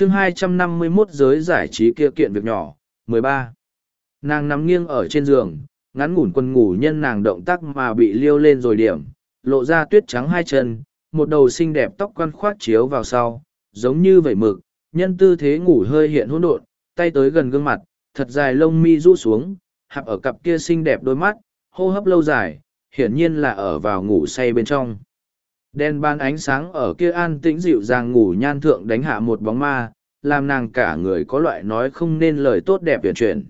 chương 251 giới giải trí kia kiện việc nhỏ, 13. Nàng nằm nghiêng ở trên giường, ngắn ngủn quần ngủ nhân nàng động tác mà bị liêu lên rồi điểm, lộ ra tuyết trắng hai chân, một đầu xinh đẹp tóc quăn khoát chiếu vào sau, giống như vẩy mực, nhân tư thế ngủ hơi hiện hỗn độn, tay tới gần gương mặt, thật dài lông mi rũ xuống, hạp ở cặp kia xinh đẹp đôi mắt, hô hấp lâu dài, hiển nhiên là ở vào ngủ say bên trong. Đen ban ánh sáng ở kia an tĩnh dịu dàng ngủ nhan thượng đánh hạ một bóng ma, làm nàng cả người có loại nói không nên lời tốt đẹp tuyển chuyển.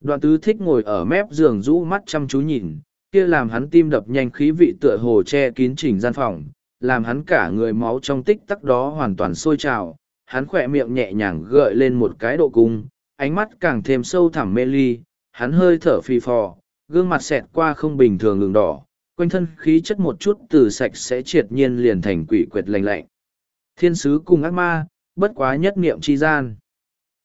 Đoạn tứ thích ngồi ở mép giường rũ mắt chăm chú nhìn, kia làm hắn tim đập nhanh khí vị tựa hồ che kín chỉnh gian phòng, làm hắn cả người máu trong tích tắc đó hoàn toàn sôi trào. Hắn khỏe miệng nhẹ nhàng gợi lên một cái độ cung, ánh mắt càng thêm sâu thẳm mê ly, hắn hơi thở phì phò, gương mặt xẹt qua không bình thường ngừng đỏ, quanh thân khí chất một chút từ sạch sẽ triệt nhiên liền thành quỷ quyệt lành lạnh. Thiên sứ cùng ác ma, bất quá nhất niệm chi gian.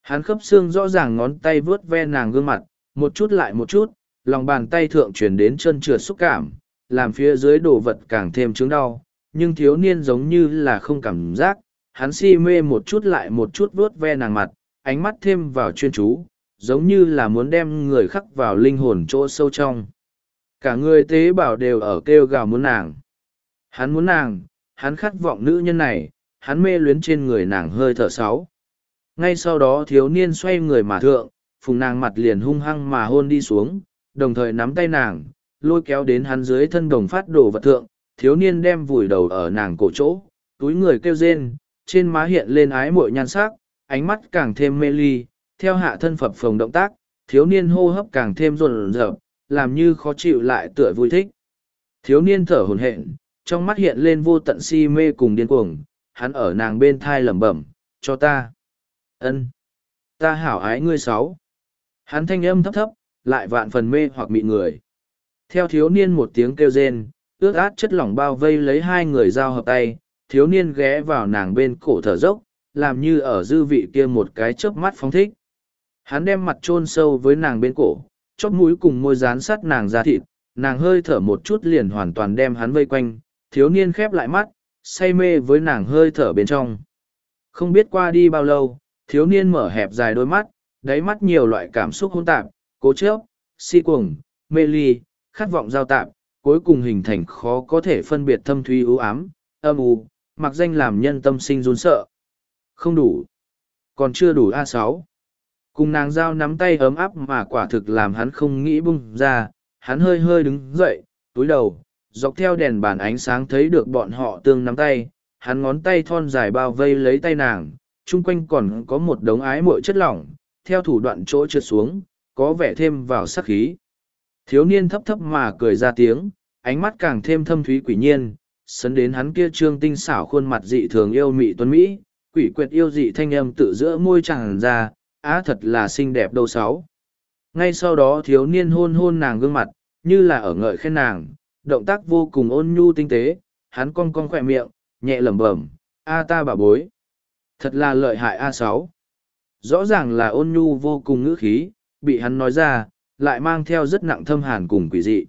Hắn khớp xương rõ ràng ngón tay vướt ve nàng gương mặt, một chút lại một chút, lòng bàn tay thượng chuyển đến chân trượt xúc cảm, làm phía dưới đồ vật càng thêm chứng đau, nhưng thiếu niên giống như là không cảm giác, hắn si mê một chút lại một chút vướt ve nàng mặt, ánh mắt thêm vào chuyên chú, giống như là muốn đem người khắc vào linh hồn chỗ sâu trong. Cả người tế bảo đều ở kêu gào muốn nàng. Hắn muốn nàng, hắn khát vọng nữ nhân này, hắn mê luyến trên người nàng hơi thở sáu. Ngay sau đó thiếu niên xoay người mà thượng, phùng nàng mặt liền hung hăng mà hôn đi xuống, đồng thời nắm tay nàng, lôi kéo đến hắn dưới thân đồng phát đồ vật thượng, thiếu niên đem vùi đầu ở nàng cổ chỗ, túi người kêu rên, trên má hiện lên ái mội nhan sắc, ánh mắt càng thêm mê ly, theo hạ thân phập phồng động tác, thiếu niên hô hấp càng thêm rồn rợp, làm như khó chịu lại tựa vui thích. Thiếu niên thở hồn hện, trong mắt hiện lên vô tận si mê cùng điên cuồng, hắn ở nàng bên thai lẩm bẩm, cho ta. ân Ta hảo ái ngươi sáu. Hắn thanh âm thấp thấp, lại vạn phần mê hoặc mị người. Theo thiếu niên một tiếng kêu rên, ướt át chất lỏng bao vây lấy hai người giao hợp tay, thiếu niên ghé vào nàng bên cổ thở dốc, làm như ở dư vị kia một cái chớp mắt phóng thích. Hắn đem mặt chôn sâu với nàng bên cổ, chóp mũi cùng môi dán sát nàng ra thịt, nàng hơi thở một chút liền hoàn toàn đem hắn vây quanh, thiếu niên khép lại mắt, say mê với nàng hơi thở bên trong. Không biết qua đi bao lâu, thiếu niên mở hẹp dài đôi mắt, đáy mắt nhiều loại cảm xúc hỗn tạp, cố chấp, si cuồng, mê ly, khát vọng giao tạp, cuối cùng hình thành khó có thể phân biệt thâm thuy ưu ám, âm u, mặc danh làm nhân tâm sinh run sợ. Không đủ. Còn chưa đủ a sáu cùng nàng giao nắm tay ấm áp mà quả thực làm hắn không nghĩ bung ra, hắn hơi hơi đứng dậy, túi đầu, dọc theo đèn bàn ánh sáng thấy được bọn họ tương nắm tay, hắn ngón tay thon dài bao vây lấy tay nàng, chung quanh còn có một đống ái mội chất lỏng, theo thủ đoạn chỗ trượt xuống, có vẻ thêm vào sắc khí. Thiếu niên thấp thấp mà cười ra tiếng, ánh mắt càng thêm thâm thúy quỷ nhiên, sấn đến hắn kia trương tinh xảo khuôn mặt dị thường yêu mị tuấn mỹ, quỷ quyệt yêu dị thanh âm tự giữa môi tràn ra á thật là xinh đẹp đâu sáu. Ngay sau đó thiếu niên hôn hôn nàng gương mặt, như là ở ngợi khen nàng, động tác vô cùng ôn nhu tinh tế, hắn cong cong khỏe miệng, nhẹ lẩm bẩm, a ta bà bối, thật là lợi hại a sáu. Rõ ràng là ôn nhu vô cùng ngữ khí, bị hắn nói ra, lại mang theo rất nặng thâm hàn cùng quỷ dị.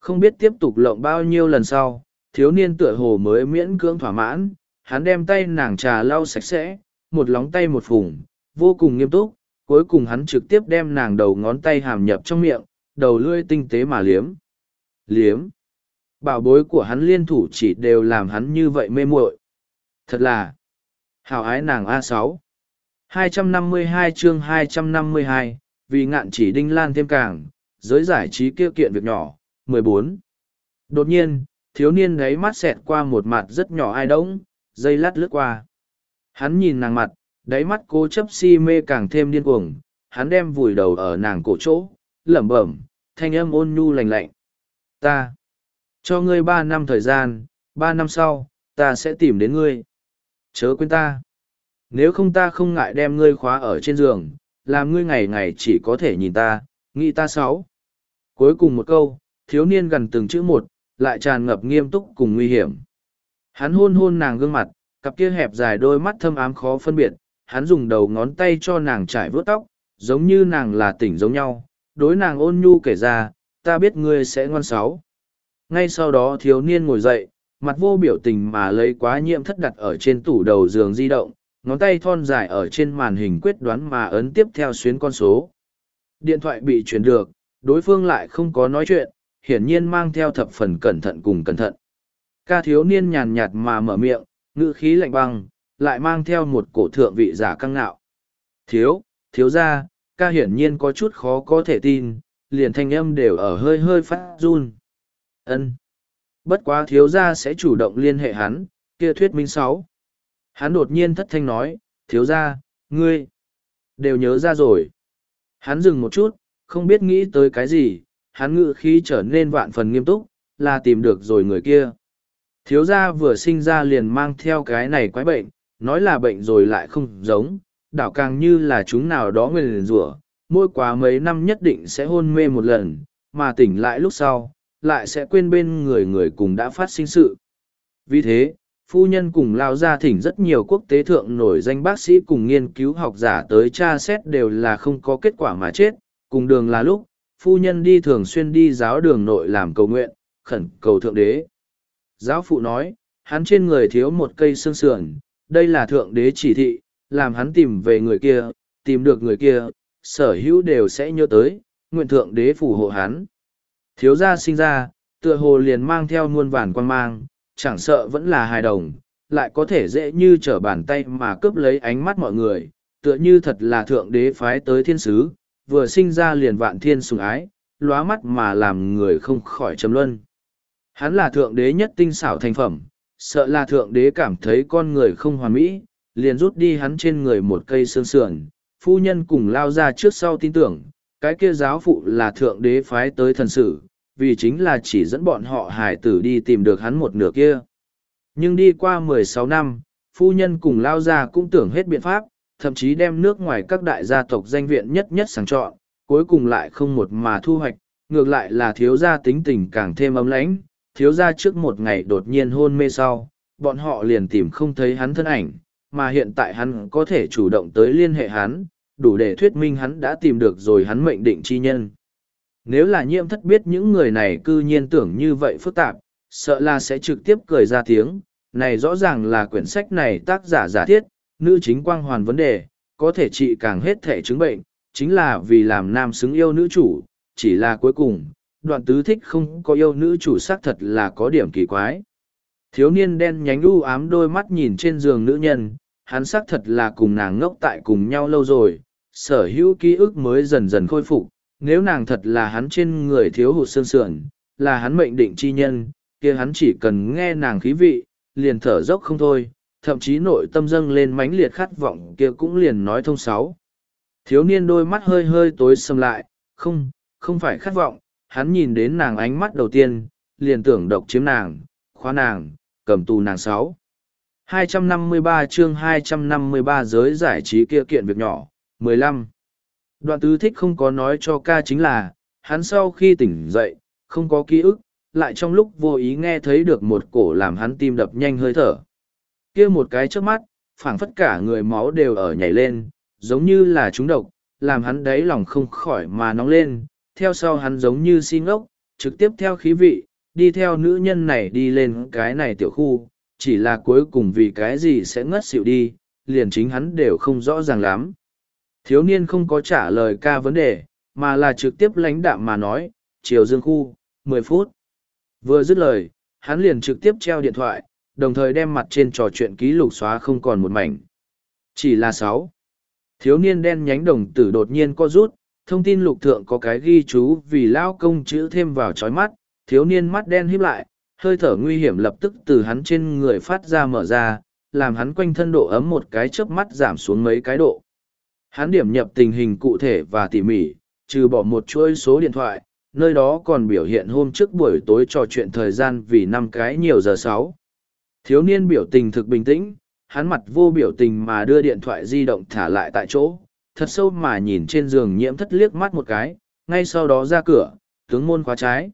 Không biết tiếp tục lộng bao nhiêu lần sau, thiếu niên tựa hồ mới miễn cưỡng thỏa mãn, hắn đem tay nàng trà lau sạch sẽ, một lóng tay một phùng vô cùng nghiêm túc, cuối cùng hắn trực tiếp đem nàng đầu ngón tay hàm nhập trong miệng, đầu lưỡi tinh tế mà liếm. Liếm. Bảo bối của hắn liên thủ chỉ đều làm hắn như vậy mê muội. Thật là. Hảo ái nàng A6. 252 chương 252, vì ngạn chỉ đinh lan thêm càng, giới giải trí kia kiện việc nhỏ, 14. Đột nhiên, thiếu niên đấy mắt xẹt qua một mặt rất nhỏ ai đống, dây lát lướt qua. Hắn nhìn nàng mặt, đáy mắt cố chấp si mê càng thêm điên cuồng, hắn đem vùi đầu ở nàng cổ chỗ, lẩm bẩm, thanh âm ôn nhu lành lạnh. Ta, cho ngươi ba năm thời gian, ba năm sau, ta sẽ tìm đến ngươi. Chớ quên ta. Nếu không ta không ngại đem ngươi khóa ở trên giường, làm ngươi ngày ngày chỉ có thể nhìn ta, nghĩ ta sáu. Cuối cùng một câu, thiếu niên gần từng chữ một, lại tràn ngập nghiêm túc cùng nguy hiểm. Hắn hôn hôn nàng gương mặt, cặp kia hẹp dài đôi mắt thâm ám khó phân biệt hắn dùng đầu ngón tay cho nàng trải vớt tóc, giống như nàng là tỉnh giống nhau, đối nàng ôn nhu kể ra, ta biết ngươi sẽ ngoan sáu. Ngay sau đó thiếu niên ngồi dậy, mặt vô biểu tình mà lấy quá nhiễm thất đặt ở trên tủ đầu giường di động, ngón tay thon dài ở trên màn hình quyết đoán mà ấn tiếp theo xuyến con số. Điện thoại bị chuyển được, đối phương lại không có nói chuyện, hiển nhiên mang theo thập phần cẩn thận cùng cẩn thận. Ca thiếu niên nhàn nhạt mà mở miệng, ngữ khí lạnh băng, lại mang theo một cổ thượng vị giả căng ngạo. Thiếu, thiếu ra, ca hiển nhiên có chút khó có thể tin, liền thanh âm đều ở hơi hơi phát run. ân Bất quá thiếu ra sẽ chủ động liên hệ hắn, kia thuyết minh sáu. Hắn đột nhiên thất thanh nói, thiếu ra, ngươi, đều nhớ ra rồi. Hắn dừng một chút, không biết nghĩ tới cái gì, hắn ngự khí trở nên vạn phần nghiêm túc, là tìm được rồi người kia. Thiếu gia vừa sinh ra liền mang theo cái này quái bệnh, nói là bệnh rồi lại không giống, đảo càng như là chúng nào đó nguyền rủa mỗi quá mấy năm nhất định sẽ hôn mê một lần, mà tỉnh lại lúc sau, lại sẽ quên bên người người cùng đã phát sinh sự. Vì thế, phu nhân cùng lao ra thỉnh rất nhiều quốc tế thượng nổi danh bác sĩ cùng nghiên cứu học giả tới tra xét đều là không có kết quả mà chết, cùng đường là lúc, phu nhân đi thường xuyên đi giáo đường nội làm cầu nguyện, khẩn cầu thượng đế. Giáo phụ nói, hắn trên người thiếu một cây xương sườn, đây là thượng đế chỉ thị, làm hắn tìm về người kia, tìm được người kia, sở hữu đều sẽ nhớ tới, nguyện thượng đế phù hộ hắn. Thiếu gia sinh ra, tựa hồ liền mang theo muôn vàn quan mang, chẳng sợ vẫn là hài đồng, lại có thể dễ như trở bàn tay mà cướp lấy ánh mắt mọi người, tựa như thật là thượng đế phái tới thiên sứ, vừa sinh ra liền vạn thiên sùng ái, lóa mắt mà làm người không khỏi trầm luân. Hắn là thượng đế nhất tinh xảo thành phẩm, sợ là thượng đế cảm thấy con người không hoàn mỹ, liền rút đi hắn trên người một cây xương sườn, phu nhân cùng lao ra trước sau tin tưởng, cái kia giáo phụ là thượng đế phái tới thần sử, vì chính là chỉ dẫn bọn họ hải tử đi tìm được hắn một nửa kia. Nhưng đi qua mười sáu năm, phu nhân cùng lao ra cũng tưởng hết biện pháp, thậm chí đem nước ngoài các đại gia tộc danh viện nhất nhất sáng chọn, cuối cùng lại không một mà thu hoạch, ngược lại là thiếu gia tính tình càng thêm ấm lãnh, thiếu gia trước một ngày đột nhiên hôn mê sau, bọn họ liền tìm không thấy hắn thân ảnh, mà hiện tại hắn có thể chủ động tới liên hệ hắn, đủ để thuyết minh hắn đã tìm được rồi hắn mệnh định chi nhân. Nếu là nhiễm thất biết những người này cư nhiên tưởng như vậy phức tạp, sợ là sẽ trực tiếp cười ra tiếng, này rõ ràng là quyển sách này tác giả giả thiết, nữ chính quang hoàn vấn đề, có thể trị càng hết thể chứng bệnh, chính là vì làm nam xứng yêu nữ chủ, chỉ là cuối cùng, đoạn tứ thích không có yêu nữ chủ xác thật là có điểm kỳ quái. Thiếu niên đen nhánh u ám đôi mắt nhìn trên giường nữ nhân, hắn xác thật là cùng nàng ngốc tại cùng nhau lâu rồi, sở hữu ký ức mới dần dần khôi phục, nếu nàng thật là hắn trên người thiếu hụt xương sườn, là hắn mệnh định chi nhân, kia hắn chỉ cần nghe nàng khí vị, liền thở dốc không thôi, thậm chí nội tâm dâng lên mãnh liệt khát vọng kia cũng liền nói thông sáu. Thiếu niên đôi mắt hơi hơi tối sầm lại, không, không phải khát vọng, hắn nhìn đến nàng ánh mắt đầu tiên, liền tưởng độc chiếm nàng, khóa nàng, cầm tù nàng sáu. 253 chương 253 giới giải trí kia kiện việc nhỏ, 15. Đoạn tứ thích không có nói cho ca chính là, hắn sau khi tỉnh dậy, không có ký ức, lại trong lúc vô ý nghe thấy được một cổ làm hắn tim đập nhanh hơi thở. kia một cái trước mắt, phảng phất cả người máu đều ở nhảy lên, giống như là trúng độc, làm hắn đáy lòng không khỏi mà nóng lên, theo sau hắn giống như xin ốc, trực tiếp theo khí vị, đi theo nữ nhân này đi lên cái này tiểu khu, chỉ là cuối cùng vì cái gì sẽ ngất xỉu đi, liền chính hắn đều không rõ ràng lắm. Thiếu niên không có trả lời ca vấn đề, mà là trực tiếp lãnh đạm mà nói, chiều dương khu, mười phút. Vừa dứt lời, hắn liền trực tiếp treo điện thoại, đồng thời đem mặt trên trò chuyện ký lục xóa không còn một mảnh. Chỉ là sáu. Thiếu niên đen nhánh đồng tử đột nhiên co rút, thông tin lục thượng có cái ghi chú vì lao công chữ thêm vào trói mắt, thiếu niên mắt đen híp lại, hơi thở nguy hiểm lập tức từ hắn trên người phát ra mở ra, làm hắn quanh thân độ ấm một cái chớp mắt giảm xuống mấy cái độ. Hắn điểm nhập tình hình cụ thể và tỉ mỉ, trừ bỏ một chuỗi số điện thoại, nơi đó còn biểu hiện hôm trước buổi tối trò chuyện thời gian vì năm cái nhiều giờ sáu. Thiếu niên biểu tình thực bình tĩnh, hắn mặt vô biểu tình mà đưa điện thoại di động thả lại tại chỗ, thật sâu mà nhìn trên giường nhiễm thất liếc mắt một cái, ngay sau đó ra cửa, tướng môn khóa trái.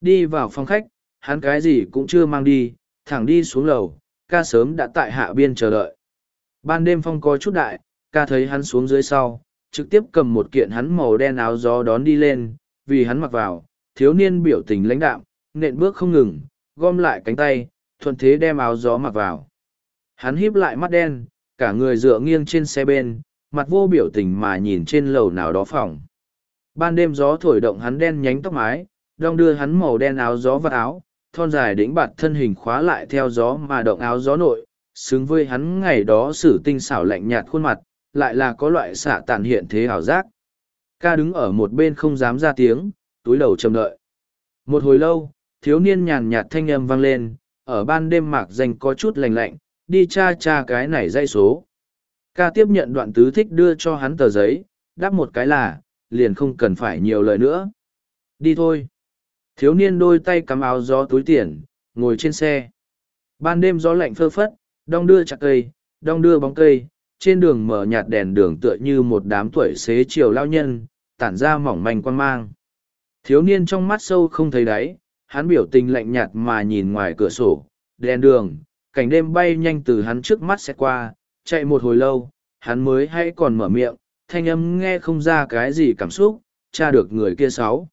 Đi vào phòng khách, hắn cái gì cũng chưa mang đi, thẳng đi xuống lầu, ca sớm đã tại hạ biên chờ đợi. Ban đêm phong có chút đại, ca thấy hắn xuống dưới sau, trực tiếp cầm một kiện hắn màu đen áo gió đón đi lên, vì hắn mặc vào, thiếu niên biểu tình lãnh đạm, nện bước không ngừng, gom lại cánh tay, thuận thế đem áo gió mặc vào. Hắn híp lại mắt đen, cả người dựa nghiêng trên xe bên, mặt vô biểu tình mà nhìn trên lầu nào đó phòng. Ban đêm gió thổi động hắn đen nhánh tóc mái, đong đưa hắn màu đen áo gió và áo, thon dài đĩnh bạt thân hình khóa lại theo gió mà động áo gió nội, xứng với hắn ngày đó sử tinh xảo lạnh nhạt khuôn mặt, lại là có loại xạ tàn hiện thế ảo giác. Ca đứng ở một bên không dám ra tiếng, túi đầu trầm đợi. Một hồi lâu, thiếu niên nhàn nhạt thanh âm vang lên, ở ban đêm mạc danh có chút lành lạnh, đi cha cha cái này dây số. Ca tiếp nhận đoạn tứ thích đưa cho hắn tờ giấy, đáp một cái là, liền không cần phải nhiều lời nữa. Đi thôi. Thiếu niên đôi tay cắm áo gió túi tiền, ngồi trên xe. Ban đêm gió lạnh phơ phất, đong đưa chặt cây, đong đưa bóng cây, trên đường mở nhạt đèn đường tựa như một đám tuổi xế chiều lao nhân, tản ra mỏng manh quan mang. Thiếu niên trong mắt sâu không thấy đáy, hắn biểu tình lạnh nhạt mà nhìn ngoài cửa sổ, đèn đường, cảnh đêm bay nhanh từ hắn trước mắt sẽ qua, chạy một hồi lâu, hắn mới hay còn mở miệng, thanh âm nghe không ra cái gì cảm xúc, cha được người kia sáu.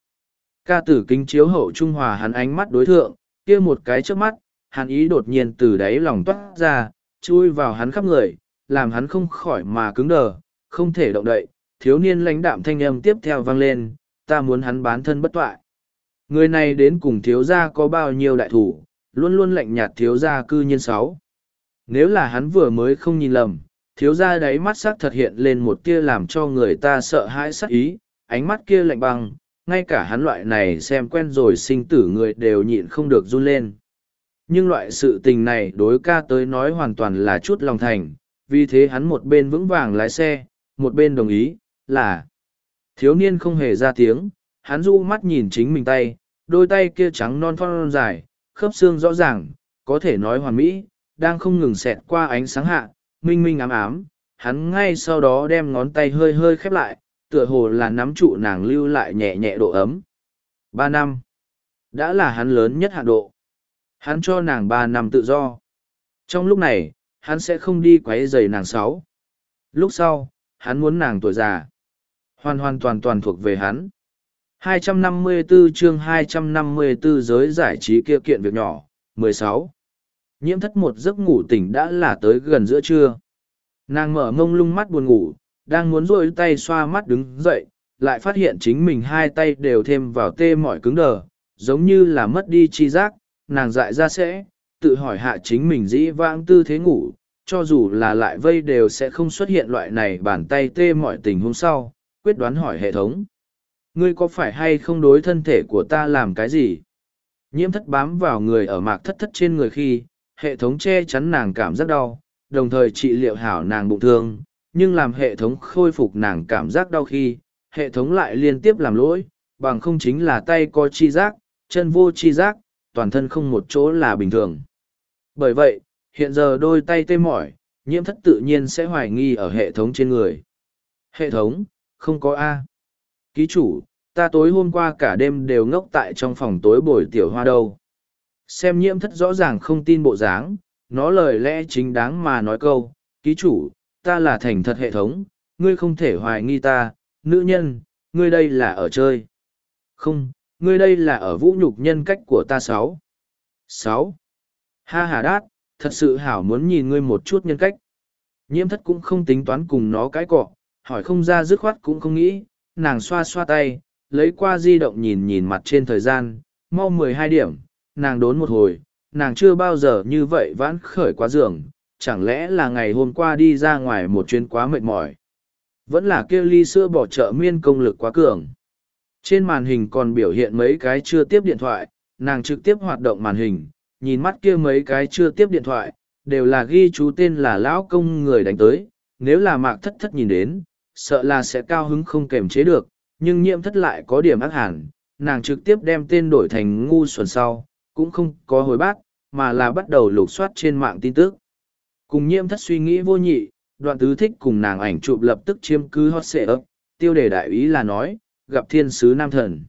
Ca tử kính chiếu hậu Trung Hòa hắn ánh mắt đối thượng, kia một cái trước mắt, hắn ý đột nhiên từ đáy lòng toát ra, chui vào hắn khắp người, làm hắn không khỏi mà cứng đờ, không thể động đậy. Thiếu niên lãnh đạm thanh âm tiếp theo vang lên, ta muốn hắn bán thân bất toại. Người này đến cùng thiếu gia có bao nhiêu đại thủ, luôn luôn lạnh nhạt thiếu gia cư nhiên sáu. Nếu là hắn vừa mới không nhìn lầm, thiếu gia đáy mắt sắc thật hiện lên một tia làm cho người ta sợ hãi sắc ý, ánh mắt kia lạnh băng, ngay cả hắn loại này xem quen rồi sinh tử người đều nhịn không được run lên. Nhưng loại sự tình này đối ca tới nói hoàn toàn là chút lòng thành, vì thế hắn một bên vững vàng lái xe, một bên đồng ý, là thiếu niên không hề ra tiếng, hắn du mắt nhìn chính mình tay, đôi tay kia trắng non thon dài, khớp xương rõ ràng, có thể nói hoàn mỹ, đang không ngừng xẹt qua ánh sáng hạ, minh minh ám ám, hắn ngay sau đó đem ngón tay hơi hơi khép lại, tựa hồ là nắm trụ nàng lưu lại nhẹ nhẹ độ ấm. Ba năm. Đã là hắn lớn nhất hạ độ. Hắn cho nàng ba năm tự do. Trong lúc này, hắn sẽ không đi quấy rầy nàng sáu. Lúc sau, hắn muốn nàng tuổi già. Hoàn hoàn toàn toàn thuộc về hắn. 254 chương 254 giới giải trí kia kiện việc nhỏ, 16. Nhiễm thất một giấc ngủ tỉnh đã là tới gần giữa trưa. Nàng mở mông lung mắt buồn ngủ, đang muốn rôi tay xoa mắt đứng dậy, lại phát hiện chính mình hai tay đều thêm vào tê mỏi cứng đờ, giống như là mất đi chi giác, nàng dại ra sẽ, tự hỏi hạ chính mình dĩ vãng tư thế ngủ, cho dù là lại vây đều sẽ không xuất hiện loại này bàn tay tê mọi tình huống sau, quyết đoán hỏi hệ thống. Ngươi có phải hay không đối thân thể của ta làm cái gì? Nhiễm thất bám vào người ở mạc thất thất trên người khi, hệ thống che chắn nàng cảm giác đau, đồng thời trị liệu hảo nàng bụng thương, nhưng làm hệ thống khôi phục nàng cảm giác đau khi, hệ thống lại liên tiếp làm lỗi, bằng không chính là tay có chi giác, chân vô chi giác, toàn thân không một chỗ là bình thường. Bởi vậy, hiện giờ đôi tay tê mỏi, nhiễm thất tự nhiên sẽ hoài nghi ở hệ thống trên người. Hệ thống, không có A. Ký chủ, ta tối hôm qua cả đêm đều ngốc tại trong phòng tối bồi tiểu hoa đâu. Xem nhiễm thất rõ ràng không tin bộ dáng, nó lời lẽ chính đáng mà nói câu, ký chủ, ta là thành thật hệ thống, ngươi không thể hoài nghi ta, nữ nhân, ngươi đây là ở chơi. Không, ngươi đây là ở vũ nhục nhân cách của ta sáu. Sáu. Ha hà đát, thật sự hảo muốn nhìn ngươi một chút nhân cách. Nhiễm thất cũng không tính toán cùng nó cái cọ, hỏi không ra dứt khoát cũng không nghĩ, nàng xoa xoa tay, lấy qua di động nhìn nhìn mặt trên thời gian, mau mười hai điểm, nàng đốn một hồi, nàng chưa bao giờ như vậy vãn khởi quá giường, chẳng lẽ là ngày hôm qua đi ra ngoài một chuyến quá mệt mỏi. Vẫn là kêu ly sữa bỏ chợ miên công lực quá cường. Trên màn hình còn biểu hiện mấy cái chưa tiếp điện thoại, nàng trực tiếp hoạt động màn hình, nhìn mắt kia mấy cái chưa tiếp điện thoại, đều là ghi chú tên là lão công người đánh tới, nếu là mạc thất thất nhìn đến, sợ là sẽ cao hứng không kềm chế được, nhưng nhiễm thất lại có điểm ác hẳn, nàng trực tiếp đem tên đổi thành ngu xuẩn sau, cũng không có hồi bác, mà là bắt đầu lục soát trên mạng tin tức. Cùng nhiễm thất suy nghĩ vô nhị, đoạn tứ thích cùng nàng ảnh chụp lập tức chiếm cứ hot xệ ấp, tiêu đề đại ý là nói, gặp thiên sứ nam thần.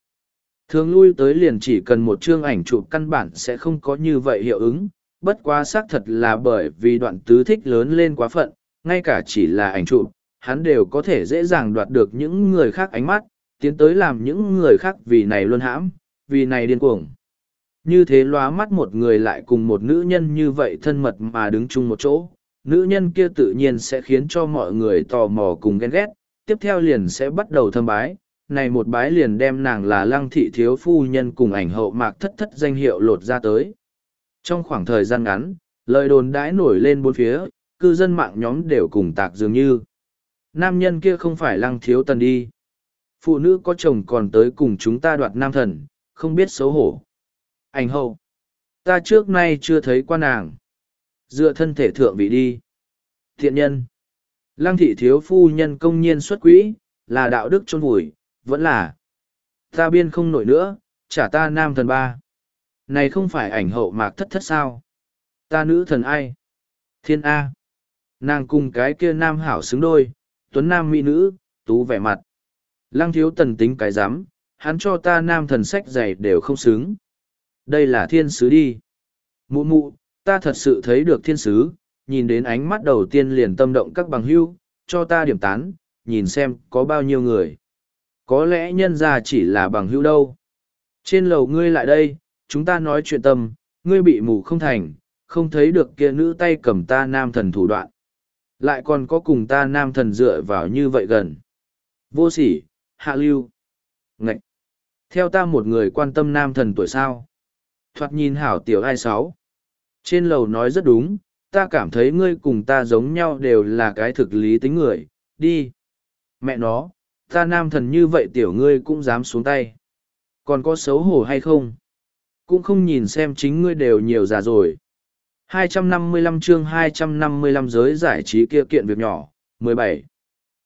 Thường lui tới liền chỉ cần một chương ảnh chụp căn bản sẽ không có như vậy hiệu ứng, bất quá xác thật là bởi vì đoạn tứ thích lớn lên quá phận, ngay cả chỉ là ảnh chụp, hắn đều có thể dễ dàng đoạt được những người khác ánh mắt, tiến tới làm những người khác vì này luôn hãm, vì này điên cuồng. Như thế lóa mắt một người lại cùng một nữ nhân như vậy thân mật mà đứng chung một chỗ, nữ nhân kia tự nhiên sẽ khiến cho mọi người tò mò cùng ghen ghét, tiếp theo liền sẽ bắt đầu thâm bái. Này một bái liền đem nàng là lăng thị thiếu phu nhân cùng ảnh hậu mạc thất thất danh hiệu lột ra tới. Trong khoảng thời gian ngắn, lời đồn đãi nổi lên bốn phía, cư dân mạng nhóm đều cùng tạc dường như. Nam nhân kia không phải lăng thiếu tần đi. Phụ nữ có chồng còn tới cùng chúng ta đoạt nam thần, không biết xấu hổ. Ảnh hậu. Ta trước nay chưa thấy qua nàng. Dựa thân thể thượng vị đi. Thiện nhân. Lăng thị thiếu phu nhân công nhiên xuất quỹ, là đạo đức chôn vùi, vẫn là. Ta biên không nổi nữa, trả ta nam thần ba. Này không phải ảnh hậu mạc thất thất sao? Ta nữ thần ai? Thiên A. Nàng cùng cái kia nam hảo xứng đôi, tuấn nam mỹ nữ, tú vẻ mặt. Lăng thiếu tần tính cái giám, hắn cho ta nam thần sách dày đều không xứng. Đây là thiên sứ đi. Mụ mụ, ta thật sự thấy được thiên sứ, nhìn đến ánh mắt đầu tiên liền tâm động các bằng hưu, cho ta điểm tán, nhìn xem có bao nhiêu người. Có lẽ nhân ra chỉ là bằng hữu đâu. Trên lầu ngươi lại đây, chúng ta nói chuyện tâm, ngươi bị mù không thành, không thấy được kia nữ tay cầm ta nam thần thủ đoạn. Lại còn có cùng ta nam thần dựa vào như vậy gần. Vô sỉ, hạ lưu. ngạch Theo ta một người quan tâm nam thần tuổi sao. Thoạt nhìn hảo tiểu ai sáu. Trên lầu nói rất đúng, ta cảm thấy ngươi cùng ta giống nhau đều là cái thực lý tính người, đi. Mẹ nó, ta nam thần như vậy tiểu ngươi cũng dám xuống tay. Còn có xấu hổ hay không? Cũng không nhìn xem chính ngươi đều nhiều già rồi. 255 chương 255 giới giải trí kia kiện việc nhỏ, 17.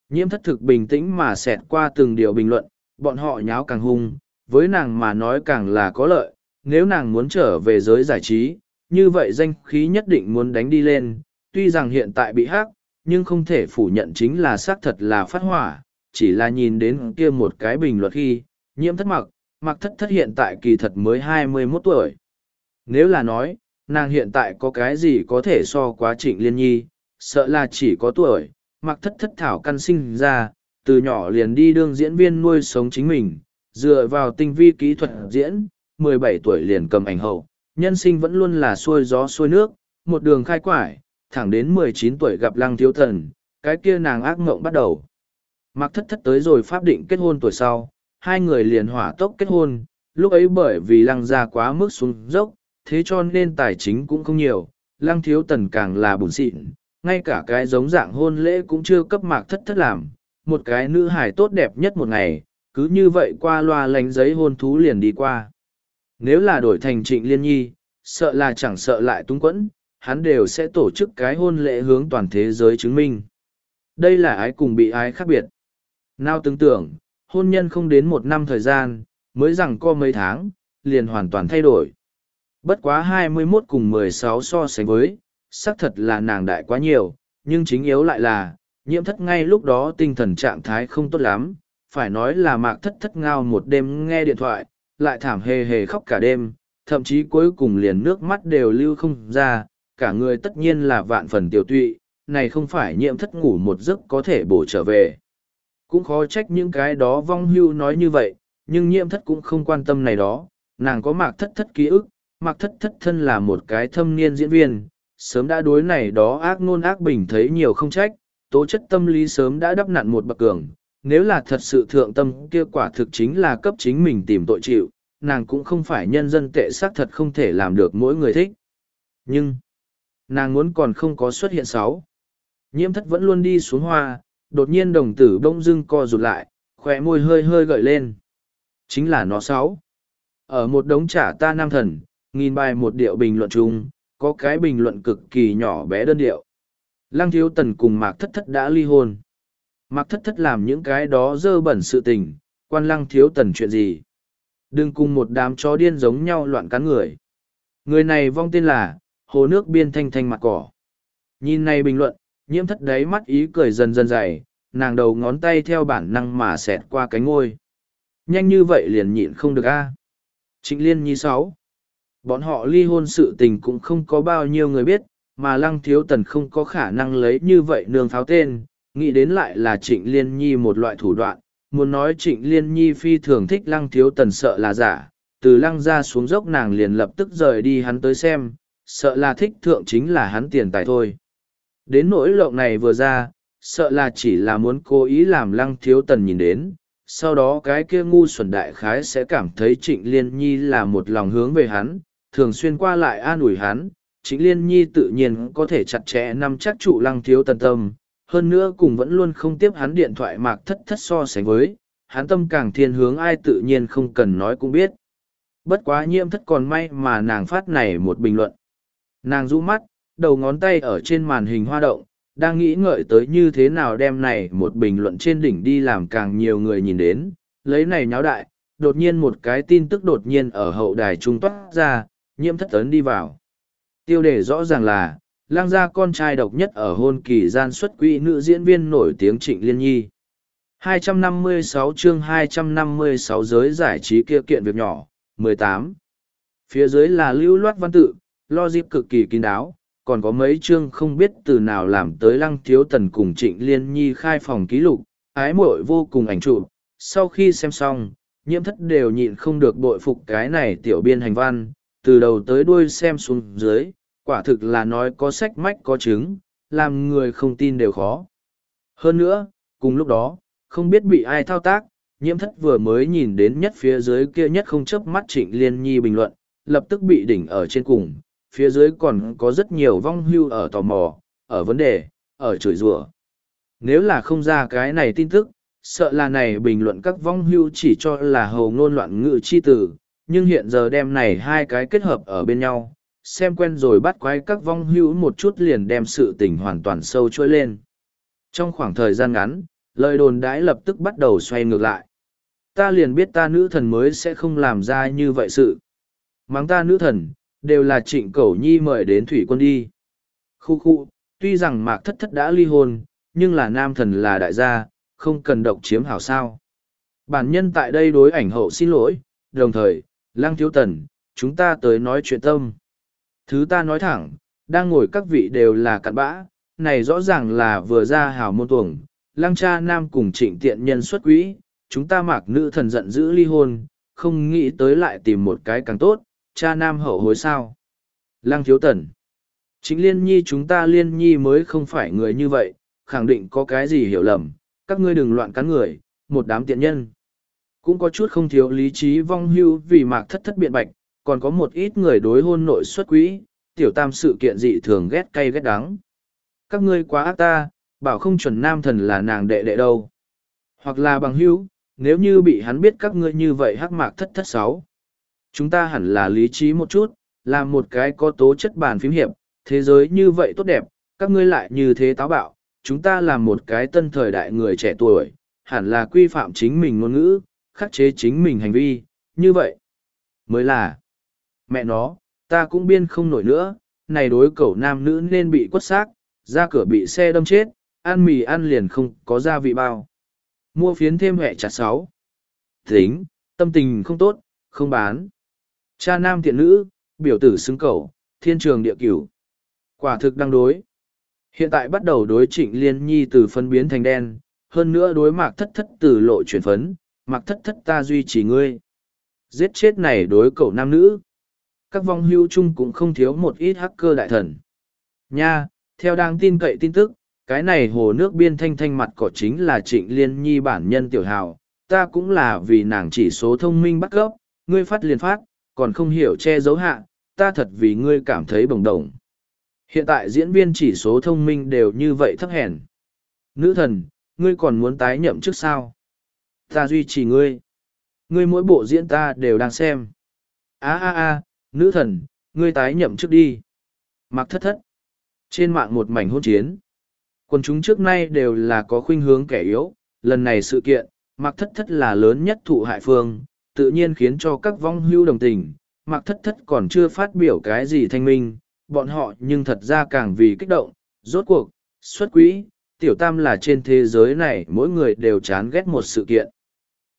Nhiễm thất thực bình tĩnh mà xẹt qua từng điều bình luận, bọn họ nháo càng hung, với nàng mà nói càng là có lợi, nếu nàng muốn trở về giới giải trí, như vậy danh khí nhất định muốn đánh đi lên, tuy rằng hiện tại bị hắc, nhưng không thể phủ nhận chính là xác thật là phát hỏa, chỉ là nhìn đến kia một cái bình luận khi, nhiễm thất mặc, mặc thất thất hiện tại kỳ thật mới 21 tuổi. Nếu là nói, nàng hiện tại có cái gì có thể so quá trịnh liên nhi, sợ là chỉ có tuổi, mặc thất thất thảo căn sinh ra, từ nhỏ liền đi đương diễn viên nuôi sống chính mình, dựa vào tinh vi kỹ thuật diễn, 17 tuổi liền cầm ảnh hậu, nhân sinh vẫn luôn là xuôi gió xuôi nước, một đường khai quải, thẳng đến 19 tuổi gặp lăng thiếu thần, cái kia nàng ác mộng bắt đầu. Mặc thất thất tới rồi pháp định kết hôn tuổi sau, hai người liền hỏa tốc kết hôn, lúc ấy bởi vì lăng ra quá mức xuống dốc, thế cho nên tài chính cũng không nhiều, lăng thiếu tần càng là bùn xịn, ngay cả cái giống dạng hôn lễ cũng chưa cấp mạc thất thất làm, một cái nữ hài tốt đẹp nhất một ngày, cứ như vậy qua loa lánh giấy hôn thú liền đi qua. Nếu là đổi thành trịnh liên nhi, sợ là chẳng sợ lại túng quẫn, hắn đều sẽ tổ chức cái hôn lễ hướng toàn thế giới chứng minh. Đây là ái cùng bị ái khác biệt. Nào tưởng tưởng, hôn nhân không đến một năm thời gian, mới rằng co mấy tháng, liền hoàn toàn thay đổi. Bất quá 21 cùng 16 so sánh với, xác thật là nàng đại quá nhiều, nhưng chính yếu lại là, nhiễm thất ngay lúc đó tinh thần trạng thái không tốt lắm, phải nói là mạc thất thất ngao một đêm nghe điện thoại, lại thảm hề hề khóc cả đêm, thậm chí cuối cùng liền nước mắt đều lưu không ra, cả người tất nhiên là vạn phần tiểu tụy, này không phải nhiễm thất ngủ một giấc có thể bổ trở về. Cũng khó trách những cái đó vong hưu nói như vậy, nhưng nhiễm thất cũng không quan tâm này đó, nàng có mạc thất thất ký ức, mạc thất thất thân là một cái thâm niên diễn viên, sớm đã đối này đó ác ngôn ác bình thấy nhiều không trách, tố chất tâm lý sớm đã đắp nặn một bậc cường, nếu là thật sự thượng tâm kia quả thực chính là cấp chính mình tìm tội chịu, nàng cũng không phải nhân dân tệ xác thật không thể làm được mỗi người thích. Nhưng, nàng muốn còn không có xuất hiện sáu. Nhiễm thất vẫn luôn đi xuống hoa, đột nhiên đồng tử bông dưng co rụt lại, khỏe môi hơi hơi gợi lên. Chính là nó sáu. Ở một đống trả ta nam thần, nghìn bài một điệu bình luận chung, có cái bình luận cực kỳ nhỏ bé đơn điệu. Lăng thiếu tần cùng Mạc Thất Thất đã ly hôn mặc Thất Thất làm những cái đó dơ bẩn sự tình, quan lăng thiếu tần chuyện gì. Đừng cùng một đám chó điên giống nhau loạn cắn người. Người này vong tên là, hồ nước biên thanh thanh mặt cỏ. Nhìn này bình luận, nhiễm thất đáy mắt ý cười dần dần dày, nàng đầu ngón tay theo bản năng mà xẹt qua cánh ngôi. Nhanh như vậy liền nhịn không được a. Trịnh Liên Nhi sáu. Bọn họ ly hôn sự tình cũng không có bao nhiêu người biết, mà Lăng Thiếu Tần không có khả năng lấy như vậy nương pháo tên, nghĩ đến lại là Trịnh Liên Nhi một loại thủ đoạn. Muốn nói Trịnh Liên Nhi phi thường thích Lăng Thiếu Tần sợ là giả, từ Lăng ra xuống dốc nàng liền lập tức rời đi hắn tới xem, sợ là thích thượng chính là hắn tiền tài thôi. Đến nỗi lộng này vừa ra, sợ là chỉ là muốn cố ý làm lăng thiếu tần nhìn đến, sau đó cái kia ngu xuẩn đại khái sẽ cảm thấy trịnh liên nhi là một lòng hướng về hắn, thường xuyên qua lại an ủi hắn, trịnh liên nhi tự nhiên có thể chặt chẽ nắm chắc trụ lăng thiếu tần tâm, hơn nữa cùng vẫn luôn không tiếp hắn điện thoại mạc thất thất so sánh với, hắn tâm càng thiên hướng ai tự nhiên không cần nói cũng biết. Bất quá nhiễm thất còn may mà nàng phát này một bình luận. Nàng rũ mắt, đầu ngón tay ở trên màn hình hoa động, đang nghĩ ngợi tới như thế nào đem này một bình luận trên đỉnh đi làm càng nhiều người nhìn đến, lấy này nháo đại, đột nhiên một cái tin tức đột nhiên ở hậu đài trung toát ra, nhiễm thất tấn đi vào. Tiêu đề rõ ràng là, lang gia con trai độc nhất ở hôn kỳ gian xuất quỹ nữ diễn viên nổi tiếng Trịnh Liên Nhi. 256 chương 256 giới giải trí kia kiện việc nhỏ, 18. Phía dưới là lưu loát văn tự, lo dịp cực kỳ kín đáo, còn có mấy chương không biết từ nào làm tới lăng thiếu tần cùng trịnh liên nhi khai phòng ký lục, ái muội vô cùng ảnh trụ. Sau khi xem xong, nhiễm thất đều nhịn không được bội phục cái này tiểu biên hành văn, từ đầu tới đuôi xem xuống dưới, quả thực là nói có sách mách có chứng, làm người không tin đều khó. Hơn nữa, cùng lúc đó, không biết bị ai thao tác, nhiễm thất vừa mới nhìn đến nhất phía dưới kia nhất không chớp mắt trịnh liên nhi bình luận, lập tức bị đỉnh ở trên cùng, phía dưới còn có rất nhiều vong hưu ở tò mò, ở vấn đề, ở chửi rủa. Nếu là không ra cái này tin tức, sợ là này bình luận các vong hưu chỉ cho là hầu ngôn loạn ngữ chi tử, nhưng hiện giờ đem này hai cái kết hợp ở bên nhau, xem quen rồi bắt quái các vong hữu một chút liền đem sự tình hoàn toàn sâu trôi lên. Trong khoảng thời gian ngắn, lời đồn đãi lập tức bắt đầu xoay ngược lại. Ta liền biết ta nữ thần mới sẽ không làm ra như vậy sự. Mắng ta nữ thần, đều là trịnh cẩu nhi mời đến thủy quân đi. Khu khu, tuy rằng mạc thất thất đã ly hôn, nhưng là nam thần là đại gia, không cần độc chiếm hảo sao. Bản nhân tại đây đối ảnh hậu xin lỗi, đồng thời, lăng thiếu tần, chúng ta tới nói chuyện tâm. Thứ ta nói thẳng, đang ngồi các vị đều là cặn bã, này rõ ràng là vừa ra hảo môn tuồng, lăng cha nam cùng trịnh tiện nhân xuất quỹ, chúng ta mạc nữ thần giận dữ ly hôn, không nghĩ tới lại tìm một cái càng tốt, cha nam hậu hối sao. Lăng thiếu tần. Chính liên nhi chúng ta liên nhi mới không phải người như vậy, khẳng định có cái gì hiểu lầm, các ngươi đừng loạn cắn người, một đám tiện nhân. Cũng có chút không thiếu lý trí vong hưu vì mạc thất thất biện bạch, còn có một ít người đối hôn nội xuất quỹ, tiểu tam sự kiện dị thường ghét cay ghét đắng. Các ngươi quá ác ta, bảo không chuẩn nam thần là nàng đệ đệ đâu. Hoặc là bằng hữu, nếu như bị hắn biết các ngươi như vậy hắc mạc thất thất sáu. Chúng ta hẳn là lý trí một chút, làm một cái có tố chất bàn phím hiệp, thế giới như vậy tốt đẹp, các ngươi lại như thế táo bạo, chúng ta làm một cái tân thời đại người trẻ tuổi, hẳn là quy phạm chính mình ngôn ngữ, khắc chế chính mình hành vi, như vậy. Mới là, mẹ nó, ta cũng biên không nổi nữa, này đối cẩu nam nữ nên bị quất xác, ra cửa bị xe đâm chết, ăn mì ăn liền không có gia vị bao. Mua phiến thêm hẹ chặt sáu. Tính, tâm tình không tốt, không bán. Cha nam thiện nữ, biểu tử xứng cầu, thiên trường địa cửu. Quả thực đang đối. Hiện tại bắt đầu đối trịnh liên nhi từ phân biến thành đen, hơn nữa đối mạc thất thất từ lộ chuyển phấn, mạc thất thất ta duy trì ngươi. Giết chết này đối cậu nam nữ. Các vong hưu chung cũng không thiếu một ít hacker đại thần. Nha, theo đáng tin cậy tin tức, cái này hồ nước biên thanh thanh mặt cỏ chính là trịnh liên nhi bản nhân tiểu hào, ta cũng là vì nàng chỉ số thông minh bắt gốc, ngươi phát liền phát, còn không hiểu che giấu hạ, ta thật vì ngươi cảm thấy bồng đồng. Hiện tại diễn viên chỉ số thông minh đều như vậy thấp hèn. Nữ thần, ngươi còn muốn tái nhậm trước sao? Ta duy trì ngươi. Ngươi mỗi bộ diễn ta đều đang xem. a a a nữ thần, ngươi tái nhậm trước đi. Mặc thất thất. Trên mạng một mảnh hôn chiến. quần chúng trước nay đều là có khuynh hướng kẻ yếu. Lần này sự kiện, mặc thất thất là lớn nhất thụ hại phương, tự nhiên khiến cho các vong hưu đồng tình. Mặc thất thất còn chưa phát biểu cái gì thanh minh, bọn họ nhưng thật ra càng vì kích động, rốt cuộc, xuất quỹ, tiểu tam là trên thế giới này mỗi người đều chán ghét một sự kiện.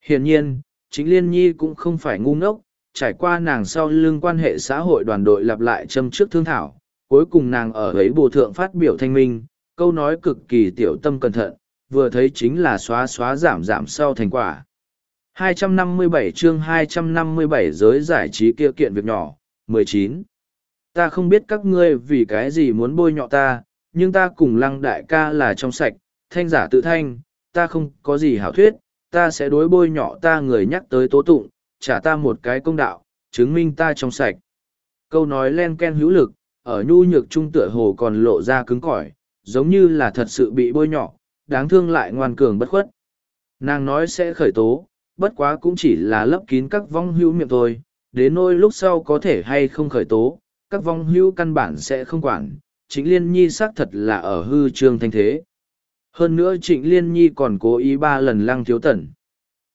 Hiển nhiên, chính Liên Nhi cũng không phải ngu ngốc, trải qua nàng sau lưng quan hệ xã hội đoàn đội lặp lại châm trước thương thảo, cuối cùng nàng ở ấy bồ thượng phát biểu thanh minh, câu nói cực kỳ tiểu tâm cẩn thận, vừa thấy chính là xóa xóa giảm giảm sau thành quả. 257 chương 257 giới giải trí kia kiện việc nhỏ, 19. Ta không biết các ngươi vì cái gì muốn bôi nhọ ta, nhưng ta cùng lăng đại ca là trong sạch, thanh giả tự thanh, ta không có gì hảo thuyết, ta sẽ đối bôi nhọ ta người nhắc tới tố tụng, trả ta một cái công đạo, chứng minh ta trong sạch. Câu nói len ken hữu lực, ở nhu nhược trung tựa hồ còn lộ ra cứng cỏi, giống như là thật sự bị bôi nhỏ, đáng thương lại ngoan cường bất khuất. Nàng nói sẽ khởi tố, bất quá cũng chỉ là lấp kín các vong hữu miệng thôi, đến nỗi lúc sau có thể hay không khởi tố, các vong hữu căn bản sẽ không quản, trịnh liên nhi xác thật là ở hư trương thanh thế. Hơn nữa trịnh liên nhi còn cố ý ba lần lăng thiếu tẩn.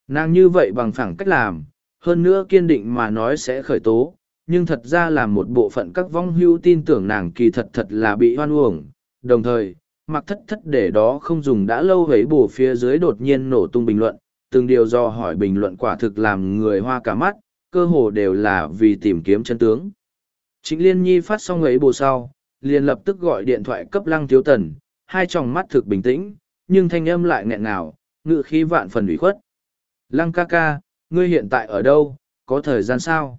Nàng như vậy bằng phẳng cách làm, hơn nữa kiên định mà nói sẽ khởi tố, nhưng thật ra là một bộ phận các vong hưu tin tưởng nàng kỳ thật thật là bị hoan uổng. Đồng thời, mặc thất thất để đó không dùng đã lâu ấy bổ phía dưới đột nhiên nổ tung bình luận, từng điều do hỏi bình luận quả thực làm người hoa cả mắt, cơ hồ đều là vì tìm kiếm chân tướng. Trịnh Liên Nhi phát xong ấy bù sau, liền lập tức gọi điện thoại cấp lăng thiếu tần, hai tròng mắt thực bình tĩnh, nhưng thanh âm lại nghẹn ngào, ngự khí vạn phần ủy khuất. Lăng ca ca, ngươi hiện tại ở đâu, có thời gian sao?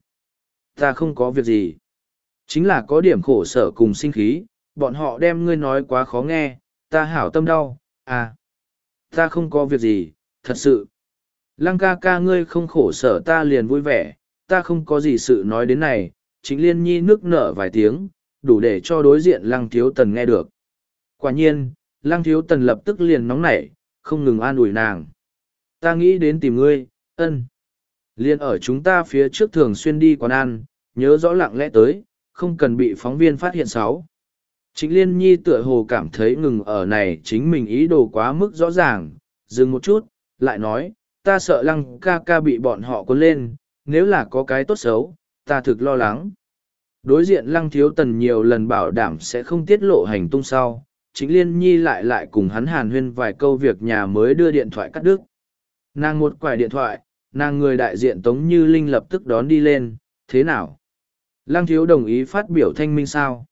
Ta không có việc gì. Chính là có điểm khổ sở cùng sinh khí, bọn họ đem ngươi nói quá khó nghe, ta hảo tâm đau, à. Ta không có việc gì, thật sự. Lăng ca ca ngươi không khổ sở ta liền vui vẻ, ta không có gì sự nói đến này, chính liên nhi nước nở vài tiếng, đủ để cho đối diện lăng thiếu tần nghe được. Quả nhiên, lăng thiếu tần lập tức liền nóng nảy, không ngừng an ủi nàng. Ta nghĩ đến tìm ngươi, ân. Liên ở chúng ta phía trước thường xuyên đi quán ăn, nhớ rõ lặng lẽ tới, không cần bị phóng viên phát hiện sáu. Trịnh Liên Nhi tựa hồ cảm thấy ngừng ở này chính mình ý đồ quá mức rõ ràng, dừng một chút, lại nói, ta sợ lăng ca ca bị bọn họ cuốn lên, nếu là có cái tốt xấu, ta thực lo lắng. Đối diện lăng thiếu tần nhiều lần bảo đảm sẽ không tiết lộ hành tung sau, chính liên nhi lại lại cùng hắn hàn huyên vài câu việc nhà mới đưa điện thoại cắt đứt. Nàng một quải điện thoại, nàng người đại diện Tống Như Linh lập tức đón đi lên, thế nào? Lăng thiếu đồng ý phát biểu thanh minh sao?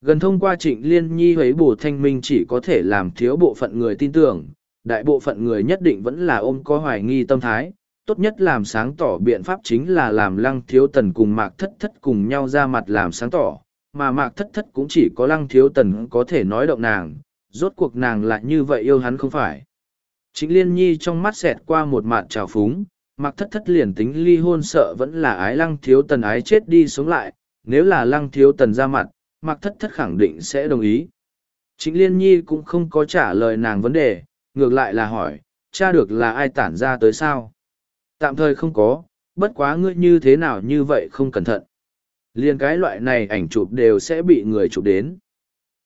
Gần thông qua trịnh liên nhi ấy bổ thanh minh chỉ có thể làm thiếu bộ phận người tin tưởng, đại bộ phận người nhất định vẫn là ôm có hoài nghi tâm thái. Tốt nhất làm sáng tỏ biện pháp chính là làm lăng thiếu tần cùng mạc thất thất cùng nhau ra mặt làm sáng tỏ, mà mạc thất thất cũng chỉ có lăng thiếu tần có thể nói động nàng, rốt cuộc nàng lại như vậy yêu hắn không phải. Trịnh Liên Nhi trong mắt xẹt qua một mặt trào phúng, mặc thất thất liền tính ly hôn sợ vẫn là ái lăng thiếu tần ái chết đi sống lại, nếu là lăng thiếu tần ra mặt, mặc thất thất khẳng định sẽ đồng ý. Chính Liên Nhi cũng không có trả lời nàng vấn đề, ngược lại là hỏi, cha được là ai tản ra tới sao? Tạm thời không có, bất quá ngươi như thế nào như vậy không cẩn thận. liền cái loại này ảnh chụp đều sẽ bị người chụp đến.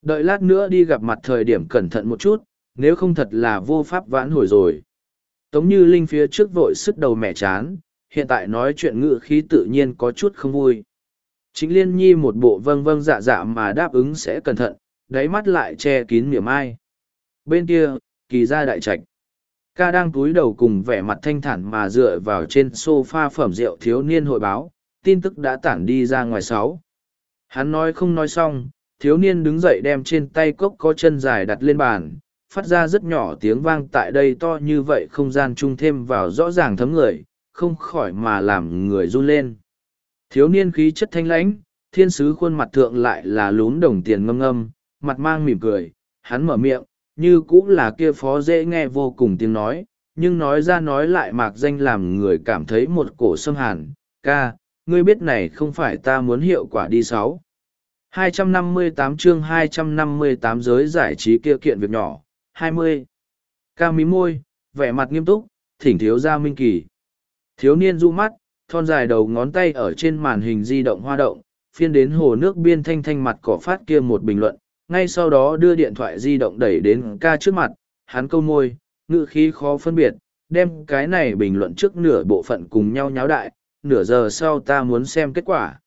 Đợi lát nữa đi gặp mặt thời điểm cẩn thận một chút, nếu không thật là vô pháp vãn hồi rồi. Tống như Linh phía trước vội sức đầu mẹ chán, hiện tại nói chuyện ngự khí tự nhiên có chút không vui. Chính liên nhi một bộ vâng vâng dạ dạ mà đáp ứng sẽ cẩn thận, đáy mắt lại che kín miệng ai. Bên kia, kỳ Gia đại trạch. Ca đang túi đầu cùng vẻ mặt thanh thản mà dựa vào trên sofa phẩm rượu thiếu niên hội báo, tin tức đã tản đi ra ngoài sáu. Hắn nói không nói xong, thiếu niên đứng dậy đem trên tay cốc có chân dài đặt lên bàn, phát ra rất nhỏ tiếng vang tại đây to như vậy không gian chung thêm vào rõ ràng thấm người, không khỏi mà làm người run lên. Thiếu niên khí chất thanh lãnh, thiên sứ khuôn mặt thượng lại là lún đồng tiền ngâm ngâm, mặt mang mỉm cười, hắn mở miệng, như cũng là kia phó dễ nghe vô cùng tiếng nói, nhưng nói ra nói lại mạc danh làm người cảm thấy một cổ xâm hàn, ca, ngươi biết này không phải ta muốn hiệu quả đi sáu. 258 chương 258 giới giải trí kia kiện việc nhỏ, hai mươi. Ca mí môi, vẻ mặt nghiêm túc, thỉnh thiếu gia minh kỳ. Thiếu niên du mắt, thon dài đầu ngón tay ở trên màn hình di động hoa động, phiên đến hồ nước biên thanh thanh mặt cỏ phát kia một bình luận, ngay sau đó đưa điện thoại di động đẩy đến ca trước mặt, hắn câu môi ngự khí khó phân biệt, đem cái này bình luận trước nửa bộ phận cùng nhau nháo đại, nửa giờ sau ta muốn xem kết quả.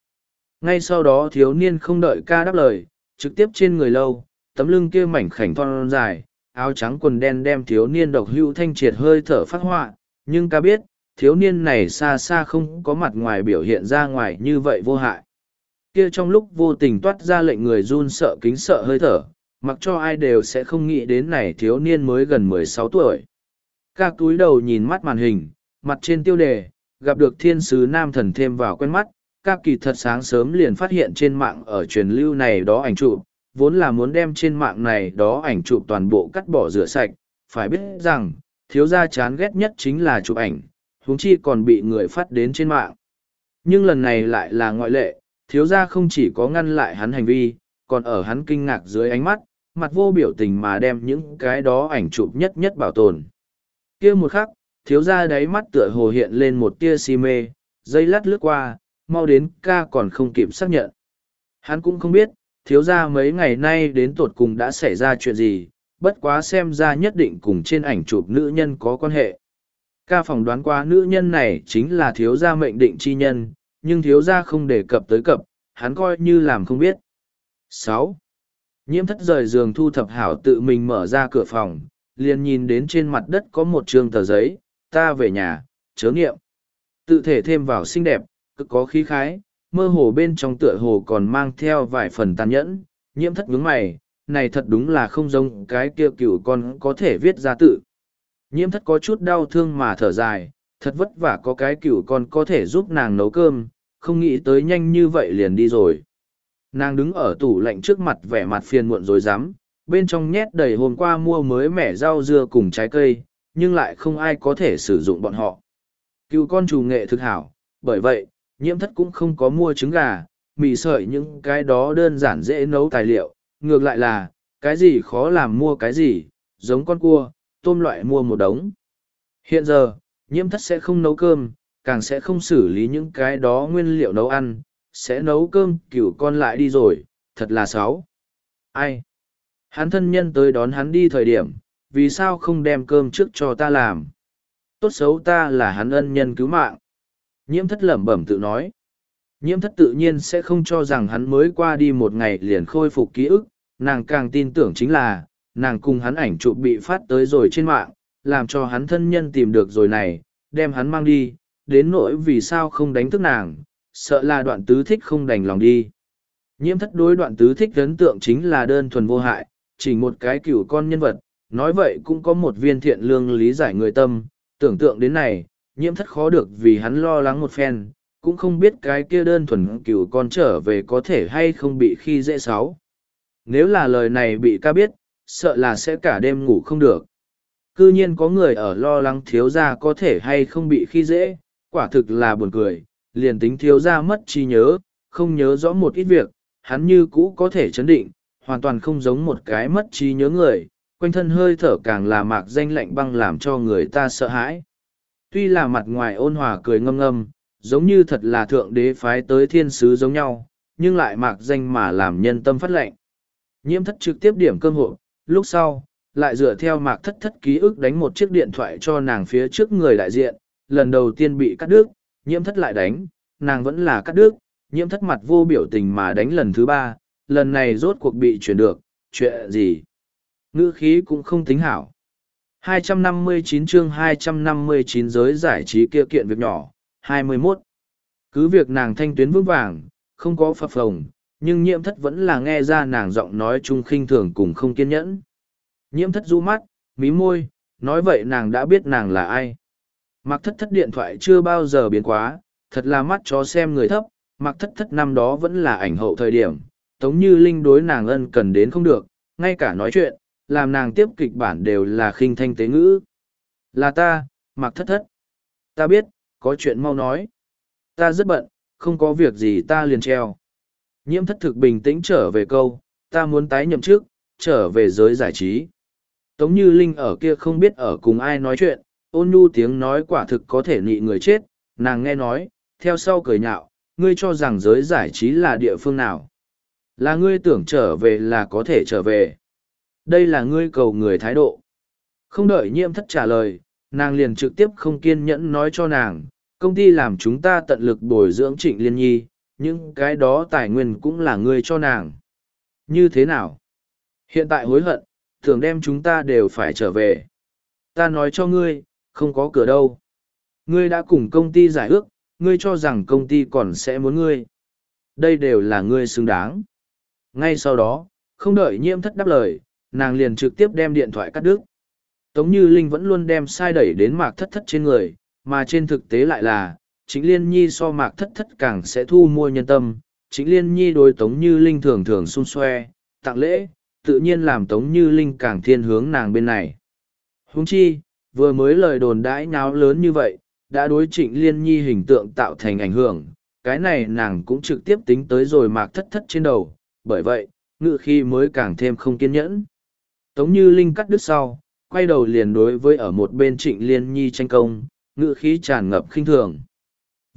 Ngay sau đó thiếu niên không đợi ca đáp lời, trực tiếp trên người lâu, tấm lưng kia mảnh khảnh thon dài áo trắng quần đen đem thiếu niên độc hữu thanh triệt hơi thở phát họa, nhưng ca biết, thiếu niên này xa xa không có mặt ngoài biểu hiện ra ngoài như vậy vô hại. Kia trong lúc vô tình toát ra lệnh người run sợ kính sợ hơi thở, mặc cho ai đều sẽ không nghĩ đến này thiếu niên mới gần mười sáu tuổi. Ca cúi đầu nhìn mắt màn hình, mặt trên tiêu đề, gặp được thiên sứ nam thần thêm vào quen mắt, ca kỳ thật sáng sớm liền phát hiện trên mạng ở truyền lưu này đó ảnh chụp vốn là muốn đem trên mạng này đó ảnh chụp toàn bộ cắt bỏ rửa sạch, phải biết rằng, thiếu gia chán ghét nhất chính là chụp ảnh, huống chi còn bị người phát đến trên mạng. Nhưng lần này lại là ngoại lệ, thiếu gia không chỉ có ngăn lại hắn hành vi, còn ở hắn kinh ngạc dưới ánh mắt, mặt vô biểu tình mà đem những cái đó ảnh chụp nhất nhất bảo tồn. kia một khắc, thiếu gia đáy mắt tựa hồ hiện lên một tia si mê, dây lát lướt qua, mau đến ca còn không kịp xác nhận. Hắn cũng không biết, thiếu gia mấy ngày nay đến tột cùng đã xảy ra chuyện gì, bất quá xem ra nhất định cùng trên ảnh chụp nữ nhân có quan hệ. Ca phỏng đoán qua nữ nhân này chính là thiếu gia mệnh định chi nhân, nhưng thiếu gia không đề cập tới cập, hắn coi như làm không biết. sáu Nhiễm thất rời giường thu thập hảo tự mình mở ra cửa phòng, liền nhìn đến trên mặt đất có một trường tờ giấy, ta về nhà, chớ nghiệm. Tự thể thêm vào xinh đẹp, cực có khí khái, mơ hồ bên trong tựa hồ còn mang theo vài phần tàn nhẫn, nhiễm thất nhướng mày, này thật đúng là không giống cái kia cựu con có thể viết ra tự. Nhiễm thất có chút đau thương mà thở dài, thật vất vả có cái cựu con có thể giúp nàng nấu cơm, không nghĩ tới nhanh như vậy liền đi rồi. Nàng đứng ở tủ lạnh trước mặt vẻ mặt phiền muộn rồi dám, bên trong nhét đầy hôm qua mua mới mẻ rau dưa cùng trái cây, nhưng lại không ai có thể sử dụng bọn họ. Cựu con chủ nghệ thực hảo, bởi vậy, nhiễm thất cũng không có mua trứng gà, mì sợi những cái đó đơn giản dễ nấu tài liệu, ngược lại là, cái gì khó làm mua cái gì, giống con cua, tôm loại mua một đống. Hiện giờ, nhiễm thất sẽ không nấu cơm, càng sẽ không xử lý những cái đó nguyên liệu nấu ăn, sẽ nấu cơm cửu con lại đi rồi, thật là sáu. Ai? Hắn thân nhân tới đón hắn đi thời điểm, vì sao không đem cơm trước cho ta làm? Tốt xấu ta là hắn ân nhân cứu mạng. Nhiễm thất lẩm bẩm tự nói. Nhiễm thất tự nhiên sẽ không cho rằng hắn mới qua đi một ngày liền khôi phục ký ức, nàng càng tin tưởng chính là, nàng cùng hắn ảnh chụp bị phát tới rồi trên mạng, làm cho hắn thân nhân tìm được rồi này, đem hắn mang đi, đến nỗi vì sao không đánh thức nàng, sợ là đoạn tứ thích không đành lòng đi. Nhiễm thất đối đoạn tứ thích ấn tượng chính là đơn thuần vô hại, chỉ một cái cửu con nhân vật, nói vậy cũng có một viên thiện lương lý giải người tâm, tưởng tượng đến này, nhiễm thất khó được vì hắn lo lắng một phen, cũng không biết cái kia đơn thuần cửu con trở về có thể hay không bị khi dễ sáu Nếu là lời này bị ca biết, sợ là sẽ cả đêm ngủ không được. Cư nhiên có người ở lo lắng thiếu gia có thể hay không bị khi dễ, quả thực là buồn cười, liền tính thiếu gia mất trí nhớ, không nhớ rõ một ít việc, hắn như cũ có thể chấn định, hoàn toàn không giống một cái mất trí nhớ người, quanh thân hơi thở càng là mạc danh lạnh băng làm cho người ta sợ hãi. Tuy là mặt ngoài ôn hòa cười ngâm ngâm, giống như thật là thượng đế phái tới thiên sứ giống nhau, nhưng lại mạc danh mà làm nhân tâm phát lệnh. Nhiễm thất trực tiếp điểm cơm hộ, lúc sau, lại dựa theo mạc thất thất ký ức đánh một chiếc điện thoại cho nàng phía trước người đại diện, lần đầu tiên bị cắt đứt, nhiễm thất lại đánh, nàng vẫn là cắt đứt, nhiễm thất mặt vô biểu tình mà đánh lần thứ ba, lần này rốt cuộc bị chuyển được, chuyện gì? Ngữ khí cũng không tính hảo. 259 chương 259 giới giải trí kia kiện việc nhỏ, 21. Cứ việc nàng thanh tuyến vững vàng, không có phập phồng, nhưng nhiễm thất vẫn là nghe ra nàng giọng nói chung khinh thường cùng không kiên nhẫn. Nhiễm thất du mắt, mí môi, nói vậy nàng đã biết nàng là ai. Mặc thất thất điện thoại chưa bao giờ biến quá, thật là mắt chó xem người thấp, mặc thất thất năm đó vẫn là ảnh hậu thời điểm, tống như linh đối nàng ân cần đến không được, ngay cả nói chuyện, làm nàng tiếp kịch bản đều là khinh thanh tế ngữ. Là ta, mặc thất thất. Ta biết, có chuyện mau nói. Ta rất bận, không có việc gì ta liền treo. Nhiễm thất thực bình tĩnh trở về câu, ta muốn tái nhậm chức trở về giới giải trí. Tống như Linh ở kia không biết ở cùng ai nói chuyện, ôn nhu tiếng nói quả thực có thể nị người chết, nàng nghe nói, theo sau cười nhạo, ngươi cho rằng giới giải trí là địa phương nào. Là ngươi tưởng trở về là có thể trở về. Đây là ngươi cầu người thái độ. Không đợi nhiễm thất trả lời, nàng liền trực tiếp không kiên nhẫn nói cho nàng, công ty làm chúng ta tận lực bồi dưỡng trịnh liên nhi, những cái đó tài nguyên cũng là ngươi cho nàng. Như thế nào? Hiện tại hối hận, thường đem chúng ta đều phải trở về. Ta nói cho ngươi, không có cửa đâu. Ngươi đã cùng công ty giải ước, ngươi cho rằng công ty còn sẽ muốn ngươi. Đây đều là ngươi xứng đáng. Ngay sau đó, không đợi nhiễm thất đáp lời, nàng liền trực tiếp đem điện thoại cắt đứt. Tống Như Linh vẫn luôn đem sai đẩy đến mạc thất thất trên người, mà trên thực tế lại là, chính Liên Nhi so mạc thất thất càng sẽ thu mua nhân tâm. Chính Liên Nhi đối Tống Như Linh thường thường xung xoe, tặng lễ, tự nhiên làm Tống Như Linh càng thiên hướng nàng bên này. Huống chi, vừa mới lời đồn đãi nháo lớn như vậy, đã đối trịnh liên nhi hình tượng tạo thành ảnh hưởng, cái này nàng cũng trực tiếp tính tới rồi mạc thất thất trên đầu, bởi vậy, ngự khi mới càng thêm không kiên nhẫn. Tống như Linh cắt đứt sau, quay đầu liền đối với ở một bên trịnh liên nhi tranh công, ngự khí tràn ngập khinh thường.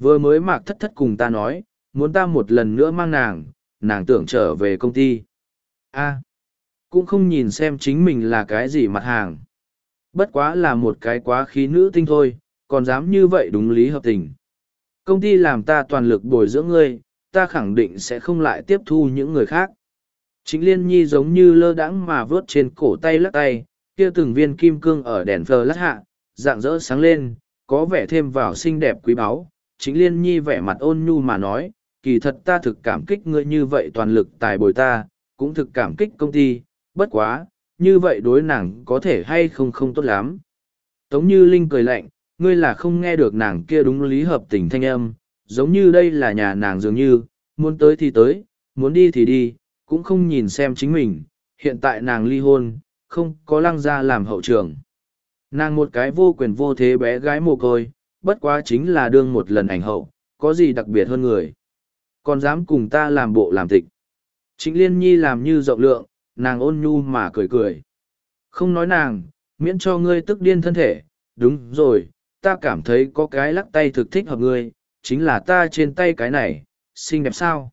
Vừa mới mạc thất thất cùng ta nói, muốn ta một lần nữa mang nàng, nàng tưởng trở về công ty. a cũng không nhìn xem chính mình là cái gì mặt hàng. Bất quá là một cái quá khí nữ tinh thôi, còn dám như vậy đúng lý hợp tình. Công ty làm ta toàn lực bồi dưỡng ngươi, ta khẳng định sẽ không lại tiếp thu những người khác. Chính liên nhi giống như lơ đãng mà vớt trên cổ tay lắc tay, kia từng viên kim cương ở đèn phờ lắc hạ, dạng rỡ sáng lên, có vẻ thêm vào xinh đẹp quý báu. Chính liên nhi vẻ mặt ôn nhu mà nói, kỳ thật ta thực cảm kích ngươi như vậy toàn lực tài bồi ta, cũng thực cảm kích công ty, bất quá, như vậy đối nàng có thể hay không không tốt lắm. Tống như Linh cười lạnh, ngươi là không nghe được nàng kia đúng lý hợp tình thanh âm, giống như đây là nhà nàng dường như, muốn tới thì tới, muốn đi thì đi, cũng không nhìn xem chính mình, hiện tại nàng ly hôn, không có lăng ra làm hậu trưởng. Nàng một cái vô quyền vô thế bé gái mồ côi, bất quá chính là đương một lần ảnh hậu, có gì đặc biệt hơn người. Còn dám cùng ta làm bộ làm tịch. chính Liên Nhi làm như rộng lượng, nàng ôn nhu mà cười cười. Không nói nàng, miễn cho ngươi tức điên thân thể, đúng rồi, ta cảm thấy có cái lắc tay thực thích hợp ngươi, chính là ta trên tay cái này, xinh đẹp sao?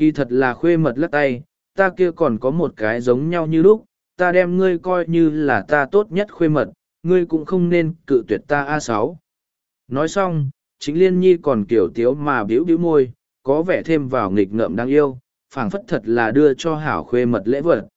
Kỳ thật là khuê mật lắc tay, ta kia còn có một cái giống nhau như lúc, ta đem ngươi coi như là ta tốt nhất khuê mật, ngươi cũng không nên cự tuyệt ta a sáu. Nói xong, chính liên nhi còn kiểu tiếu mà biểu biểu môi, có vẻ thêm vào nghịch ngợm đáng yêu, phảng phất thật là đưa cho hảo khuê mật lễ vật.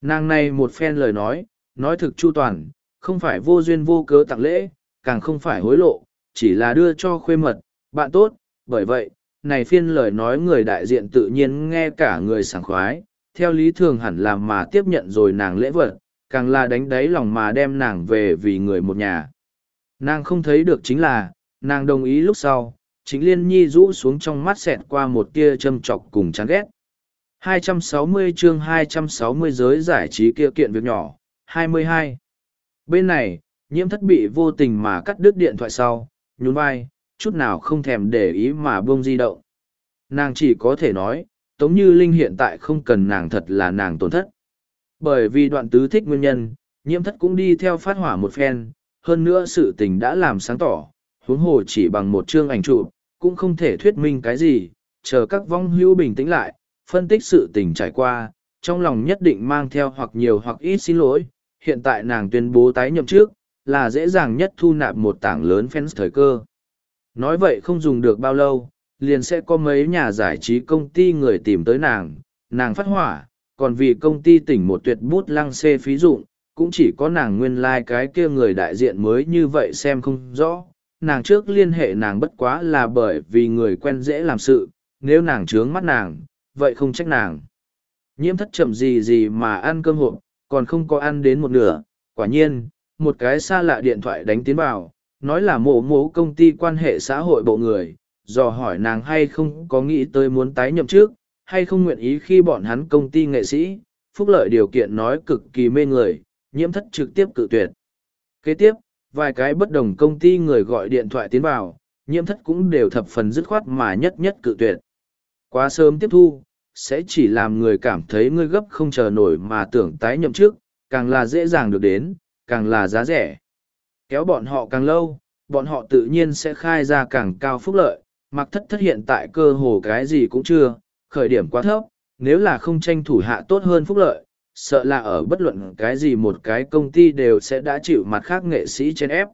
Nàng này một phen lời nói, nói thực chu toàn, không phải vô duyên vô cớ tặng lễ, càng không phải hối lộ, chỉ là đưa cho khuê mật, bạn tốt, bởi vậy, này phiên lời nói người đại diện tự nhiên nghe cả người sảng khoái, theo lý thường hẳn làm mà tiếp nhận rồi nàng lễ vật, càng là đánh đáy lòng mà đem nàng về vì người một nhà. Nàng không thấy được chính là, nàng đồng ý lúc sau, chính liên nhi rũ xuống trong mắt xẹt qua một tia châm chọc cùng chán ghét. 260 chương 260 giới giải trí kia kiện việc nhỏ, 22. Bên này, nhiễm thất bị vô tình mà cắt đứt điện thoại sau, nhún vai, chút nào không thèm để ý mà buông di động. Nàng chỉ có thể nói, Tống Như Linh hiện tại không cần nàng thật là nàng tổn thất. Bởi vì đoạn tứ thích nguyên nhân, nhiễm thất cũng đi theo phát hỏa một phen, hơn nữa sự tình đã làm sáng tỏ, huống hồ chỉ bằng một chương ảnh chụp cũng không thể thuyết minh cái gì, chờ các vong hữu bình tĩnh lại, phân tích sự tình trải qua, trong lòng nhất định mang theo hoặc nhiều hoặc ít xin lỗi, hiện tại nàng tuyên bố tái nhậm trước, là dễ dàng nhất thu nạp một tảng lớn fans thời cơ. Nói vậy không dùng được bao lâu, liền sẽ có mấy nhà giải trí công ty người tìm tới nàng, nàng phát hỏa, còn vì công ty tỉnh một tuyệt bút lăng xê phí dụng, cũng chỉ có nàng nguyên lai like cái kia người đại diện mới như vậy xem không rõ. Nàng trước liên hệ nàng bất quá là bởi vì người quen dễ làm sự, nếu nàng trướng mắt nàng, vậy không trách nàng. Nhiễm thất chậm gì gì mà ăn cơm hộp, còn không có ăn đến một nửa, quả nhiên, một cái xa lạ điện thoại đánh tiến vào, nói là mộ mố công ty quan hệ xã hội bộ người, dò hỏi nàng hay không có nghĩ tới muốn tái nhậm trước, hay không nguyện ý khi bọn hắn công ty nghệ sĩ, phúc lợi điều kiện nói cực kỳ mê người, nhiễm thất trực tiếp cự tuyệt. Kế tiếp, vài cái bất đồng công ty người gọi điện thoại tiến vào, nhiễm thất cũng đều thập phần dứt khoát mà nhất nhất cự tuyệt. Quá sớm tiếp thu, sẽ chỉ làm người cảm thấy ngươi gấp không chờ nổi mà tưởng tái nhậm trước, càng là dễ dàng được đến, càng là giá rẻ. Kéo bọn họ càng lâu, bọn họ tự nhiên sẽ khai ra càng cao phúc lợi, mặc thất thất hiện tại cơ hồ cái gì cũng chưa, khởi điểm quá thấp, nếu là không tranh thủ hạ tốt hơn phúc lợi, sợ là ở bất luận cái gì một cái công ty đều sẽ đã chịu mặt khác nghệ sĩ trên ép.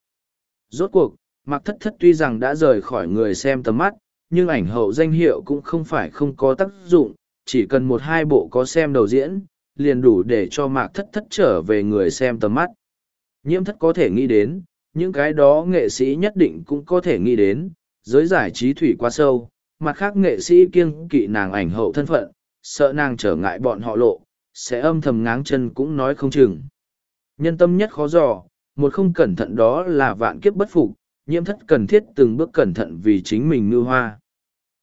Rốt cuộc, mặc thất thất tuy rằng đã rời khỏi người xem tầm mắt, nhưng ảnh hậu danh hiệu cũng không phải không có tác dụng, chỉ cần một hai bộ có xem đầu diễn, liền đủ để cho mạc thất thất trở về người xem tầm mắt. Nhiễm thất có thể nghĩ đến, những cái đó nghệ sĩ nhất định cũng có thể nghĩ đến, giới giải trí thủy quá sâu, mặt khác nghệ sĩ kiêng kỵ nàng ảnh hậu thân phận, sợ nàng trở ngại bọn họ lộ, sẽ âm thầm ngáng chân cũng nói không chừng. Nhân tâm nhất khó dò, một không cẩn thận đó là vạn kiếp bất phục, nhiễm thất cần thiết từng bước cẩn thận vì chính mình ngư hoa.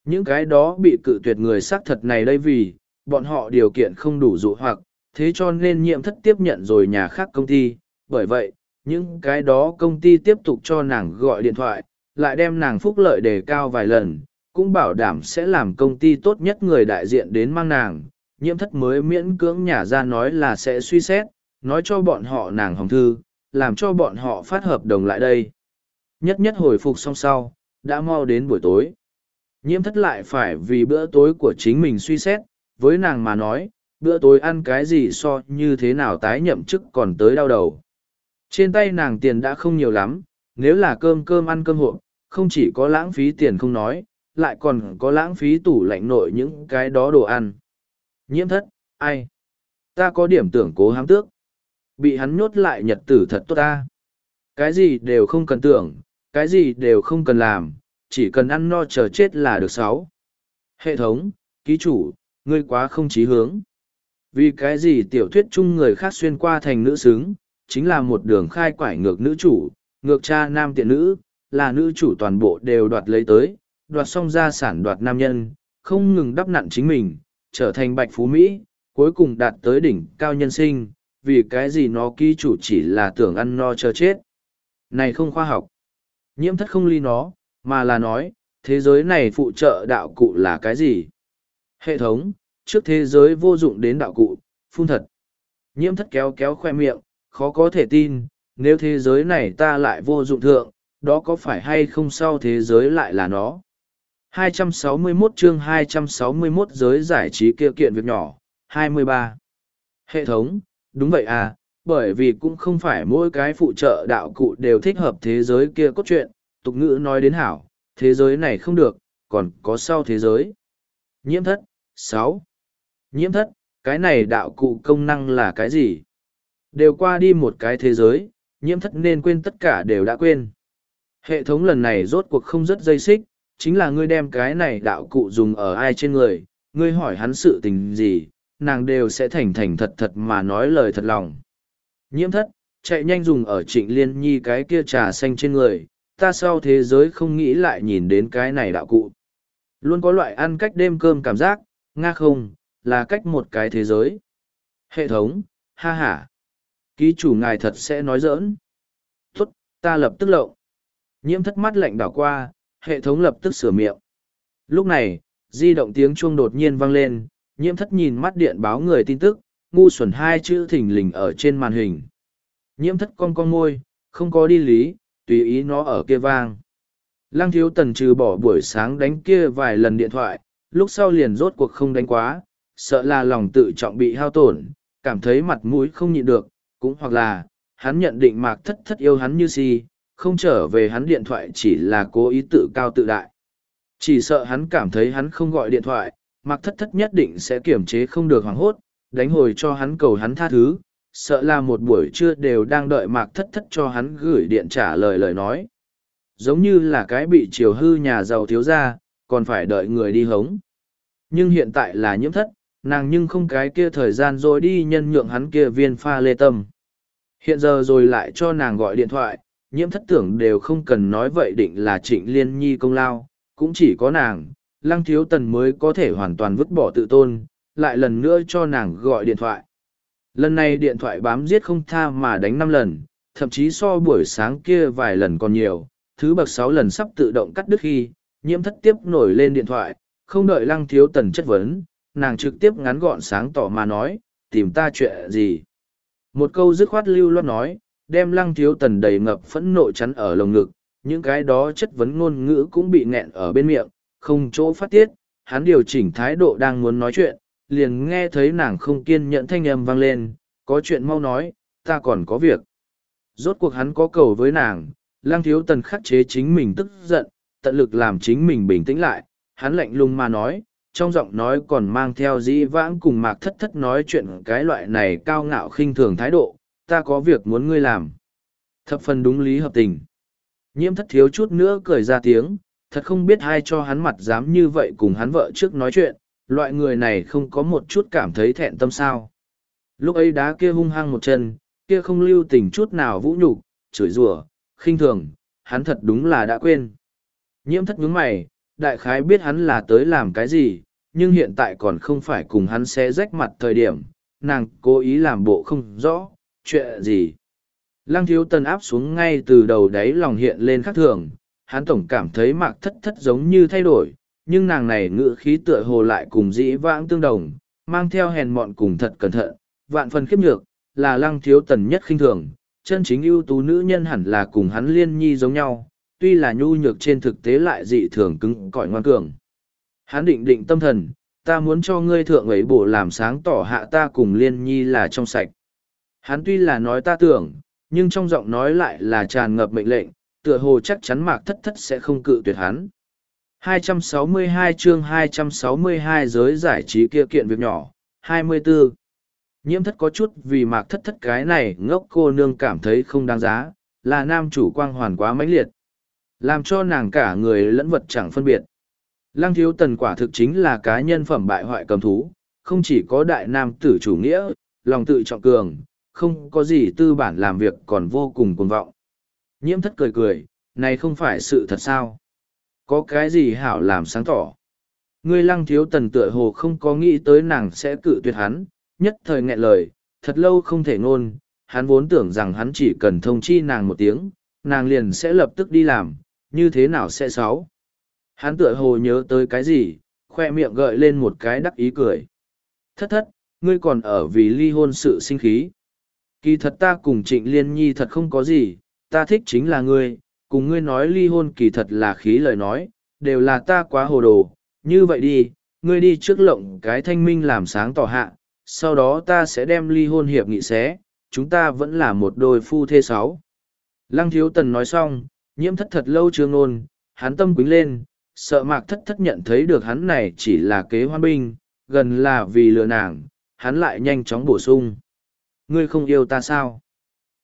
Những cái đó bị cự tuyệt người xác thật này đây vì, bọn họ điều kiện không đủ dụ hoặc, thế cho nên nhiễm thất tiếp nhận rồi nhà khác công ty, bởi vậy, những cái đó công ty tiếp tục cho nàng gọi điện thoại, lại đem nàng phúc lợi đề cao vài lần, cũng bảo đảm sẽ làm công ty tốt nhất người đại diện đến mang nàng, nhiễm thất mới miễn cưỡng nhả ra nói là sẽ suy xét, nói cho bọn họ nàng hồng thư, làm cho bọn họ phát hợp đồng lại đây. Nhất nhất hồi phục xong sau, đã mau đến buổi tối. Nhiễm thất lại phải vì bữa tối của chính mình suy xét, với nàng mà nói, bữa tối ăn cái gì so như thế nào tái nhậm chức còn tới đau đầu. Trên tay nàng tiền đã không nhiều lắm, nếu là cơm cơm ăn cơm hộp, không chỉ có lãng phí tiền không nói, lại còn có lãng phí tủ lạnh nội những cái đó đồ ăn. Nhiễm thất, ai? Ta có điểm tưởng cố hám tước. Bị hắn nhốt lại nhật tử thật tốt ta. Cái gì đều không cần tưởng, cái gì đều không cần làm, chỉ cần ăn no chờ chết là được sáu. Hệ thống, ký chủ, ngươi quá không chí hướng. Vì cái gì tiểu thuyết chung người khác xuyên qua thành nữ xứng, chính là một đường khai quải ngược nữ chủ, ngược cha nam tiện nữ, là nữ chủ toàn bộ đều đoạt lấy tới, đoạt xong gia sản đoạt nam nhân, không ngừng đắp nặn chính mình, trở thành bạch phú Mỹ, cuối cùng đạt tới đỉnh cao nhân sinh, vì cái gì nó ký chủ chỉ là tưởng ăn no chờ chết. Này không khoa học. Nhiễm thất không ly nó, mà là nói, thế giới này phụ trợ đạo cụ là cái gì? Hệ thống, trước thế giới vô dụng đến đạo cụ, phun thật. Nhiễm thất kéo kéo khoe miệng, khó có thể tin, nếu thế giới này ta lại vô dụng thượng, đó có phải hay không sau thế giới lại là nó? 261 chương 261 giới giải trí kia kiện việc nhỏ, 23. Hệ thống, đúng vậy à, bởi vì cũng không phải mỗi cái phụ trợ đạo cụ đều thích hợp thế giới kia cốt truyện, tục ngữ nói đến hảo, thế giới này không được, còn có sau thế giới. Nhiễm thất, 6. Nhiễm thất, cái này đạo cụ công năng là cái gì? Đều qua đi một cái thế giới, nhiễm thất nên quên tất cả đều đã quên. Hệ thống lần này rốt cuộc không rất dây xích, chính là ngươi đem cái này đạo cụ dùng ở ai trên người, ngươi hỏi hắn sự tình gì, nàng đều sẽ thành thành thật thật mà nói lời thật lòng. Nhiễm thất, chạy nhanh dùng ở trịnh liên nhi cái kia trà xanh trên người, ta sau thế giới không nghĩ lại nhìn đến cái này đạo cụ. Luôn có loại ăn cách đêm cơm cảm giác, nga không, là cách một cái thế giới. Hệ thống, ha ha. Ký chủ ngài thật sẽ nói giỡn. Tốt, ta lập tức lộng. Nhiễm thất mắt lạnh đảo qua, hệ thống lập tức sửa miệng. Lúc này, di động tiếng chuông đột nhiên vang lên, nhiễm thất nhìn mắt điện báo người tin tức, ngu xuẩn hai chữ thình lình ở trên màn hình. Nhiễm thất con con môi, không có đi lý, tùy ý nó ở kia vang. Lăng thiếu tần trừ bỏ buổi sáng đánh kia vài lần điện thoại, lúc sau liền rốt cuộc không đánh quá, sợ là lòng tự trọng bị hao tổn, cảm thấy mặt mũi không nhịn được, cũng hoặc là, hắn nhận định mạc thất thất yêu hắn như si, không trở về hắn điện thoại chỉ là cố ý tự cao tự đại. Chỉ sợ hắn cảm thấy hắn không gọi điện thoại, mạc thất thất nhất định sẽ kiểm chế không được hoảng hốt, đánh hồi cho hắn cầu hắn tha thứ, sợ là một buổi trưa đều đang đợi mạc thất thất cho hắn gửi điện trả lời lời nói. Giống như là cái bị chiều hư nhà giàu thiếu ra, còn phải đợi người đi hống. Nhưng hiện tại là nhiễm thất, nàng nhưng không cái kia thời gian rồi đi nhân nhượng hắn kia viên pha lê tâm. Hiện giờ rồi lại cho nàng gọi điện thoại, nhiễm thất tưởng đều không cần nói vậy định là trịnh liên nhi công lao, cũng chỉ có nàng, lăng thiếu tần mới có thể hoàn toàn vứt bỏ tự tôn, lại lần nữa cho nàng gọi điện thoại. Lần này điện thoại bám giết không tha mà đánh năm lần, thậm chí so buổi sáng kia vài lần còn nhiều, thứ bậc sáu lần sắp tự động cắt đứt khi, nhiễm thất tiếp nổi lên điện thoại, không đợi lăng thiếu tần chất vấn, nàng trực tiếp ngắn gọn sáng tỏ mà nói, tìm ta chuyện gì. Một câu dứt khoát lưu loát nói, đem lăng thiếu tần đầy ngập phẫn nộ chắn ở lồng ngực, những cái đó chất vấn ngôn ngữ cũng bị nghẹn ở bên miệng, không chỗ phát tiết, hắn điều chỉnh thái độ đang muốn nói chuyện, liền nghe thấy nàng không kiên nhẫn thanh âm vang lên, có chuyện mau nói, ta còn có việc. Rốt cuộc hắn có cầu với nàng, lang thiếu tần khắc chế chính mình tức giận, tận lực làm chính mình bình tĩnh lại, hắn lạnh lùng mà nói, trong giọng nói còn mang theo dĩ vãng cùng mạc thất thất nói chuyện cái loại này cao ngạo khinh thường thái độ, ta có việc muốn ngươi làm. Thập phần đúng lý hợp tình. Nhiễm thất thiếu chút nữa cười ra tiếng, thật không biết ai cho hắn mặt dám như vậy cùng hắn vợ trước nói chuyện, loại người này không có một chút cảm thấy thẹn tâm sao. Lúc ấy đá kia hung hăng một chân, kia không lưu tình chút nào vũ nhục, chửi rủa, khinh thường, hắn thật đúng là đã quên. Nhiễm thất nhướng mày, đại khái biết hắn là tới làm cái gì, nhưng hiện tại còn không phải cùng hắn xé rách mặt thời điểm, nàng cố ý làm bộ không rõ, chuyện gì. Lăng thiếu tần áp xuống ngay từ đầu đáy lòng hiện lên khác thường, hắn tổng cảm thấy mạc thất thất giống như thay đổi, nhưng nàng này ngữ khí tựa hồ lại cùng dĩ vãng tương đồng, mang theo hèn mọn cùng thật cẩn thận, vạn phần khiếp nhược, là lăng thiếu tần nhất khinh thường, chân chính ưu tú nữ nhân hẳn là cùng hắn liên nhi giống nhau, tuy là nhu nhược trên thực tế lại dị thường cứng cỏi ngoan cường. Hắn định định tâm thần, ta muốn cho ngươi thượng ấy bổ làm sáng tỏ hạ ta cùng liên nhi là trong sạch. Hắn tuy là nói ta tưởng, nhưng trong giọng nói lại là tràn ngập mệnh lệnh, tựa hồ chắc chắn mạc thất thất sẽ không cự tuyệt hắn. 262 chương 262 giới giải trí kia kiện việc nhỏ, 24. Nhiễm thất có chút vì mạc thất thất cái này ngốc cô nương cảm thấy không đáng giá, là nam chủ quang hoàn quá mãnh liệt. Làm cho nàng cả người lẫn vật chẳng phân biệt. Lăng thiếu tần quả thực chính là cá nhân phẩm bại hoại cầm thú, không chỉ có đại nam tử chủ nghĩa, lòng tự trọng cường, không có gì tư bản làm việc còn vô cùng cuồng vọng. Nhiễm thất cười cười, này không phải sự thật sao? Có cái gì hảo làm sáng tỏ? Ngươi lăng thiếu tần tựa hồ không có nghĩ tới nàng sẽ cự tuyệt hắn, nhất thời nghẹn lời, thật lâu không thể ngôn, hắn vốn tưởng rằng hắn chỉ cần thông chi nàng một tiếng, nàng liền sẽ lập tức đi làm, như thế nào sẽ xấu. Hắn tựa hồ nhớ tới cái gì, khoe miệng gợi lên một cái đắc ý cười. Thất thất, ngươi còn ở vì ly hôn sự sinh khí. Kỳ thật ta cùng trịnh liên nhi thật không có gì, ta thích chính là ngươi, cùng ngươi nói ly hôn kỳ thật là khí lời nói, đều là ta quá hồ đồ, như vậy đi, ngươi đi trước lộng cái thanh minh làm sáng tỏ hạ, sau đó ta sẽ đem ly hôn hiệp nghị xé, chúng ta vẫn là một đôi phu thê sáu. Lăng thiếu tần nói xong, nhiễm thất thật lâu chưa ngôn, hắn tâm quính lên, sợ mạc thất thất nhận thấy được hắn này chỉ là kế hoan binh, gần là vì lừa nàng, hắn lại nhanh chóng bổ sung. Ngươi không yêu ta sao?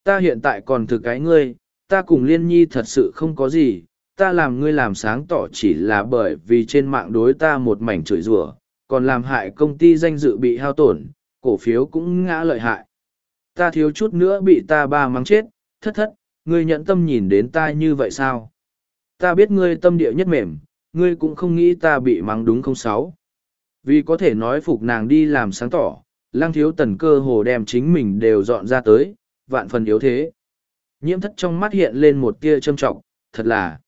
Ta hiện tại còn thực cái ngươi, ta cùng liên nhi thật sự không có gì, ta làm ngươi làm sáng tỏ chỉ là bởi vì trên mạng đối ta một mảnh chửi rủa còn làm hại công ty danh dự bị hao tổn, cổ phiếu cũng ngã lợi hại. Ta thiếu chút nữa bị ta ba mắng chết, thất thất, ngươi nhận tâm nhìn đến ta như vậy sao? Ta biết ngươi tâm địa nhất mềm, ngươi cũng không nghĩ ta bị mắng đúng không sáu. Vì có thể nói phục nàng đi làm sáng tỏ, lang thiếu tần cơ hồ đem chính mình đều dọn ra tới, vạn phần yếu thế. Nhiễm thất trong mắt hiện lên một tia châm trọng, thật là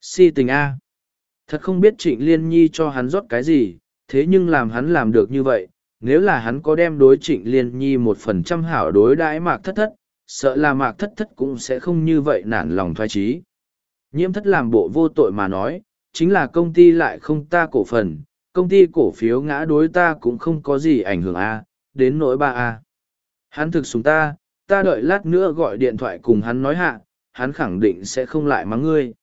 si tình a. Thật không biết trịnh liên nhi cho hắn rót cái gì, thế nhưng làm hắn làm được như vậy, nếu là hắn có đem đối trịnh liên nhi một phần trăm hảo đối đãi mạc thất thất, sợ là mạc thất thất cũng sẽ không như vậy nản lòng thoái trí. Nhiễm thất làm bộ vô tội mà nói, chính là công ty lại không ta cổ phần, công ty cổ phiếu ngã đối ta cũng không có gì ảnh hưởng a đến nỗi ba a Hắn thực súng ta, ta đợi lát nữa gọi điện thoại cùng hắn nói hạ, hắn khẳng định sẽ không lại mắng ngươi.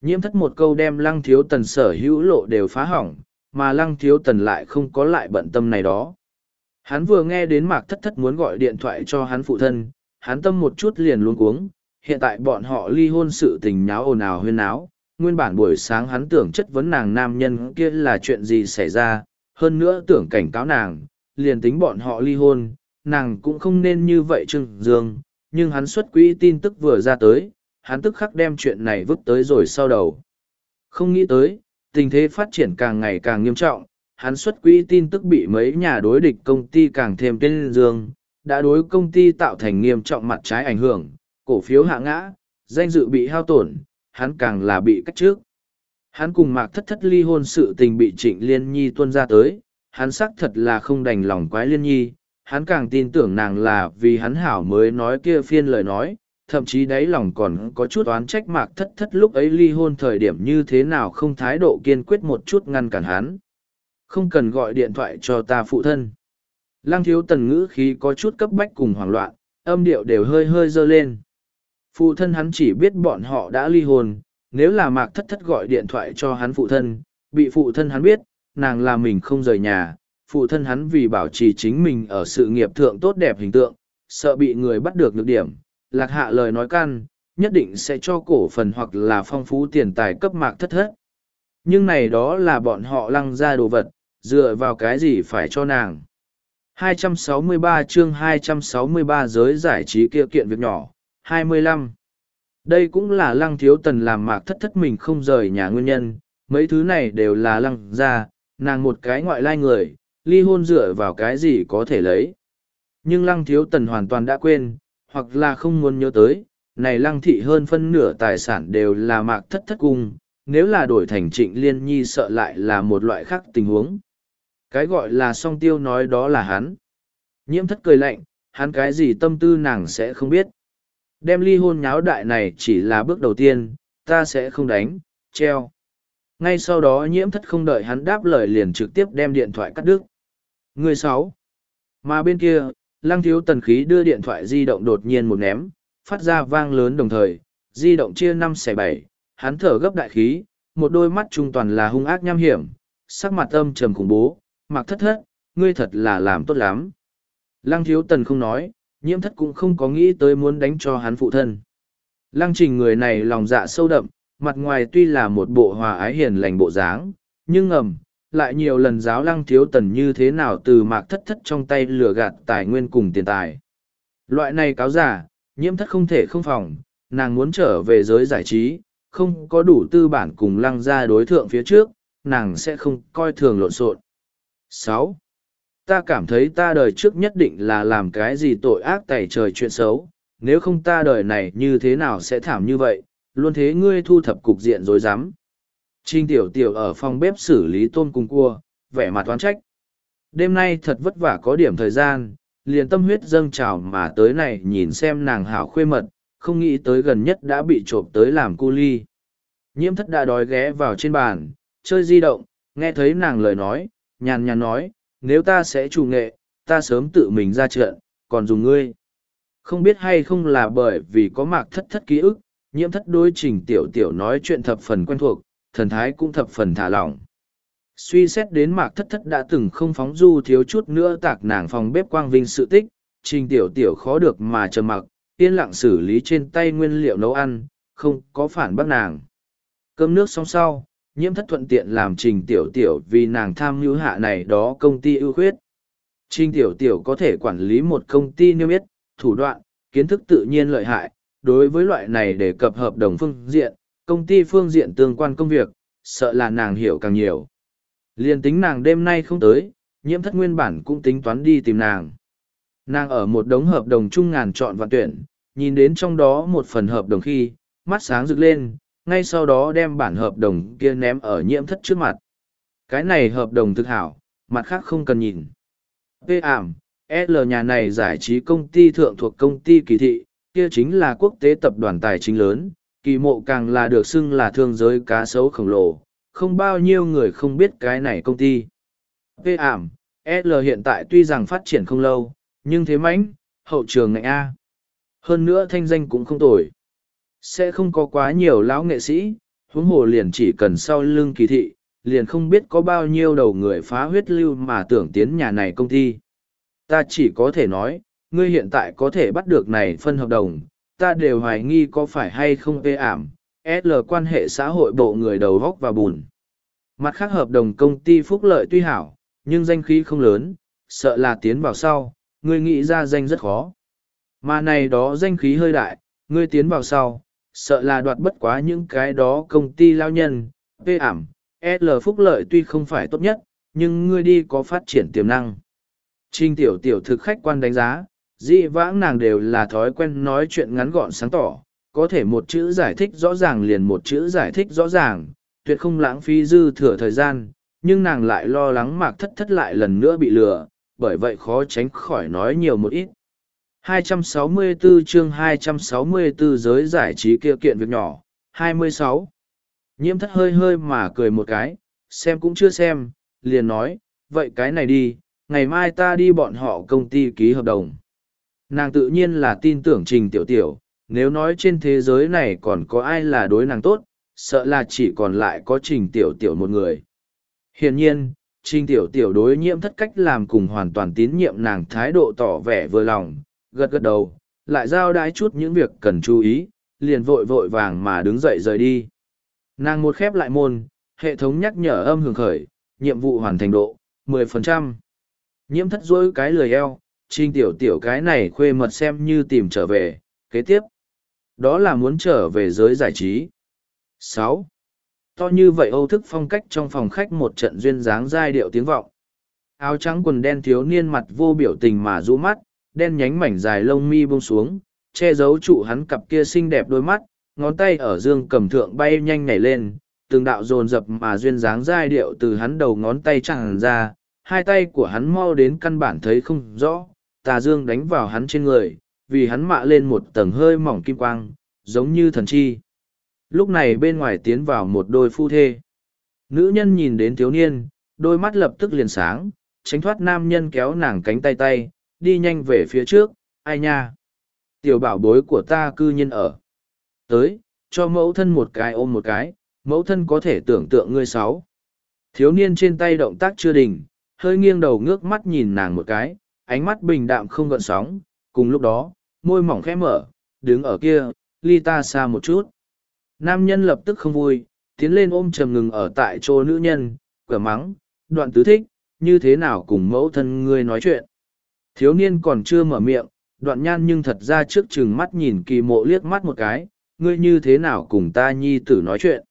Nhiễm thất một câu đem lăng thiếu tần sở hữu lộ đều phá hỏng, mà lăng thiếu tần lại không có lại bận tâm này đó. Hắn vừa nghe đến mạc thất thất muốn gọi điện thoại cho hắn phụ thân, hắn tâm một chút liền luôn cuống, hiện tại bọn họ ly hôn sự tình nháo ồn ào huyên náo, nguyên bản buổi sáng hắn tưởng chất vấn nàng nam nhân kia là chuyện gì xảy ra, hơn nữa tưởng cảnh cáo nàng, liền tính bọn họ ly hôn, nàng cũng không nên như vậy Trương dương, nhưng hắn xuất quỹ tin tức vừa ra tới, hắn tức khắc đem chuyện này vứt tới rồi sau đầu. Không nghĩ tới, tình thế phát triển càng ngày càng nghiêm trọng, hắn xuất quỹ tin tức bị mấy nhà đối địch công ty càng thêm tên dương, đã đối công ty tạo thành nghiêm trọng mặt trái ảnh hưởng, cổ phiếu hạ ngã, danh dự bị hao tổn, hắn càng là bị cách trước. Hắn cùng mạc thất thất ly hôn sự tình bị trịnh liên nhi tuân ra tới, hắn xác thật là không đành lòng quái liên nhi, hắn càng tin tưởng nàng là vì hắn hảo mới nói kia phiên lời nói, thậm chí đáy lòng còn có chút oán trách mạc thất thất lúc ấy ly hôn thời điểm như thế nào không thái độ kiên quyết một chút ngăn cản hắn. Không cần gọi điện thoại cho ta phụ thân. Lăng thiếu tần ngữ khí có chút cấp bách cùng hoảng loạn, âm điệu đều hơi hơi dơ lên. Phụ thân hắn chỉ biết bọn họ đã ly hôn, nếu là mạc thất thất gọi điện thoại cho hắn phụ thân, bị phụ thân hắn biết, nàng là mình không rời nhà, phụ thân hắn vì bảo trì chính mình ở sự nghiệp thượng tốt đẹp hình tượng, sợ bị người bắt được nhược điểm, lạc hạ lời nói căn, nhất định sẽ cho cổ phần hoặc là phong phú tiền tài cấp mạc thất thất. Nhưng này đó là bọn họ lăng ra đồ vật, dựa vào cái gì phải cho nàng. 263 chương 263 giới giải trí kia kiện việc nhỏ, 25. Đây cũng là lăng thiếu tần làm mạc thất thất mình không rời nhà nguyên nhân, mấy thứ này đều là lăng ra, nàng một cái ngoại lai người, ly hôn dựa vào cái gì có thể lấy. Nhưng lăng thiếu tần hoàn toàn đã quên, hoặc là không muốn nhớ tới, này lăng thị hơn phân nửa tài sản đều là mạc thất thất cung, nếu là đổi thành trịnh liên nhi sợ lại là một loại khác tình huống. Cái gọi là song tiêu nói đó là hắn. Nhiễm thất cười lạnh, hắn cái gì tâm tư nàng sẽ không biết. Đem ly hôn nháo đại này chỉ là bước đầu tiên, ta sẽ không đánh, treo. Ngay sau đó nhiễm thất không đợi hắn đáp lời liền trực tiếp đem điện thoại cắt đứt. Người sáu. Mà bên kia, lăng thiếu tần khí đưa điện thoại di động đột nhiên một ném, phát ra vang lớn đồng thời, di động chia năm xẻ bảy, hắn thở gấp đại khí, một đôi mắt trung toàn là hung ác nham hiểm, sắc mặt âm trầm khủng bố, mặc thất thất, ngươi thật là làm tốt lắm. Lăng thiếu tần không nói, nhiễm thất cũng không có nghĩ tới muốn đánh cho hắn phụ thân. Lăng trình người này lòng dạ sâu đậm, mặt ngoài tuy là một bộ hòa ái hiền lành bộ dáng, nhưng ngầm, lại nhiều lần giáo lăng thiếu tần như thế nào từ mạc thất thất trong tay lừa gạt tài nguyên cùng tiền tài. Loại này cáo giả, nhiễm thất không thể không phòng, nàng muốn trở về giới giải trí, không có đủ tư bản cùng lăng ra đối thượng phía trước, nàng sẽ không coi thường lộn xộn. sáu Ta cảm thấy ta đời trước nhất định là làm cái gì tội ác tẩy trời chuyện xấu, nếu không ta đời này như thế nào sẽ thảm như vậy, luôn thế ngươi thu thập cục diện rồi dám. Trinh tiểu tiểu ở phòng bếp xử lý tôm cùng cua, vẻ mặt toán trách. Đêm nay thật vất vả có điểm thời gian, liền tâm huyết dâng trào mà tới này nhìn xem nàng hảo khuê mật, không nghĩ tới gần nhất đã bị trộm tới làm cu ly. Nhiễm thất đã đói ghé vào trên bàn, chơi di động, nghe thấy nàng lời nói, nhàn nhàn nói, nếu ta sẽ chủ nghệ, ta sớm tự mình ra trận, còn dùng ngươi. Không biết hay không là bởi vì có mạc thất thất ký ức, nhiễm thất đối trình tiểu tiểu nói chuyện thập phần quen thuộc, thần thái cũng thập phần thả lỏng. Suy xét đến mạc thất thất đã từng không phóng du thiếu chút nữa tạc nàng phòng bếp quang vinh sự tích, trình tiểu tiểu khó được mà trầm mặc, yên lặng xử lý trên tay nguyên liệu nấu ăn, không có phản bác nàng. Cơm nước xong sau, nhiễm thất thuận tiện làm trình tiểu tiểu vì nàng tham mưu hạ này đó công ty ưu khuyết. Trình tiểu tiểu có thể quản lý một công ty niêm yết, thủ đoạn, kiến thức tự nhiên lợi hại, đối với loại này để cập hợp đồng phương diện, công ty phương diện tương quan công việc, sợ là nàng hiểu càng nhiều. Liên tính nàng đêm nay không tới, nhiễm thất nguyên bản cũng tính toán đi tìm nàng. Nàng ở một đống hợp đồng chung ngàn chọn và tuyển, nhìn đến trong đó một phần hợp đồng khi, mắt sáng rực lên, ngay sau đó đem bản hợp đồng kia ném ở nhiễm thất trước mặt. Cái này hợp đồng thực hảo, mặt khác không cần nhìn. P ảm, L nhà này giải trí công ty thượng thuộc công ty kỳ thị, kia chính là quốc tế tập đoàn tài chính lớn, kỳ mộ càng là được xưng là thương giới cá sấu khổng lồ, không bao nhiêu người không biết cái này công ty. P ảm, L hiện tại tuy rằng phát triển không lâu, nhưng thế mãnh, hậu trường ngạnh A. Hơn nữa thanh danh cũng không tồi. Sẽ không có quá nhiều lão nghệ sĩ, huống hồ liền chỉ cần sau lưng kỳ thị, liền không biết có bao nhiêu đầu người phá huyết lưu mà tưởng tiến nhà này công ty. Ta chỉ có thể nói, ngươi hiện tại có thể bắt được này phân hợp đồng, ta đều hoài nghi có phải hay không vê ảm, L quan hệ xã hội bộ người đầu góc và bùn. Mặt khác hợp đồng công ty phúc lợi tuy hảo, nhưng danh khí không lớn, sợ là tiến vào sau, ngươi nghĩ ra danh rất khó. Mà này đó danh khí hơi đại, ngươi tiến vào sau, sợ là đoạt bất quá những cái đó công ty lao nhân, vê ảm, L phúc lợi tuy không phải tốt nhất, nhưng ngươi đi có phát triển tiềm năng. Trinh tiểu tiểu thực khách quan đánh giá, dị vãng nàng đều là thói quen nói chuyện ngắn gọn sáng tỏ, có thể một chữ giải thích rõ ràng liền một chữ giải thích rõ ràng, tuyệt không lãng phí dư thừa thời gian, nhưng nàng lại lo lắng mạc thất thất lại lần nữa bị lừa, bởi vậy khó tránh khỏi nói nhiều một ít. 264 chương 264 giới giải trí kia kiện việc nhỏ, 26. Nhiễm thất hơi hơi mà cười một cái, xem cũng chưa xem, liền nói, vậy cái này đi, ngày mai ta đi bọn họ công ty ký hợp đồng. Nàng tự nhiên là tin tưởng trình tiểu tiểu, nếu nói trên thế giới này còn có ai là đối nàng tốt, sợ là chỉ còn lại có trình tiểu tiểu một người. Hiển nhiên, trình tiểu tiểu đối nhiễm thất cách làm cùng hoàn toàn tín nhiệm nàng thái độ tỏ vẻ vừa lòng, gật gật đầu, lại giao đái chút những việc cần chú ý, liền vội vội vàng mà đứng dậy rời đi. Nàng một khép lại môn, hệ thống nhắc nhở âm hưởng khởi, nhiệm vụ hoàn thành độ, 10%. Nhiễm thất dối cái lười eo, trinh tiểu tiểu cái này khuê mật xem như tìm trở về, kế tiếp. Đó là muốn trở về giới giải trí. sáu to như vậy âu thức phong cách trong phòng khách một trận duyên dáng giai điệu tiếng vọng áo trắng quần đen thiếu niên mặt vô biểu tình mà rũ mắt đen nhánh mảnh dài lông mi bông xuống, che giấu trụ hắn cặp kia xinh đẹp đôi mắt, ngón tay ở dương cầm thượng bay nhanh nhảy lên, từng đạo dồn dập mà duyên dáng giai điệu từ hắn đầu ngón tay tràn ra, hai tay của hắn mau đến căn bản thấy không rõ, tà dương đánh vào hắn trên người, vì hắn mạ lên một tầng hơi mỏng kim quang, giống như thần chi. Lúc này bên ngoài tiến vào một đôi phu thê. Nữ nhân nhìn đến thiếu niên, đôi mắt lập tức liền sáng, tránh thoát nam nhân kéo nàng cánh tay tay đi nhanh về phía trước, ai nha? Tiểu bảo bối của ta cư nhiên ở. Tới, cho mẫu thân một cái ôm một cái, mẫu thân có thể tưởng tượng ngươi sáu. Thiếu niên trên tay động tác chưa đình, hơi nghiêng đầu ngước mắt nhìn nàng một cái, ánh mắt bình đạm không gợn sóng. Cùng lúc đó, môi mỏng khẽ mở, đứng ở kia, ly ta xa một chút. Nam nhân lập tức không vui, tiến lên ôm trầm ngừng ở tại chỗ nữ nhân, cửa mắng, đoạn tứ thích, như thế nào cùng mẫu thân ngươi nói chuyện? Thiếu niên còn chưa mở miệng, đoạn nhan nhưng thật ra trước chừng mắt nhìn kỳ mộ liếc mắt một cái, ngươi như thế nào cùng ta nhi tử nói chuyện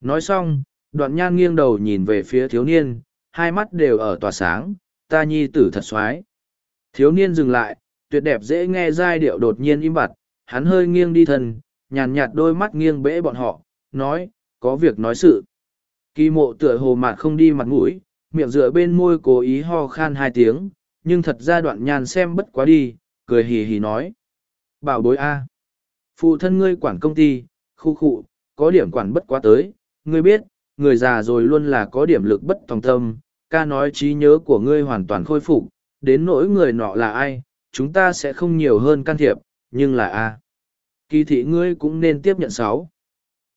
nói xong, đoạn nhan nghiêng đầu nhìn về phía thiếu niên, hai mắt đều ở tỏa sáng, ta nhi tử thật xoái. thiếu niên dừng lại, tuyệt đẹp dễ nghe giai điệu đột nhiên im bặt, hắn hơi nghiêng đi thân, nhàn nhạt đôi mắt nghiêng bẽ bọn họ, nói, có việc nói sự kỳ mộ tựa hồ mặt không đi mặt mũi, miệng dựa bên môi cố ý ho khan hai tiếng nhưng thật ra đoạn nhàn xem bất quá đi, cười hì hì nói. Bảo bối a. Phụ thân ngươi quản công ty, khu khụ có điểm quản bất quá tới. Ngươi biết, người già rồi luôn là có điểm lực bất tòng tâm. Ca nói trí nhớ của ngươi hoàn toàn khôi phục. Đến nỗi người nọ là ai, chúng ta sẽ không nhiều hơn can thiệp, nhưng là a. Kỳ thị ngươi cũng nên tiếp nhận sáu.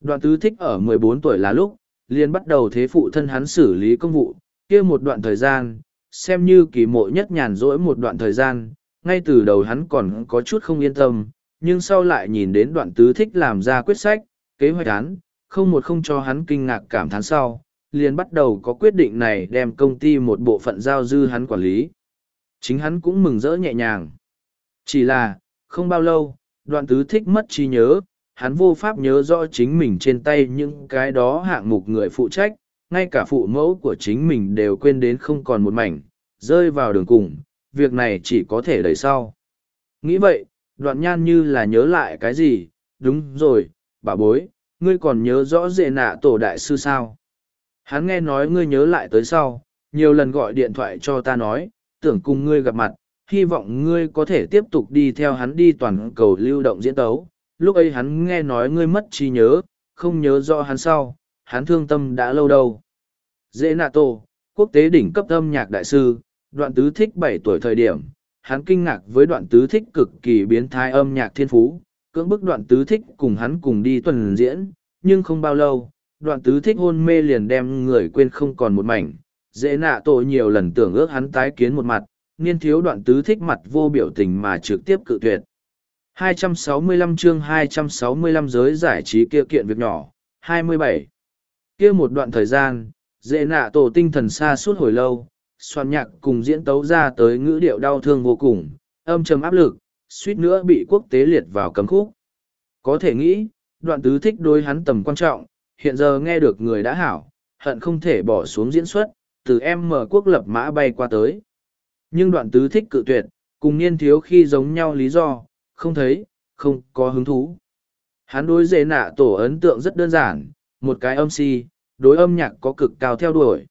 Đoạn tứ thích ở mười bốn tuổi là lúc, liền bắt đầu thế phụ thân hắn xử lý công vụ. Kia một đoạn thời gian xem như kỳ mộ nhất nhàn rỗi một đoạn thời gian, ngay từ đầu hắn còn có chút không yên tâm, nhưng sau lại nhìn đến đoạn tứ thích làm ra quyết sách, kế hoạch án, không một không cho hắn kinh ngạc cảm thán sau, liền bắt đầu có quyết định này đem công ty một bộ phận giao dư hắn quản lý. Chính hắn cũng mừng rỡ nhẹ nhàng. Chỉ là, không bao lâu, đoạn tứ thích mất trí nhớ, hắn vô pháp nhớ rõ chính mình trên tay những cái đó hạng mục người phụ trách ngay cả phụ mẫu của chính mình đều quên đến không còn một mảnh rơi vào đường cùng việc này chỉ có thể đẩy sau nghĩ vậy đoạn nhan như là nhớ lại cái gì đúng rồi bà bối ngươi còn nhớ rõ dệ nạ tổ đại sư sao hắn nghe nói ngươi nhớ lại tới sau nhiều lần gọi điện thoại cho ta nói tưởng cùng ngươi gặp mặt hy vọng ngươi có thể tiếp tục đi theo hắn đi toàn cầu lưu động diễn tấu. Lúc ấy hắn nghe nói ngươi mất trí nhớ, không nhớ rõ hắn sau, hắn thương tâm đã lâu đâu. Dễ nạ Tô quốc tế đỉnh cấp âm nhạc đại sư, đoạn tứ thích bảy tuổi thời điểm, hắn kinh ngạc với đoạn tứ thích cực kỳ biến thái âm nhạc thiên phú, cưỡng bức đoạn tứ thích cùng hắn cùng đi tuần diễn, nhưng không bao lâu, đoạn tứ thích hôn mê liền đem người quên không còn một mảnh. Dễ nạ tổ nhiều lần tưởng ước hắn tái kiến một mặt, niên thiếu đoạn tứ thích mặt vô biểu tình mà trực tiếp cự tuyệt. 265 chương 265 giới giải trí kia kiện việc nhỏ, 27. kia một đoạn thời gian, dễ nạ tổ tinh thần xa suốt hồi lâu, soạn nhạc cùng diễn tấu ra tới ngữ điệu đau thương vô cùng, âm trầm áp lực, suýt nữa bị quốc tế liệt vào cấm khúc. Có thể nghĩ, đoạn tứ thích đối hắn tầm quan trọng, hiện giờ nghe được người đã hảo, hận không thể bỏ xuống diễn xuất, từ em mở quốc lập mã bay qua tới. Nhưng đoạn tứ thích cự tuyệt, cùng niên thiếu khi giống nhau lý do, không thấy, không có hứng thú. Hắn đối dễ nạ tổ ấn tượng rất đơn giản, một cái âm si, đối âm nhạc có cực cao theo đuổi.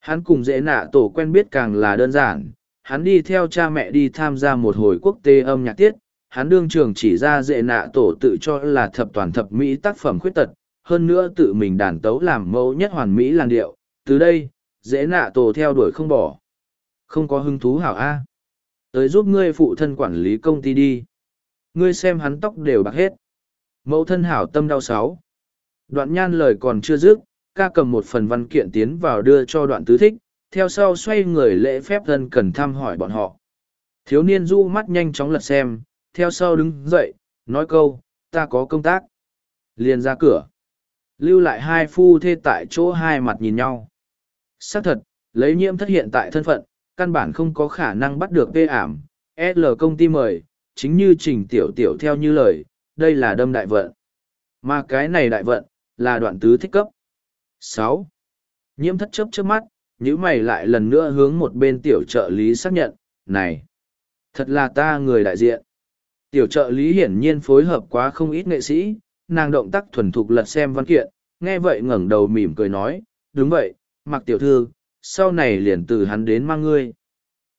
Hắn cùng dễ nạ tổ quen biết càng là đơn giản, hắn đi theo cha mẹ đi tham gia một hồi quốc tế âm nhạc tiết, hắn đương trường chỉ ra dễ nạ tổ tự cho là thập toàn thập mỹ tác phẩm khuyết tật, hơn nữa tự mình đàn tấu làm mẫu nhất hoàn mỹ làn điệu. Từ đây, dễ nạ tổ theo đuổi không bỏ. Không có hứng thú hảo A. Tới giúp ngươi phụ thân quản lý công ty đi. Ngươi xem hắn tóc đều bạc hết. Mẫu thân hảo tâm đau sáu. Đoạn nhan lời còn chưa dứt, ca cầm một phần văn kiện tiến vào đưa cho đoạn tứ thích, theo sau xoay người lễ phép thân cần thăm hỏi bọn họ. Thiếu niên du mắt nhanh chóng lật xem, theo sau đứng dậy, nói câu, ta có công tác. Liền ra cửa. Lưu lại hai phu thê tại chỗ hai mặt nhìn nhau. xác thật, lấy nhiễm thất hiện tại thân phận, căn bản không có khả năng bắt được vê ảm, L công ty mời, chính như trình tiểu tiểu theo như lời, đây là đâm đại vận. Mà cái này đại vận, là đoạn tứ thích cấp sáu. Nhiễm thất chấp trước mắt nhữ mày lại lần nữa hướng một bên tiểu trợ lý xác nhận, này, thật là ta người đại diện. Tiểu trợ lý hiển nhiên phối hợp quá không ít nghệ sĩ, nàng động tác thuần thục lật xem văn kiện, nghe vậy ngẩng đầu mỉm cười nói, đúng vậy mặc tiểu thư, sau này liền từ hắn đến mang ngươi.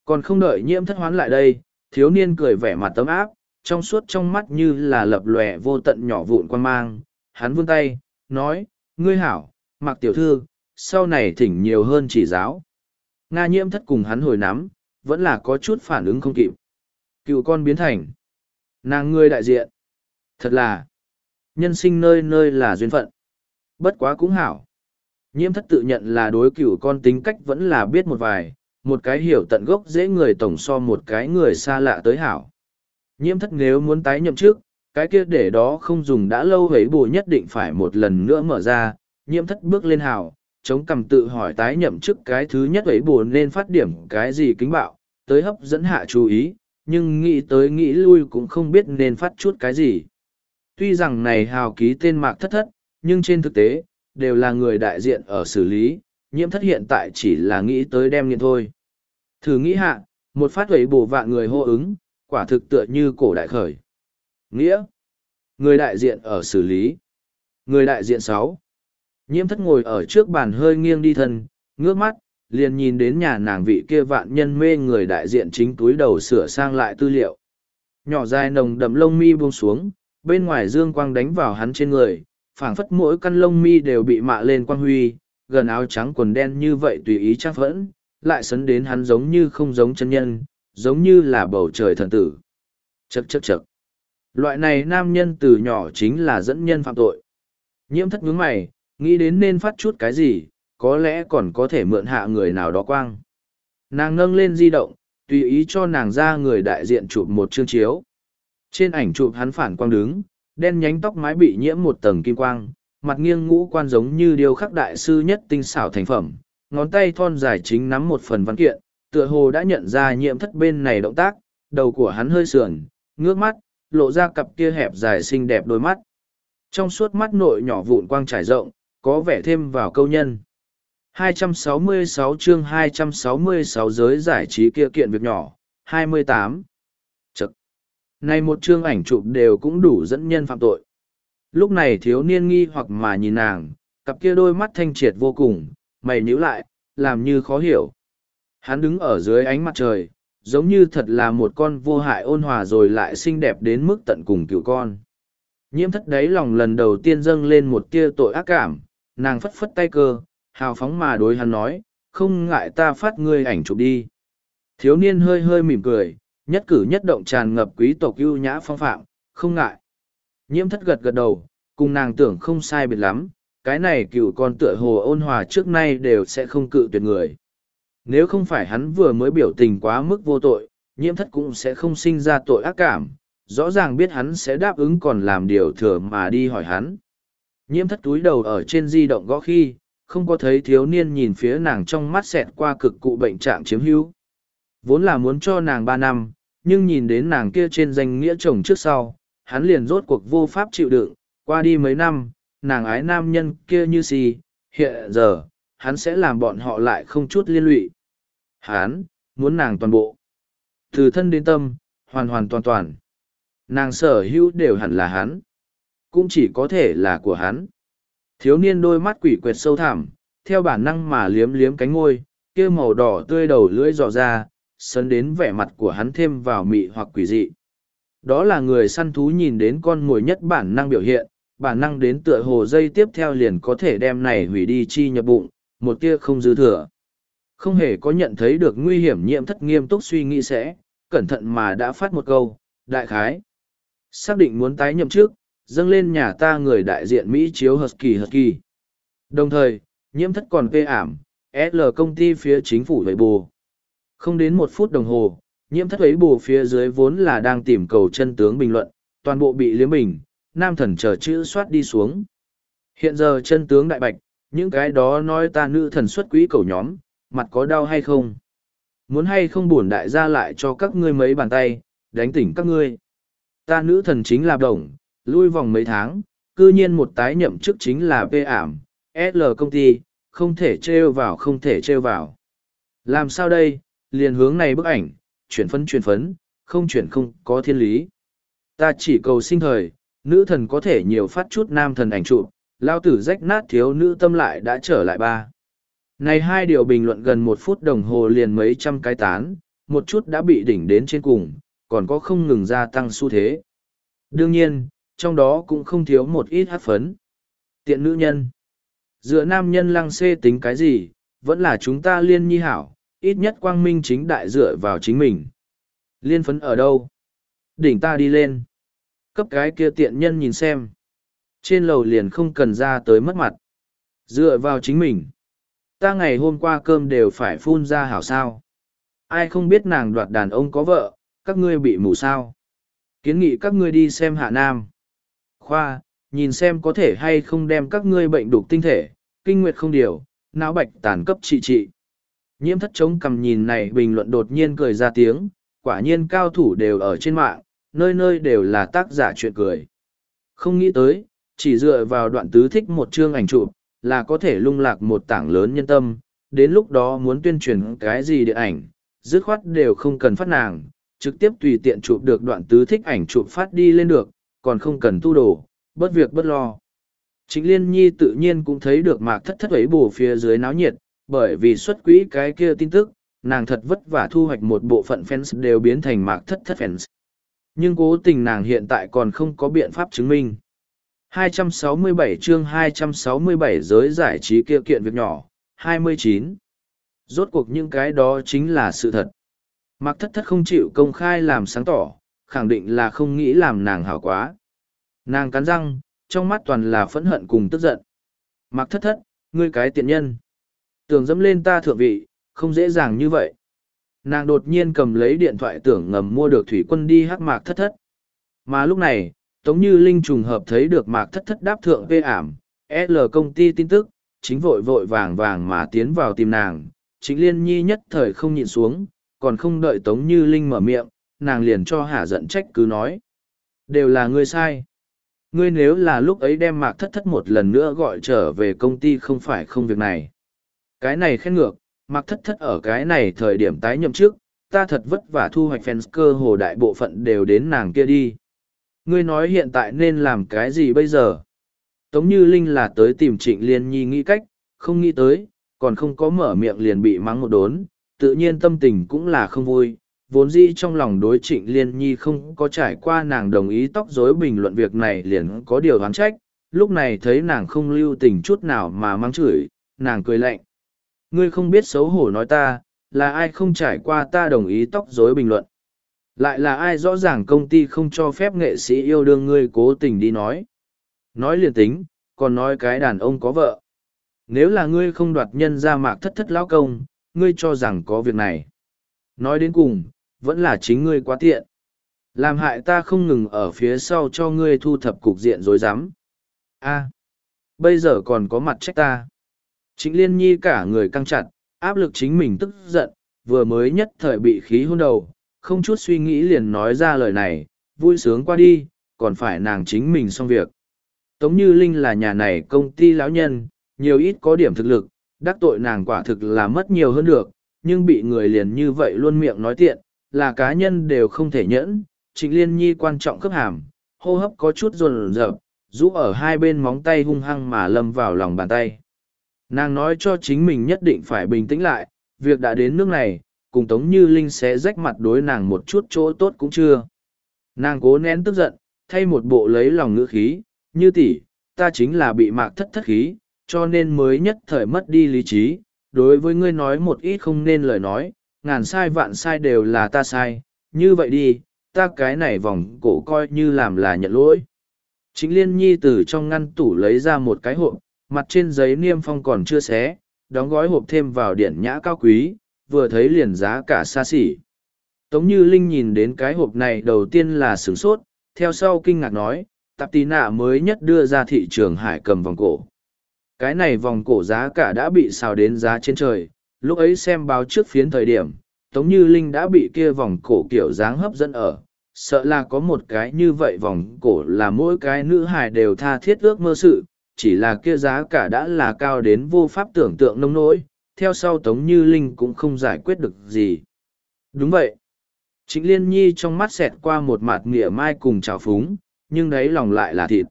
Còn không đợi nhiễm thất hoán lại đây, thiếu niên cười vẻ mặt tấm áp, trong suốt trong mắt như là lập lòe vô tận nhỏ vụn quan mang. Hắn vươn tay, nói, ngươi hảo mặc tiểu thư, sau này thỉnh nhiều hơn chỉ giáo. Nga nhiễm thất cùng hắn hồi nắm, vẫn là có chút phản ứng không kịp. Cựu con biến thành. Nàng ngươi đại diện. Thật là. Nhân sinh nơi nơi là duyên phận. Bất quá cũng hảo. Nhiễm thất tự nhận là đối cựu con tính cách vẫn là biết một vài, một cái hiểu tận gốc dễ người tổng so một cái người xa lạ tới hảo. Nhiễm thất nếu muốn tái nhậm trước cái kia để đó không dùng đã lâu hấy bù nhất định phải một lần nữa mở ra nhiễm thất bước lên hào, chống cằm tự hỏi tái nhậm chức cái thứ nhất ấy buồn nên phát điểm cái gì kính bạo tới hấp dẫn hạ chú ý nhưng nghĩ tới nghĩ lui cũng không biết nên phát chút cái gì. Tuy rằng này hào ký tên mạc thất thất nhưng trên thực tế đều là người đại diện ở xử lý nhiễm thất hiện tại chỉ là nghĩ tới đem nghiện thôi. Thử nghĩ hạ một phát ấy bổ vạn người hô ứng quả thực tựa như cổ đại khởi. Nghĩa. Người đại diện ở xử lý. Người đại diện sáu nhiễm thất ngồi ở trước bàn hơi nghiêng đi thân ngước mắt liền nhìn đến nhà nàng vị kia vạn nhân mê người đại diện chính túi đầu sửa sang lại tư liệu. Nhỏ dài nồng đậm lông mi buông xuống bên ngoài dương quang đánh vào hắn trên người phảng phất mỗi căn lông mi đều bị mạ lên quang huy gần áo trắng quần đen như vậy tùy ý chắc vẫn, lại sấn đến hắn giống như không giống chân nhân giống như là bầu trời thần tử. Chật chật chật loại này nam nhân từ nhỏ chính là dẫn nhân phạm tội. Nhiễm thất nhướng mày nghĩ đến nên phát chút cái gì, có lẽ còn có thể mượn hạ người nào đó quang. Nàng nâng lên di động, tùy ý cho nàng ra người đại diện chụp một chương chiếu. Trên ảnh chụp hắn phản quang đứng, đen nhánh tóc mái bị nhiễm một tầng kim quang, mặt nghiêng ngũ quan giống như điêu khắc đại sư nhất tinh xảo thành phẩm, ngón tay thon dài chính nắm một phần văn kiện, tựa hồ đã nhận ra nhiễm thất bên này động tác, đầu của hắn hơi sườn, ngước mắt, lộ ra cặp kia hẹp dài xinh đẹp đôi mắt. Trong suốt mắt nội nhỏ vụn quang trải rộng có vẻ thêm vào câu nhân 266 chương 266 giới giải trí kia kiện việc nhỏ 28. Chật. Này một chương ảnh chụp đều cũng đủ dẫn nhân phạm tội. Lúc này thiếu niên nghi hoặc mà nhìn nàng, cặp kia đôi mắt thanh triệt vô cùng, mày nhíu lại, làm như khó hiểu. Hắn đứng ở dưới ánh mặt trời, giống như thật là một con vô hại ôn hòa rồi lại xinh đẹp đến mức tận cùng cựu con. Nhiễm thất đáy lòng lần đầu tiên dâng lên một tia tội ác cảm, nàng phất phất tay cơ, hào phóng mà đối hắn nói, không ngại ta phát ngươi ảnh chụp đi. Thiếu niên hơi hơi mỉm cười, nhất cử nhất động tràn ngập quý tộc ưu nhã phong phạm, không ngại. Nhiễm thất gật gật đầu, cùng nàng tưởng không sai biệt lắm, cái này cựu con tựa hồ ôn hòa trước nay đều sẽ không cự tuyệt người. Nếu không phải hắn vừa mới biểu tình quá mức vô tội, nhiễm thất cũng sẽ không sinh ra tội ác cảm, rõ ràng biết hắn sẽ đáp ứng còn làm điều thừa mà đi hỏi hắn. Nhiễm thất túi đầu ở trên di động gõ khi, không có thấy thiếu niên nhìn phía nàng trong mắt xẹt qua cực cụ bệnh trạng chiếm hữu. Vốn là muốn cho nàng ba năm, nhưng nhìn đến nàng kia trên danh nghĩa chồng trước sau, hắn liền rốt cuộc vô pháp chịu đựng, qua đi mấy năm, nàng ái nam nhân kia như si, hiện giờ, hắn sẽ làm bọn họ lại không chút liên lụy. Hắn, muốn nàng toàn bộ. Từ thân đến tâm, hoàn hoàn toàn toàn. Nàng sở hữu đều hẳn là hắn. Cũng chỉ có thể là của hắn. Thiếu niên đôi mắt quỷ quyệt sâu thẳm, theo bản năng mà liếm liếm cánh ngôi, kia màu đỏ tươi đầu lưỡi dò ra, sấn đến vẻ mặt của hắn thêm vào mị hoặc quỷ dị. Đó là người săn thú nhìn đến con mồi nhất bản năng biểu hiện, bản năng đến tựa hồ dây tiếp theo liền có thể đem này hủy đi chi nhập bụng, một tia không dư thừa. Không hề có nhận thấy được nguy hiểm nhiễm thất nghiêm túc suy nghĩ sẽ, cẩn thận mà đã phát một câu, đại khái. Xác định muốn tái nhậm trước, dâng lên nhà ta người đại diện Mỹ chiếu Husky Husky. Đồng thời, nhiễm thất còn phê ảm, L công ty phía chính phủ vậy bù. Không đến một phút đồng hồ, nhiễm thất ấy bù phía dưới vốn là đang tìm cầu chân tướng bình luận, toàn bộ bị liếm bình, nam thần chờ chữ soát đi xuống. Hiện giờ chân tướng đại bạch, những cái đó nói ta nữ thần xuất quỹ cầu nhóm, mặt có đau hay không? Muốn hay không buồn đại gia lại cho các ngươi mấy bàn tay, đánh tỉnh các ngươi. Ta nữ thần chính là đồng, lui vòng mấy tháng, cư nhiên một tái nhậm chức chính là P ảm, L công ty, không thể trêu vào không thể trêu vào. Làm sao đây, liền hướng này bức ảnh, chuyển phấn chuyển phấn, không chuyển không có thiên lý. Ta chỉ cầu sinh thời, nữ thần có thể nhiều phát chút nam thần ảnh chụp, lao tử rách nát thiếu nữ tâm lại đã trở lại ba. Này hai điều bình luận gần một phút đồng hồ liền mấy trăm cái tán, một chút đã bị đỉnh đến trên cùng, còn có không ngừng gia tăng xu thế. Đương nhiên, trong đó cũng không thiếu một ít hát phấn. Tiện nữ nhân. Dựa nam nhân lăng xê tính cái gì, vẫn là chúng ta liên nhi hảo, ít nhất quang minh chính đại dựa vào chính mình. Liên phấn ở đâu? Đỉnh ta đi lên. Cấp cái kia tiện nhân nhìn xem. Trên lầu liền không cần ra tới mất mặt. Dựa vào chính mình. Ta ngày hôm qua cơm đều phải phun ra hảo sao. Ai không biết nàng đoạt đàn ông có vợ, các ngươi bị mù sao. Kiến nghị các ngươi đi xem hạ nam. Khoa, nhìn xem có thể hay không đem các ngươi bệnh đục tinh thể, kinh nguyệt không điều, não bạch tàn cấp trị trị. Nhiễm thất chống cầm nhìn này bình luận đột nhiên cười ra tiếng, quả nhiên cao thủ đều ở trên mạng, nơi nơi đều là tác giả chuyện cười. Không nghĩ tới, chỉ dựa vào đoạn tứ thích một chương ảnh chụp là có thể lung lạc một tảng lớn nhân tâm, đến lúc đó muốn tuyên truyền cái gì điện ảnh, dứt khoát đều không cần phát nàng, trực tiếp tùy tiện chụp được đoạn tứ thích ảnh chụp phát đi lên được, còn không cần tu đồ, bất việc bất lo. Trịnh Liên Nhi tự nhiên cũng thấy được mạc thất thất ấy bù phía dưới náo nhiệt, bởi vì xuất quỹ cái kia tin tức, nàng thật vất vả thu hoạch một bộ phận fans đều biến thành mạc thất thất fans. Nhưng cố tình nàng hiện tại còn không có biện pháp chứng minh. 267 chương 267 giới giải trí kia kiện việc nhỏ, 29. Rốt cuộc những cái đó chính là sự thật. Mạc thất thất không chịu công khai làm sáng tỏ, khẳng định là không nghĩ làm nàng hảo quá. Nàng cắn răng, trong mắt toàn là phẫn hận cùng tức giận. Mặc thất thất, ngươi cái tiện nhân. Tưởng dẫm lên ta thượng vị, không dễ dàng như vậy. Nàng đột nhiên cầm lấy điện thoại tưởng ngầm mua được thủy quân đi hắc mạc thất thất. Mà lúc này, Tống Như Linh trùng hợp thấy được mạc thất thất đáp thượng vê ảm, L công ty tin tức, chính vội vội vàng vàng mà tiến vào tìm nàng. Chính Liên Nhi nhất thời không nhịn xuống, còn không đợi Tống Như Linh mở miệng, nàng liền cho hả giận trách cứ nói. Đều là ngươi sai. Ngươi nếu là lúc ấy đem mạc thất thất một lần nữa gọi trở về công ty không phải không việc này. Cái này khen ngược, mạc thất thất ở cái này thời điểm tái nhậm trước, ta thật vất vả thu hoạch fans cơ hồ đại bộ phận đều đến nàng kia đi. Ngươi nói hiện tại nên làm cái gì bây giờ? Tống Như Linh là tới tìm Trịnh Liên Nhi nghĩ cách, không nghĩ tới, còn không có mở miệng liền bị mắng một đốn, tự nhiên tâm tình cũng là không vui, vốn dĩ trong lòng đối trịnh liên nhi không có trải qua nàng đồng ý tóc rối bình luận việc này liền có điều đoán trách, lúc này thấy nàng không lưu tình chút nào mà mắng chửi, nàng cười lạnh. Ngươi không biết xấu hổ nói ta, là ai không trải qua ta đồng ý tóc rối bình luận? Lại là ai rõ ràng công ty không cho phép nghệ sĩ yêu đương ngươi cố tình đi nói? Nói liền tính, còn nói cái đàn ông có vợ. Nếu là ngươi không đoạt nhân ra mạc thất thất lão công, ngươi cho rằng có việc này. Nói đến cùng vẫn là chính ngươi quá tiện. Làm hại ta không ngừng ở phía sau cho ngươi thu thập cục diện rối rắm. A, bây giờ còn có mặt trách ta. chính Liên Nhi cả người căng chặt, áp lực chính mình tức giận, vừa mới nhất thời bị khí hôn đầu, không chút suy nghĩ liền nói ra lời này, vui sướng qua đi, còn phải nàng chính mình xong việc. Tống Như Linh là nhà này công ty lão nhân, nhiều ít có điểm thực lực, đắc tội nàng quả thực là mất nhiều hơn được, nhưng bị người liền như vậy luôn miệng nói tiện, là cá nhân đều không thể nhẫn, trịnh liên nhi quan trọng cấp hàm, hô hấp có chút rồn rợp, rũ ở hai bên móng tay hung hăng mà lâm vào lòng bàn tay. Nàng nói cho chính mình nhất định phải bình tĩnh lại, việc đã đến nước này, cùng Tống Như Linh sẽ rách mặt đối nàng một chút chỗ tốt cũng chưa. Nàng cố nén tức giận, thay một bộ lấy lòng ngữ khí, như tỷ, ta chính là bị mạc thất thất khí, cho nên mới nhất thời mất đi lý trí, đối với ngươi nói một ít không nên lời nói, ngàn sai vạn sai đều là ta sai, như vậy đi, ta cái này vòng cổ coi như làm là nhận lỗi. Chính liên nhi từ trong ngăn tủ lấy ra một cái hộp, mặt trên giấy niêm phong còn chưa xé, đóng gói hộp thêm vào điển nhã cao quý, vừa thấy liền giá cả xa xỉ. Tống như Linh nhìn đến cái hộp này đầu tiên là sửng sốt, theo sau kinh ngạc nói, tạp tí nạ mới nhất đưa ra thị trường hải cầm vòng cổ. Cái này vòng cổ giá cả đã bị xào đến giá trên trời, lúc ấy xem báo trước phiến thời điểm, Tống Như Linh đã bị kia vòng cổ kiểu dáng hấp dẫn ở, sợ là có một cái như vậy vòng cổ là mỗi cái nữ hài đều tha thiết ước mơ sự, chỉ là kia giá cả đã là cao đến vô pháp tưởng tượng nông nỗi, theo sau Tống Như Linh cũng không giải quyết được gì. Đúng vậy. Trịnh Liên Nhi trong mắt xẹt qua một mặt nghĩa mai cùng trào phúng, nhưng đấy lòng lại là thịt.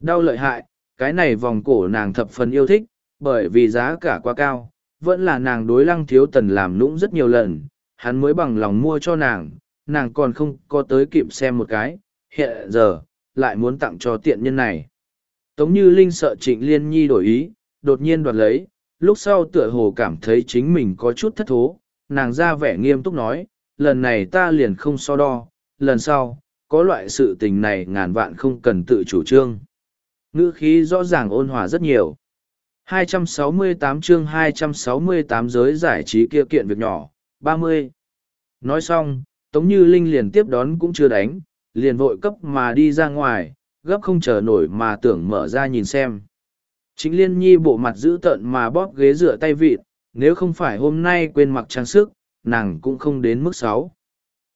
Đau lợi hại, cái này vòng cổ nàng thập phần yêu thích, bởi vì giá cả quá cao, vẫn là nàng đối lăng thiếu tần làm nũng rất nhiều lần, hắn mới bằng lòng mua cho nàng, nàng còn không có tới kịp xem một cái, hiện giờ, lại muốn tặng cho tiện nhân này. Tống như Linh sợ trịnh liên nhi đổi ý, đột nhiên đoạt lấy, lúc sau tựa hồ cảm thấy chính mình có chút thất thố, nàng ra vẻ nghiêm túc nói, lần này ta liền không so đo, lần sau, có loại sự tình này ngàn vạn không cần tự chủ trương. Ngữ khí rõ ràng ôn hòa rất nhiều. 268 chương 268 giới giải trí kia kiện việc nhỏ, 30. Nói xong, Tống Như Linh liền tiếp đón cũng chưa đánh, liền vội cấp mà đi ra ngoài, gấp không chờ nổi mà tưởng mở ra nhìn xem. Chính Liên Nhi bộ mặt giữ tợn mà bóp ghế rửa tay vịt, nếu không phải hôm nay quên mặc trang sức, nàng cũng không đến mức sáu.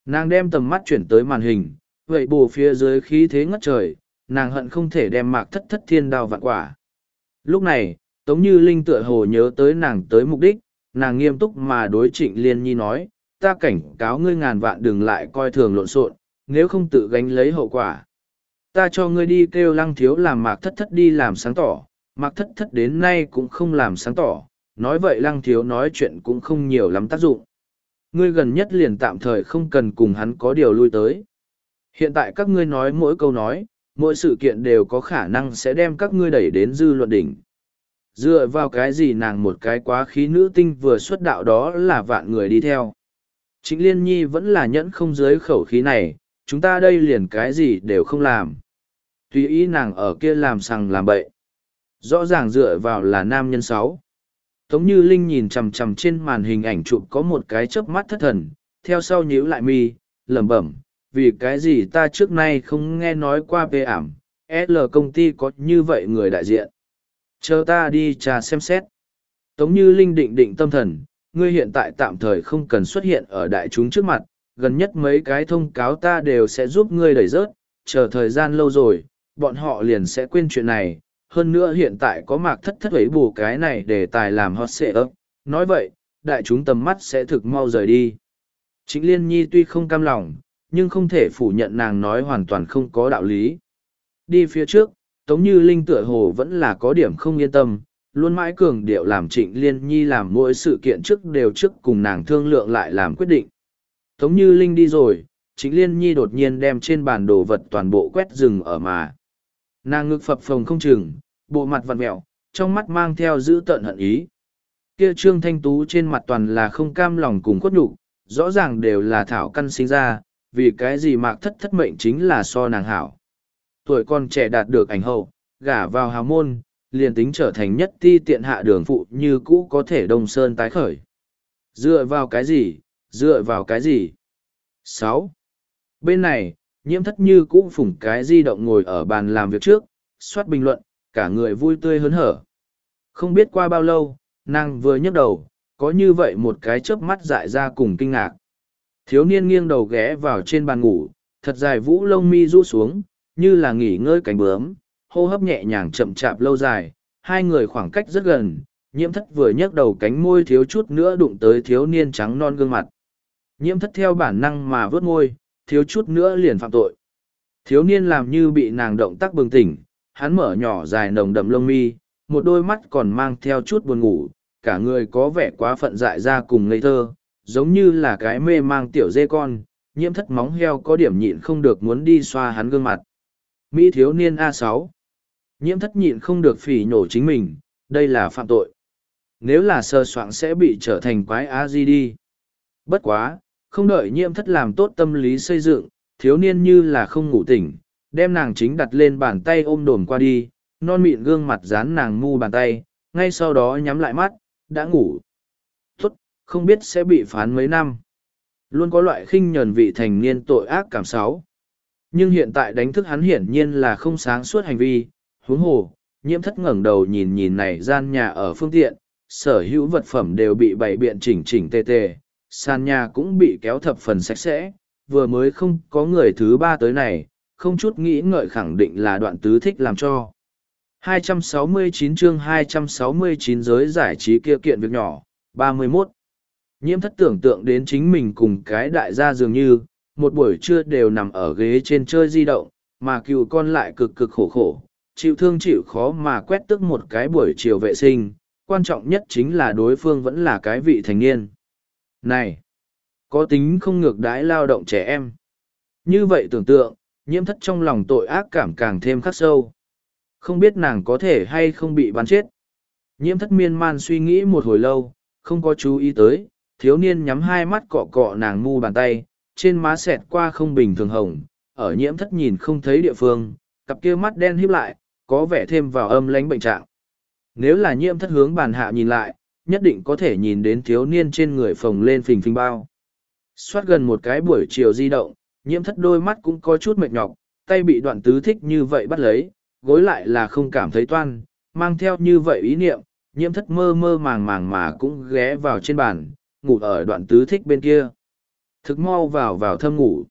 Nàng đem tầm mắt chuyển tới màn hình, vậy bù phía dưới khí thế ngất trời, nàng hận không thể đem mạc thất thất thiên đao vạn quả. Lúc này, Tống Như Linh tựa hồ nhớ tới nàng tới mục đích, nàng nghiêm túc mà đối trịnh Liên Nhi nói, ta cảnh cáo ngươi ngàn vạn đừng lại coi thường lộn xộn, nếu không tự gánh lấy hậu quả. Ta cho ngươi đi kêu lăng thiếu làm mạc thất thất đi làm sáng tỏ, mạc thất thất đến nay cũng không làm sáng tỏ, nói vậy lăng thiếu nói chuyện cũng không nhiều lắm tác dụng. Ngươi gần nhất liền tạm thời không cần cùng hắn có điều lui tới. Hiện tại các ngươi nói mỗi câu nói, mỗi sự kiện đều có khả năng sẽ đem các ngươi đẩy đến dư luận đỉnh. Dựa vào cái gì nàng một cái quá khí nữ tinh vừa xuất đạo đó là vạn người đi theo. Chính Liên Nhi vẫn là nhẫn không dưới khẩu khí này, chúng ta đây liền cái gì đều không làm. Tùy ý nàng ở kia làm sằng làm bậy. Rõ ràng dựa vào là nam nhân sáu. Tống Như Linh nhìn chằm chằm trên màn hình ảnh chụp có một cái chớp mắt thất thần, theo sau nhíu lại mi, lẩm bẩm, vì cái gì ta trước nay không nghe nói qua về ảm, L công ty có như vậy người đại diện. Chờ ta đi trà xem xét. Tống Như Linh định định tâm thần, ngươi hiện tại tạm thời không cần xuất hiện ở đại chúng trước mặt, gần nhất mấy cái thông cáo ta đều sẽ giúp ngươi đẩy rớt, chờ thời gian lâu rồi, bọn họ liền sẽ quên chuyện này. Hơn nữa hiện tại có mạc thất thất ấy bù cái này để tài làm hot xệ ấp. Nói vậy, đại chúng tầm mắt sẽ thực mau rời đi. Chính Liên Nhi tuy không cam lòng, nhưng không thể phủ nhận nàng nói hoàn toàn không có đạo lý. Đi phía trước, Tống Như Linh tựa hồ vẫn là có điểm không yên tâm, luôn mãi cường điệu làm Trịnh Liên Nhi làm mỗi sự kiện trước đều trước cùng nàng thương lượng lại làm quyết định. Tống Như Linh đi rồi, Trịnh Liên Nhi đột nhiên đem trên bàn đồ vật toàn bộ quét rừng ở mà. Nàng ngực phập phồng không chừng, bộ mặt vặn mẹo, trong mắt mang theo giữ tợn hận ý. Kia Trương Thanh Tú trên mặt toàn là không cam lòng cùng khuất nhục, rõ ràng đều là thảo căn sinh ra, vì cái gì mạc thất thất mệnh chính là so nàng hảo. Tuổi con trẻ đạt được ảnh hậu, gả vào hào môn, liền tính trở thành nhất ti tiện hạ đường phụ như cũ có thể đông sơn tái khởi. Dựa vào cái gì, dựa vào cái gì? sáu Bên này, nhiễm thất như cũ phủng cái di động ngồi ở bàn làm việc trước, soát bình luận, cả người vui tươi hớn hở. Không biết qua bao lâu, nàng vừa nhấc đầu, có như vậy một cái chớp mắt dại ra cùng kinh ngạc. Thiếu niên nghiêng đầu ghé vào trên bàn ngủ, thật dài vũ lông mi rũ xuống, như là nghỉ ngơi cánh bướm, hô hấp nhẹ nhàng chậm chạp lâu dài, hai người khoảng cách rất gần, nhiễm thất vừa nhấc đầu cánh môi thiếu chút nữa đụng tới thiếu niên trắng non gương mặt. Nhiễm thất theo bản năng mà vớt môi, thiếu chút nữa liền phạm tội. Thiếu niên làm như bị nàng động tác bừng tỉnh, hắn mở nhỏ dài nồng đậm lông mi, một đôi mắt còn mang theo chút buồn ngủ, cả người có vẻ quá phận dại ra cùng ngây thơ, giống như là cái mê mang tiểu dê con, nhiễm thất móng heo có điểm nhịn không được muốn đi xoa hắn gương mặt. Mỹ thiếu niên a sáu Nhiễm thất nhịn không được phỉ nhổ chính mình, đây là phạm tội. Nếu là sơ soạn sẽ bị trở thành quái a di đi. Bất quá, không đợi nhiễm thất làm tốt tâm lý xây dựng, thiếu niên như là không ngủ tỉnh, đem nàng chính đặt lên bàn tay ôm đồm qua đi, non mịn gương mặt dán nàng mu bàn tay, ngay sau đó nhắm lại mắt, đã ngủ. Tốt, không biết sẽ bị phán mấy năm. Luôn có loại khinh nhờn vị thành niên tội ác cảm sáu. Nhưng hiện tại đánh thức hắn hiển nhiên là không sáng suốt hành vi, huống hồ, nhiễm thất ngẩng đầu nhìn nhìn này gian nhà ở phương tiện, sở hữu vật phẩm đều bị bày biện chỉnh chỉnh tề tề, sàn nhà cũng bị kéo thập phần sạch sẽ, vừa mới không có người thứ ba tới này, không chút nghĩ ngợi khẳng định là đoạn tứ thích làm cho. 269 chương 269 giới giải trí kia kiện việc nhỏ, 31. Nhiễm thất tưởng tượng đến chính mình cùng cái đại gia dường như, một buổi trưa đều nằm ở ghế trên chơi di động, mà cựu con lại cực cực khổ khổ, chịu thương chịu khó mà quét tức một cái buổi chiều vệ sinh, quan trọng nhất chính là đối phương vẫn là cái vị thành niên. Này! Có tính không ngược đãi lao động trẻ em. Như vậy tưởng tượng, nhiễm thất trong lòng tội ác cảm càng thêm khắc sâu. Không biết nàng có thể hay không bị bắn chết. Nhiễm thất miên man suy nghĩ một hồi lâu, không có chú ý tới, thiếu niên nhắm hai mắt cọ cọ nàng ngu bàn tay, trên má xẹt qua không bình thường hồng, ở nhiễm thất nhìn không thấy địa phương, cặp kia mắt đen híp lại, có vẻ thêm vào âm lánh bệnh trạng. Nếu là nhiễm thất hướng bàn hạ nhìn lại, nhất định có thể nhìn đến thiếu niên trên người phồng lên phình phình bao. Xoát gần một cái buổi chiều di động, nhiễm thất đôi mắt cũng có chút mệt nhọc, tay bị đoạn tứ thích như vậy bắt lấy, gối lại là không cảm thấy toan, mang theo như vậy ý niệm, nhiễm thất mơ mơ màng màng mà cũng ghé vào trên bàn, ngủ ở đoạn tứ thích bên kia. Thực mau vào vào thâm ngủ.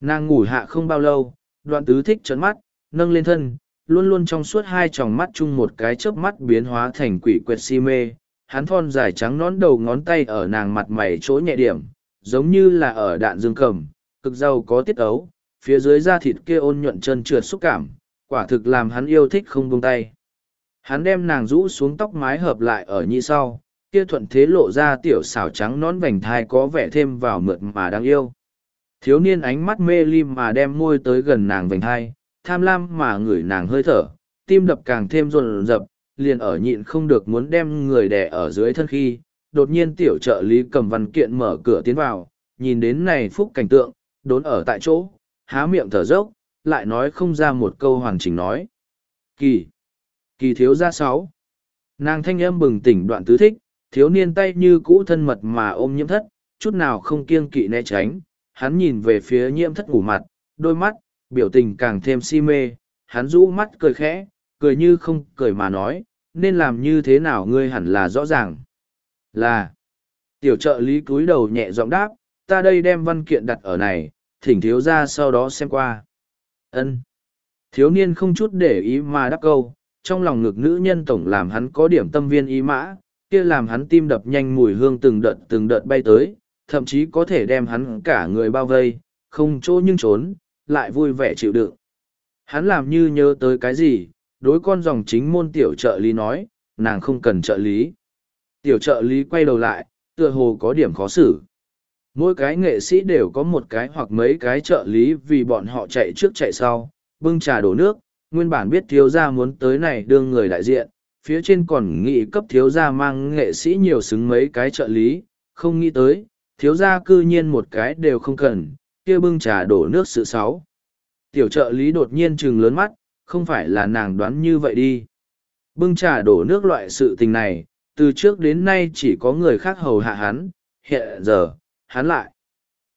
Nàng ngủ hạ không bao lâu, đoạn tứ thích trấn mắt, nâng lên thân, luôn luôn trong suốt hai tròng mắt chung một cái chớp mắt biến hóa thành quỷ quyệt si mê. Hắn thon dài trắng nón đầu ngón tay ở nàng mặt mày chỗ nhẹ điểm, giống như là ở đạn dương cầm, cực giàu có tiết ấu, phía dưới da thịt kia ôn nhuận chân trượt xúc cảm, quả thực làm hắn yêu thích không buông tay. Hắn đem nàng rũ xuống tóc mái hợp lại ở như sau, kia thuận thế lộ ra tiểu xảo trắng nón vành thai có vẻ thêm vào mượt mà đáng yêu. Thiếu niên ánh mắt mê ly mà đem môi tới gần nàng vành thai, tham lam mà ngửi nàng hơi thở, tim đập càng thêm rộn rập, liền ở nhịn không được muốn đem người đè ở dưới thân khi, đột nhiên tiểu trợ lý cầm văn kiện mở cửa tiến vào, nhìn đến này phúc cảnh tượng, đốn ở tại chỗ, há miệng thở dốc, lại nói không ra một câu hoàn chỉnh nói. Kỳ! Kỳ thiếu gia sáu. Nàng thanh âm bừng tỉnh đoạn tứ thích, thiếu niên tay như cũ thân mật mà ôm nhiễm thất, chút nào không kiêng kỵ né tránh, hắn nhìn về phía nhiễm thất ngủ mặt, đôi mắt, biểu tình càng thêm si mê, hắn rũ mắt cười khẽ, cười như không cười mà nói, nên làm như thế nào ngươi hẳn là rõ ràng. Là, tiểu trợ lý cúi đầu nhẹ giọng đáp, ta đây đem văn kiện đặt ở này, thỉnh thiếu ra sau đó xem qua. ân Thiếu niên không chút để ý mà đáp câu, trong lòng ngực nữ nhân tổng làm hắn có điểm tâm viên ý mã, kia làm hắn tim đập nhanh mùi hương từng đợt từng đợt bay tới, thậm chí có thể đem hắn cả người bao vây, không chỗ nhưng trốn, lại vui vẻ chịu đựng. Hắn làm như nhớ tới cái gì, đối con dòng chính môn tiểu trợ lý nói, nàng không cần trợ lý. Tiểu trợ lý quay đầu lại, tựa hồ có điểm khó xử. Mỗi cái nghệ sĩ đều có một cái hoặc mấy cái trợ lý vì bọn họ chạy trước chạy sau, bưng trà đổ nước, nguyên bản biết thiếu gia muốn tới này đương người đại diện, phía trên còn nghĩ cấp thiếu gia mang nghệ sĩ nhiều xứng mấy cái trợ lý, không nghĩ tới, thiếu gia cư nhiên một cái đều không cần, kia bưng trà đổ nước sự sáu. Tiểu trợ lý đột nhiên trừng lớn mắt, không phải là nàng đoán như vậy đi. Bưng trà đổ nước loại sự tình này, từ trước đến nay chỉ có người khác hầu hạ hắn, hiện giờ, hắn lại.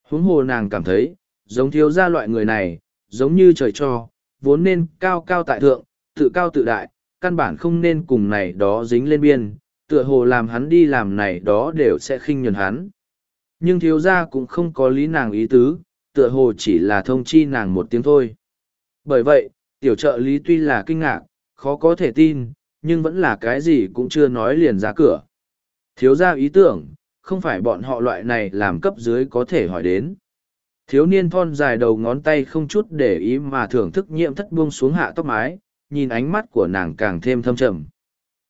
Huống hồ nàng cảm thấy, giống thiếu gia loại người này, giống như trời cho, vốn nên cao cao tại thượng, tự cao tự đại, căn bản không nên cùng này đó dính lên biên, tựa hồ làm hắn đi làm này đó đều sẽ khinh nhường hắn. Nhưng thiếu gia cũng không có lý nàng ý tứ, tựa hồ chỉ là thông chi nàng một tiếng thôi. Bởi vậy, tiểu trợ lý tuy là kinh ngạc, khó có thể tin, nhưng vẫn là cái gì cũng chưa nói liền ra cửa. Thiếu gia ý tưởng, không phải bọn họ loại này làm cấp dưới có thể hỏi đến. Thiếu niên thon dài đầu ngón tay không chút để ý mà thưởng thức nhiệm thất buông xuống hạ tóc mái, nhìn ánh mắt của nàng càng thêm thâm trầm.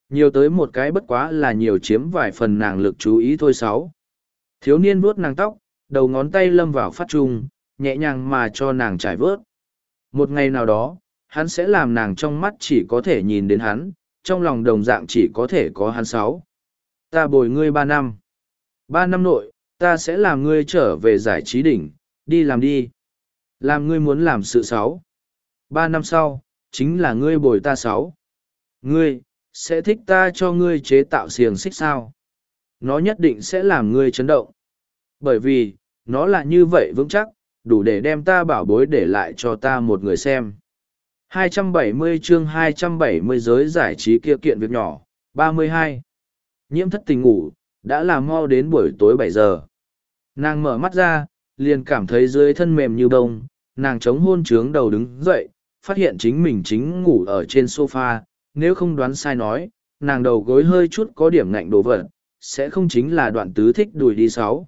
Nhiều tới một cái bất quá là nhiều chiếm vài phần nàng lực chú ý thôi sáu. Thiếu niên vuốt nàng tóc, đầu ngón tay lâm vào phát trung, nhẹ nhàng mà cho nàng trải vớt. Một ngày nào đó, hắn sẽ làm nàng trong mắt chỉ có thể nhìn đến hắn, trong lòng đồng dạng chỉ có thể có hắn sáu. Ta bồi ngươi ba năm. Ba năm nội, ta sẽ làm ngươi trở về giải trí đỉnh, đi làm đi. Làm ngươi muốn làm sự sáu. Ba năm sau, chính là ngươi bồi ta sáu. Ngươi, sẽ thích ta cho ngươi chế tạo xiềng xích sao. Nó nhất định sẽ làm ngươi chấn động. Bởi vì, nó là như vậy vững chắc, đủ để đem ta bảo bối để lại cho ta một người xem. 270 chương 270 giới giải trí kia kiện việc nhỏ, 32. Nhiễm thất tình ngủ, đã là mau đến buổi tối bảy giờ. Nàng mở mắt ra, liền cảm thấy dưới thân mềm như bông, nàng chống hôn trướng đầu đứng dậy, phát hiện chính mình chính ngủ ở trên sofa, nếu không đoán sai nói, nàng đầu gối hơi chút có điểm ngạnh đồ vật, sẽ không chính là đoạn tứ thích đùi đi sáu.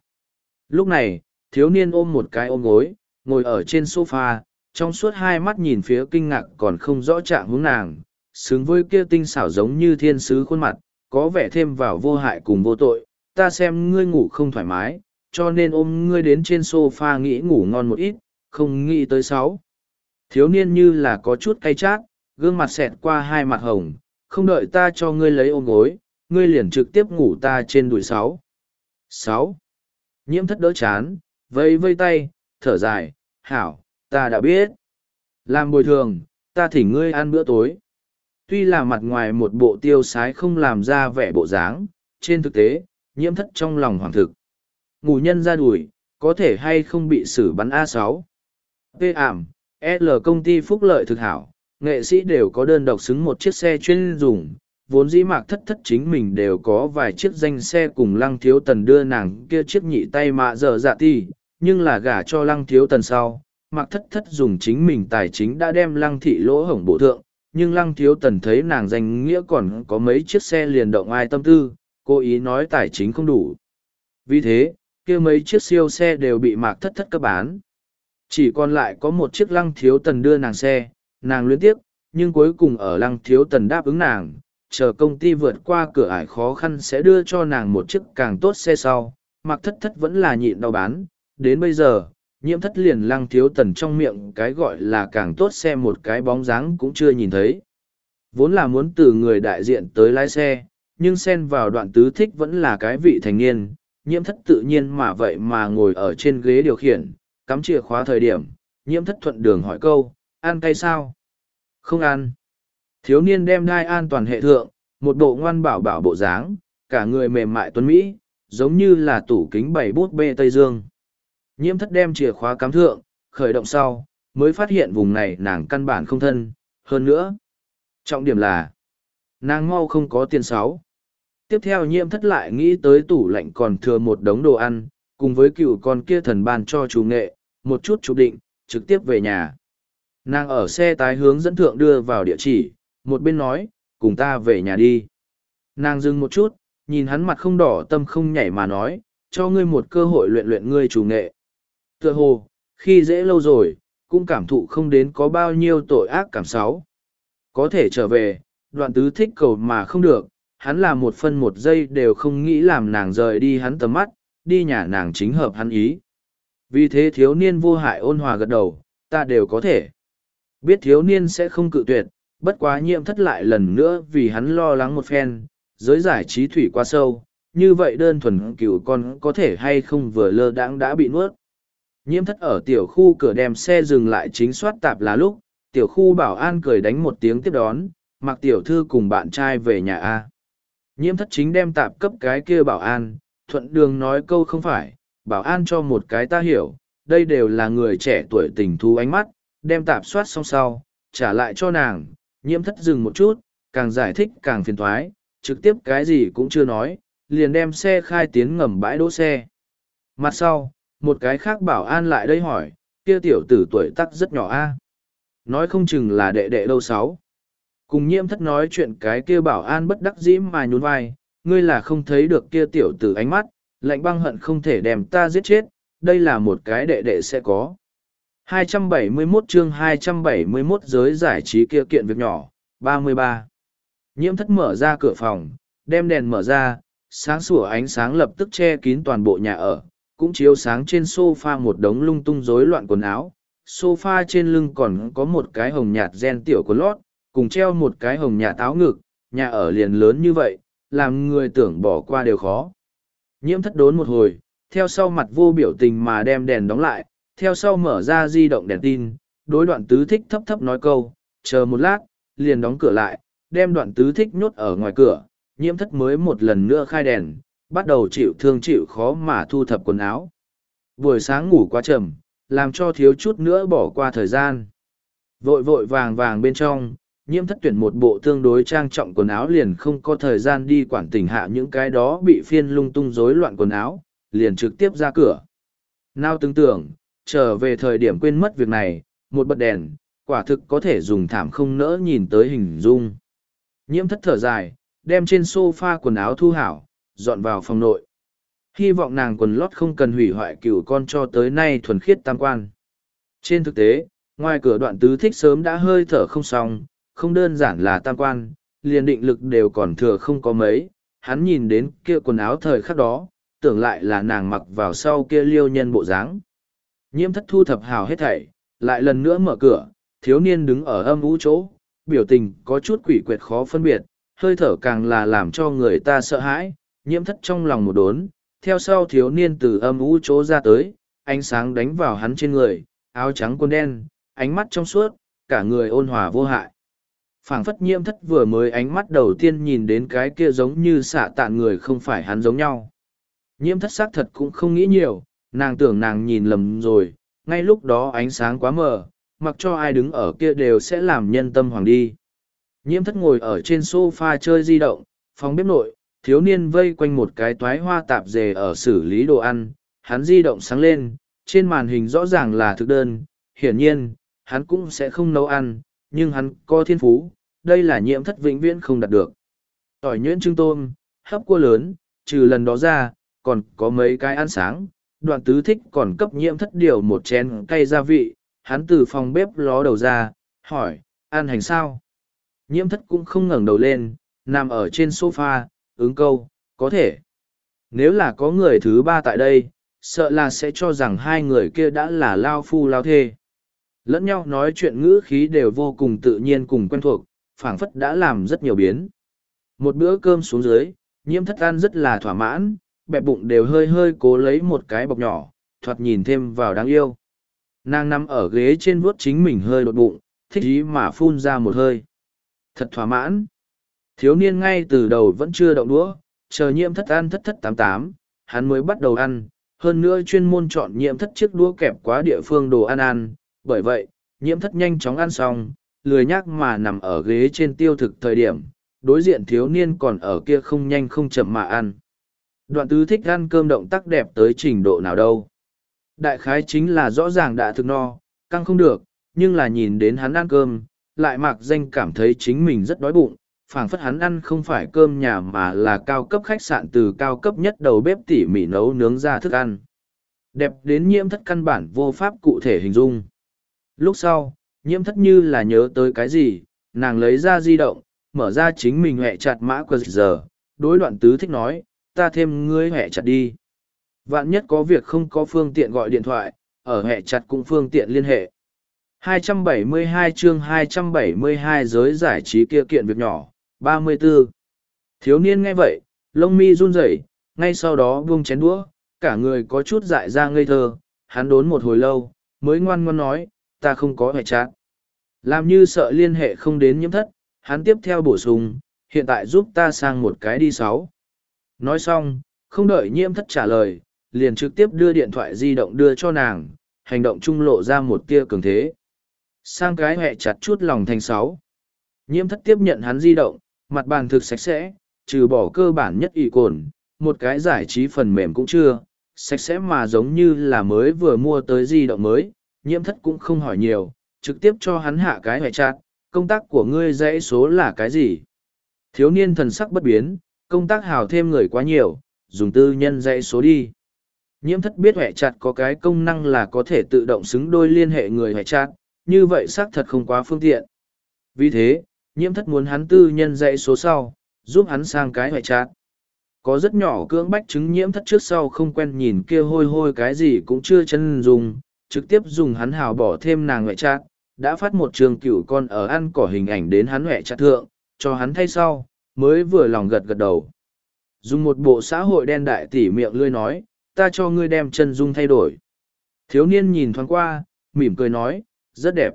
Lúc này, thiếu niên ôm một cái ôm gối, ngồi ở trên sofa, trong suốt hai mắt nhìn phía kinh ngạc còn không rõ trạng hướng nàng, xứng với kia tinh xảo giống như thiên sứ khuôn mặt, có vẻ thêm vào vô hại cùng vô tội, ta xem ngươi ngủ không thoải mái, cho nên ôm ngươi đến trên sofa nghĩ ngủ ngon một ít, không nghĩ tới sáu. Thiếu niên như là có chút cay chát, gương mặt xẹt qua hai mặt hồng, không đợi ta cho ngươi lấy ôm gối, ngươi liền trực tiếp ngủ ta trên đùi sáu. Sáu. Nhiễm thất đỡ chán, vây vây tay, thở dài, hảo, ta đã biết. Làm bồi thường, ta thỉnh ngươi ăn bữa tối. Tuy là mặt ngoài một bộ tiêu sái không làm ra vẻ bộ dáng, trên thực tế, nhiễm thất trong lòng hoàng thực. Ngủ nhân ra đùi, có thể hay không bị xử bắn a sáu. tê ảm, L công ty phúc lợi thực hảo, nghệ sĩ đều có đơn độc xứng một chiếc xe chuyên dùng, vốn dĩ mạc thất thất chính mình đều có vài chiếc danh xe cùng lăng thiếu tần đưa nàng kia chiếc nhị tay mạ dở dạ ti, nhưng là gả cho lăng thiếu tần sau, mạc thất thất dùng chính mình tài chính đã đem lăng thị lỗ hổng bộ thượng, nhưng lăng thiếu tần thấy nàng danh nghĩa còn có mấy chiếc xe liền động ai tâm tư, cố ý nói tài chính không đủ. Vì thế, kia mấy chiếc siêu xe đều bị mạc thất thất cấp bán. Chỉ còn lại có một chiếc lăng thiếu tần đưa nàng xe, nàng luyến tiếp, nhưng cuối cùng ở lăng thiếu tần đáp ứng nàng, chờ công ty vượt qua cửa ải khó khăn sẽ đưa cho nàng một chiếc càng tốt xe sau, mặc thất thất vẫn là nhịn đau bán, đến bây giờ, nhiễm thất liền lăng thiếu tần trong miệng cái gọi là càng tốt xe một cái bóng dáng cũng chưa nhìn thấy. Vốn là muốn từ người đại diện tới lái xe, nhưng xen vào đoạn tứ thích vẫn là cái vị thành niên, nhiễm thất tự nhiên mà vậy mà ngồi ở trên ghế điều khiển, cắm chìa khóa thời điểm, nhiễm thất thuận đường hỏi câu, ăn cay sao? Không ăn. Thiếu niên đem đai an toàn hệ thượng, một bộ ngoan bảo bảo bộ dáng, cả người mềm mại tuấn Mỹ, giống như là tủ kính bảy bút bê Tây Dương. Nhiễm thất đem chìa khóa cắm thượng, khởi động sau, mới phát hiện vùng này nàng căn bản không thân, hơn nữa. Trọng điểm là, nàng mau không có tiền sáu. Tiếp theo nhiễm thất lại nghĩ tới tủ lạnh còn thừa một đống đồ ăn, cùng với cựu con kia thần ban cho chủ nghệ, một chút chụp định, trực tiếp về nhà. Nàng ở xe tái hướng dẫn thượng đưa vào địa chỉ, một bên nói, cùng ta về nhà đi. Nàng dừng một chút, nhìn hắn mặt không đỏ tâm không nhảy mà nói, cho ngươi một cơ hội luyện luyện ngươi chủ nghệ. Tựa hồ, khi dễ lâu rồi, cũng cảm thụ không đến có bao nhiêu tội ác cảm xấu. Có thể trở về, đoạn tứ thích cầu mà không được, hắn là một phân một giây đều không nghĩ làm nàng rời đi hắn tầm mắt, đi nhà nàng chính hợp hắn ý. Vì thế thiếu niên vô hại ôn hòa gật đầu, ta đều có thể. Biết thiếu niên sẽ không cự tuyệt, bất quá nhiễm thất lại lần nữa vì hắn lo lắng một phen, giới giải trí thủy quá sâu, như vậy đơn thuần cựu con có thể hay không vừa lơ đãng đã bị nuốt. Nhiễm thất ở tiểu khu cửa đem xe dừng lại chính soát tạp là lúc, tiểu khu bảo an cười đánh một tiếng tiếp đón, mặc tiểu thư cùng bạn trai về nhà A. Nhiễm thất chính đem tạp cấp cái kia bảo an, thuận đường nói câu không phải, bảo an cho một cái ta hiểu, đây đều là người trẻ tuổi tình thú ánh mắt, đem tạp soát xong sau, trả lại cho nàng, nhiễm thất dừng một chút, càng giải thích càng phiền thoái, trực tiếp cái gì cũng chưa nói, liền đem xe khai tiến ngầm bãi đỗ xe. Mặt sau, một cái khác bảo an lại đây hỏi, kia tiểu tử tuổi tắc rất nhỏ a Nói không chừng là đệ đệ đâu sáu. Cùng nhiễm thất nói chuyện cái kia bảo an bất đắc dĩ mà nhún vai, ngươi là không thấy được kia tiểu tử ánh mắt, lạnh băng hận không thể đem ta giết chết, đây là một cái đệ đệ sẽ có. 271 chương 271 giới giải trí kia kiện việc nhỏ, 33. Nhiễm thất mở ra cửa phòng, đem đèn mở ra, sáng sủa ánh sáng lập tức che kín toàn bộ nhà ở, cũng chiếu sáng trên sofa một đống lung tung rối loạn quần áo. Sofa trên lưng còn có một cái hồng nhạt gen tiểu của lót, cùng treo một cái hồng nhạt áo ngực, nhà ở liền lớn như vậy, làm người tưởng bỏ qua đều khó. Nhiễm thất đốn một hồi, theo sau mặt vô biểu tình mà đem đèn đóng lại, theo sau mở ra di động đèn tin, đối đoạn tứ thích thấp thấp nói câu, chờ một lát, liền đóng cửa lại, đem đoạn tứ thích nhốt ở ngoài cửa, nhiễm thất mới một lần nữa khai đèn, bắt đầu chịu thương chịu khó mà thu thập quần áo. Buổi sáng ngủ quá chậm, làm cho thiếu chút nữa bỏ qua thời gian. Vội vội vàng vàng bên trong, nhiễm thất tuyển một bộ tương đối trang trọng quần áo liền không có thời gian đi quản tình hạ những cái đó bị phiên lung tung rối loạn quần áo, liền trực tiếp ra cửa. Nào tưởng tưởng, trở về thời điểm quên mất việc này, một bật đèn, quả thực có thể dùng thảm không nỡ nhìn tới hình dung. Nhiễm thất thở dài, đem trên sofa quần áo thu hảo, dọn vào phòng nội. Hy vọng nàng quần lót không cần hủy hoại cửu con cho tới nay thuần khiết tam quan. Trên thực tế, ngoài cửa đoạn tứ thích sớm đã hơi thở không xong, không đơn giản là tam quan, liền định lực đều còn thừa không có mấy. Hắn nhìn đến kia quần áo thời khắc đó, tưởng lại là nàng mặc vào sau kia liêu nhân bộ dáng. Nhiễm thất thu thập hào hết thảy, lại lần nữa mở cửa, thiếu niên đứng ở âm vũ chỗ, biểu tình có chút quỷ quyệt khó phân biệt, hơi thở càng là làm cho người ta sợ hãi, nhiễm thất trong lòng một đốn, theo sau thiếu niên từ âm vũ chỗ ra tới, ánh sáng đánh vào hắn trên người, áo trắng quần đen, ánh mắt trong suốt, cả người ôn hòa vô hại phảng phất nhiễm thất vừa mới ánh mắt đầu tiên nhìn đến cái kia giống như xạ tạn người không phải hắn giống nhau. Nhiễm thất xác thật cũng không nghĩ nhiều, nàng tưởng nàng nhìn lầm rồi, ngay lúc đó ánh sáng quá mờ, mặc cho ai đứng ở kia đều sẽ làm nhân tâm hoàng đi. Nhiễm thất ngồi ở trên sofa chơi di động, phòng bếp nội, thiếu niên vây quanh một cái toái hoa tạp dề ở xử lý đồ ăn, hắn di động sáng lên, trên màn hình rõ ràng là thực đơn, hiển nhiên, hắn cũng sẽ không nấu ăn, nhưng hắn có thiên phú, đây là nhiễm thất vĩnh viễn không đạt được. Tỏi nhuyễn trưng tôm, hấp cua lớn, trừ lần đó ra, còn có mấy cái ăn sáng, đoạn tứ thích còn cấp nhiễm thất điều một chén cay gia vị, hắn từ phòng bếp ló đầu ra, hỏi, ăn hành sao? Nhiễm thất cũng không ngẩng đầu lên, nằm ở trên sofa, ứng câu, có thể. Nếu là có người thứ ba tại đây, sợ là sẽ cho rằng hai người kia đã là lao phu lao thê. Lẫn nhau nói chuyện ngữ khí đều vô cùng tự nhiên cùng quen thuộc, phảng phất đã làm rất nhiều biến. Một bữa cơm xuống dưới, nhiễm thất ăn rất là thỏa mãn, bẹp bụng đều hơi hơi cố lấy một cái bọc nhỏ, thoạt nhìn thêm vào đáng yêu. Nàng nằm ở ghế trên vuốt chính mình hơi đột bụng, thích ý mà phun ra một hơi. Thật thỏa mãn. Thiếu niên ngay từ đầu vẫn chưa động đũa, chờ nhiễm thất ăn thất thất tám tám, hắn mới bắt đầu ăn, hơn nữa chuyên môn chọn nhiễm thất chiếc đũa kẹp quá địa phương đồ ăn ăn, bởi vậy, nhiễm thất nhanh chóng ăn xong, lười nhác mà nằm ở ghế trên tiêu thực thời điểm, đối diện thiếu niên còn ở kia không nhanh không chậm mà ăn. Đoạn tứ thích ăn cơm động tác đẹp tới trình độ nào đâu. Đại khái chính là rõ ràng đã thực no, căng không được, nhưng là nhìn đến hắn ăn cơm, lại mặc danh cảm thấy chính mình rất đói bụng, phảng phất hắn ăn không phải cơm nhà mà là cao cấp khách sạn từ cao cấp nhất đầu bếp tỉ mỉ nấu nướng ra thức ăn. Đẹp đến nhiễm thất căn bản vô pháp cụ thể hình dung. Lúc sau, nhiễm thất như là nhớ tới cái gì, nàng lấy ra di động, mở ra chính mình hẹ chặt mã quờ giờ, đối đoạn tứ thích nói, ta thêm ngươi hẹ chặt đi. Vạn nhất có việc không có phương tiện gọi điện thoại, ở hẹ chặt cũng phương tiện liên hệ. 272 chương 272 giới giải trí kia kiện việc nhỏ, 34. Thiếu niên nghe vậy, lông mi run rẩy, ngay sau đó buông chén đũa, cả người có chút dại ra ngây thơ, hắn đốn một hồi lâu, mới ngoan ngoan nói, ta không có hẹ trạng. Làm như sợ liên hệ không đến nhiễm thất, hắn tiếp theo bổ sung, hiện tại giúp ta sang một cái đi sáu. Nói xong, không đợi nhiễm thất trả lời, liền trực tiếp đưa điện thoại di động đưa cho nàng, hành động trung lộ ra một tia cường thế. Sang cái hẹ chặt chút lòng thành sáu. Nhiễm thất tiếp nhận hắn di động, mặt bàn thực sạch sẽ, trừ bỏ cơ bản nhất ỷ cồn, một cái giải trí phần mềm cũng chưa, sạch sẽ mà giống như là mới vừa mua tới di động mới, nhiễm thất cũng không hỏi nhiều, trực tiếp cho hắn hạ cái hẹ chặt, công tác của ngươi dãy số là cái gì? Thiếu niên thần sắc bất biến, công tác hào thêm người quá nhiều, dùng tư nhân dãy số đi. Nhiễm thất biết hệ chặt có cái công năng là có thể tự động xứng đôi liên hệ người hệ chặt, như vậy xác thật không quá phương tiện. Vì thế, nhiễm thất muốn hắn tư nhân dãy số sau, giúp hắn sang cái hệ chặt. Có rất nhỏ cưỡng bách chứng nhiễm thất trước sau không quen nhìn kia hôi hôi cái gì cũng chưa chân dùng, trực tiếp dùng hắn hào bỏ thêm nàng ngoại trạng, đã phát một trường cửu con ở ăn cỏ hình ảnh đến hắn ngoại trạng thượng, cho hắn thay sau, mới vừa lòng gật gật đầu. Dùng một bộ xã hội đen đại tỉ miệng lươi nói, ta cho ngươi đem chân dung thay đổi. Thiếu niên nhìn thoáng qua, mỉm cười nói, rất đẹp.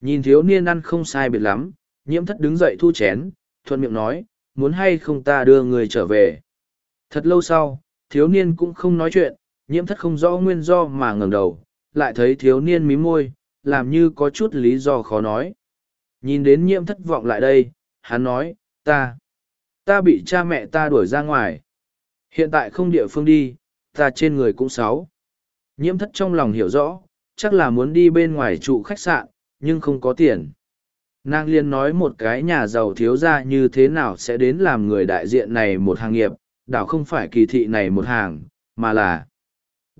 Nhìn thiếu niên ăn không sai biệt lắm, nhiễm thất đứng dậy thu chén, thuận miệng nói, muốn hay không ta đưa người trở về. Thật lâu sau, thiếu niên cũng không nói chuyện, nhiễm thất không rõ nguyên do mà ngẩng đầu, lại thấy thiếu niên mím môi, làm như có chút lý do khó nói. Nhìn đến nhiễm thất vọng lại đây, hắn nói, ta, ta bị cha mẹ ta đuổi ra ngoài. Hiện tại không địa phương đi, ta trên người cũng sáu. Nhiễm thất trong lòng hiểu rõ, chắc là muốn đi bên ngoài trụ khách sạn, nhưng không có tiền. nàng liên nói một cái nhà giàu thiếu gia như thế nào sẽ đến làm người đại diện này một hàng nghiệp đảo không phải kỳ thị này một hàng mà là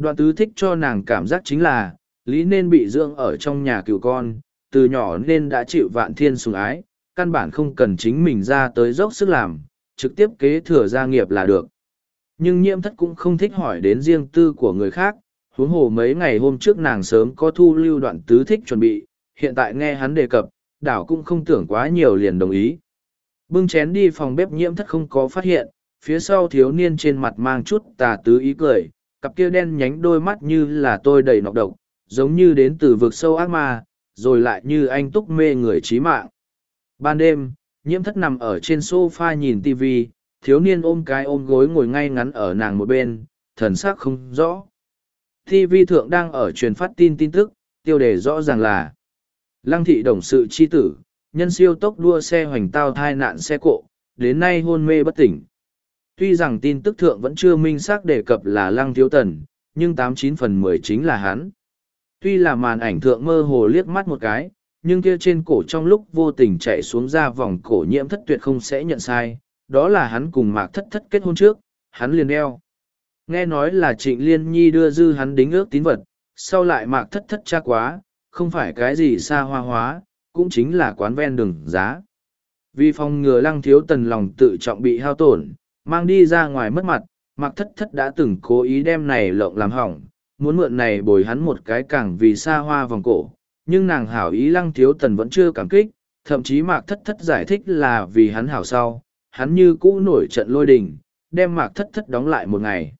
đoạn tứ thích cho nàng cảm giác chính là, lý nên bị dưỡng ở trong nhà cựu con, từ nhỏ nên đã chịu vạn thiên sùng ái, căn bản không cần chính mình ra tới dốc sức làm, trực tiếp kế thừa gia nghiệp là được. Nhưng nhiễm thất cũng không thích hỏi đến riêng tư của người khác, huống hồ mấy ngày hôm trước nàng sớm có thu lưu đoạn tứ thích chuẩn bị, hiện tại nghe hắn đề cập, đảo cũng không tưởng quá nhiều liền đồng ý. Bưng chén đi phòng bếp nhiễm thất không có phát hiện, phía sau thiếu niên trên mặt mang chút tà tứ ý cười cặp kia đen nhánh đôi mắt như là tôi đầy nọc độc, giống như đến từ vực sâu ác ma, rồi lại như anh túc mê người trí mạng. Ban đêm, nhiễm thất nằm ở trên s o f a nhìn tv thiếu niên ôm cái ôm gối ngồi ngay ngắn ở nàng một bên, thần s ắ c không rõ. tv thượng đang ở truyền phát tin tin tức, tiêu đề rõ ràng là, lăng thị đồng sự c h i tử, nhân siêu tốc đua xe hoành tao thai nạn xe cộ, đến nay hôn mê bất tỉnh tuy rằng tin tức thượng vẫn chưa minh xác đề cập là lăng thiếu tần, nhưng tám chín phần mười chính là hắn. Tuy là màn ảnh thượng mơ hồ liếc mắt một cái, nhưng kia trên cổ trong lúc vô tình chạy xuống ra vòng cổ nhiễm thất tuyệt không sẽ nhận sai, đó là hắn cùng mạc thất thất kết hôn trước, hắn liền đeo. Nghe nói là trịnh liên nhi đưa dư hắn đính ước tín vật, sau lại mạc thất thất cha quá, không phải cái gì xa hoa hóa, cũng chính là quán ven đường giá. Vì phòng ngừa lăng thiếu tần lòng tự trọng bị hao tổn mang đi ra ngoài mất mặt, mạc thất thất đã từng cố ý đem này lộng làm hỏng, muốn mượn này bồi hắn một cái càng vì xa hoa vòng cổ. Nhưng nàng hảo ý lăng thiếu tần vẫn chưa cảm kích, thậm chí mạc thất thất giải thích là vì hắn hảo sau, hắn như cũ nổi trận lôi đình, đem mạc thất thất đóng lại một ngày.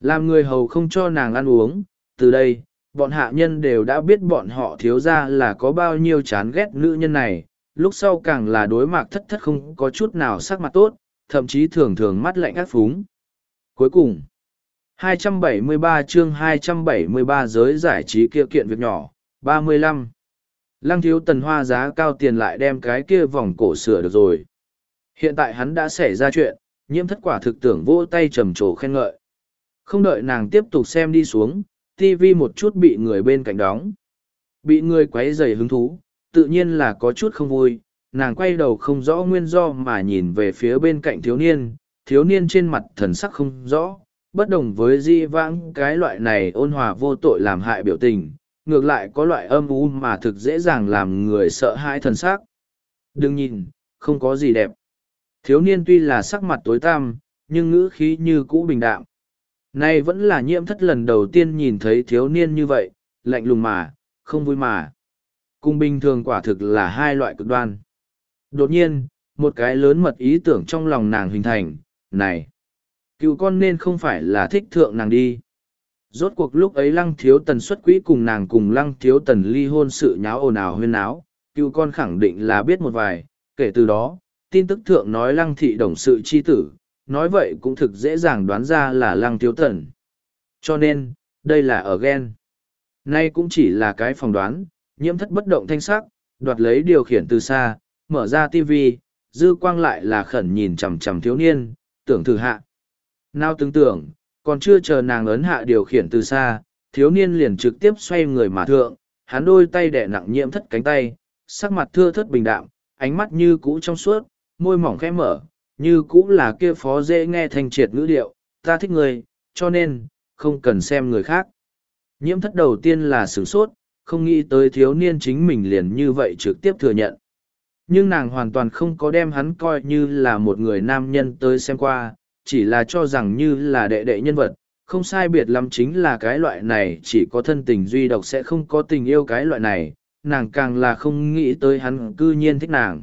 Làm người hầu không cho nàng ăn uống, từ đây, bọn hạ nhân đều đã biết bọn họ thiếu ra là có bao nhiêu chán ghét nữ nhân này, lúc sau càng là đối mạc thất thất không có chút nào sắc mặt tốt thậm chí thường thường mắt lạnh ác phúng cuối cùng 273 chương 273 giới giải trí kia kiện việc nhỏ 35. Lăng thiếu tần hoa giá cao tiền lại đem cái kia vòng cổ sửa được rồi. Hiện tại hắn đã xảy ra chuyện, nhiễm thất quả thực tưởng vỗ tay trầm trồ khen ngợi. Không đợi nàng tiếp tục xem đi xuống, TV một chút bị người bên cạnh đóng. Bị người quấy rầy hứng thú, tự nhiên là có chút không vui, nàng quay đầu không rõ nguyên do mà nhìn về phía bên cạnh thiếu niên, thiếu niên trên mặt thần sắc không rõ, bất đồng với di vãng cái loại này ôn hòa vô tội làm hại biểu tình, ngược lại có loại âm u mà thực dễ dàng làm người sợ hãi thần sắc. Đừng nhìn, không có gì đẹp. Thiếu niên tuy là sắc mặt tối tăm, nhưng ngữ khí như cũ bình đạm. Nay vẫn là nhiễm thất lần đầu tiên nhìn thấy thiếu niên như vậy, lạnh lùng mà, không vui mà. Cùng bình thường quả thực là hai loại cực đoan. Đột nhiên, một cái lớn mật ý tưởng trong lòng nàng hình thành, này, cựu con nên không phải là thích thượng nàng đi. Rốt cuộc lúc ấy lăng thiếu tần xuất quỹ cùng nàng cùng lăng thiếu tần ly hôn sự nháo ồn ào huyên áo, cựu con khẳng định là biết một vài, kể từ đó, tin tức thượng nói lăng thị đồng sự chi tử, nói vậy cũng thực dễ dàng đoán ra là lăng thiếu tần. Cho nên, đây là ở ghen. Nay cũng chỉ là cái phỏng đoán, nhiễm thất bất động thanh sắc, đoạt lấy điều khiển từ xa, mở ra tivi, dư quang lại là khẩn nhìn chằm chằm thiếu niên, tưởng thử hạ. Nào tưởng tưởng, còn chưa chờ nàng ấn hạ điều khiển từ xa, thiếu niên liền trực tiếp xoay người mà thượng, hắn đôi tay đẻ nặng nhiễm thất cánh tay, sắc mặt thưa thất bình đạm, ánh mắt như cũ trong suốt, môi mỏng khẽ mở, như cũ là kia phó dễ nghe thanh triệt ngữ điệu, ta thích người, cho nên, không cần xem người khác. Nhiễm thất đầu tiên là sửng sốt, không nghĩ tới thiếu niên chính mình liền như vậy trực tiếp thừa nhận. Nhưng nàng hoàn toàn không có đem hắn coi như là một người nam nhân tới xem qua, chỉ là cho rằng như là đệ đệ nhân vật, không sai biệt lắm chính là cái loại này chỉ có thân tình duy độc sẽ không có tình yêu cái loại này, nàng càng là không nghĩ tới hắn cư nhiên thích nàng.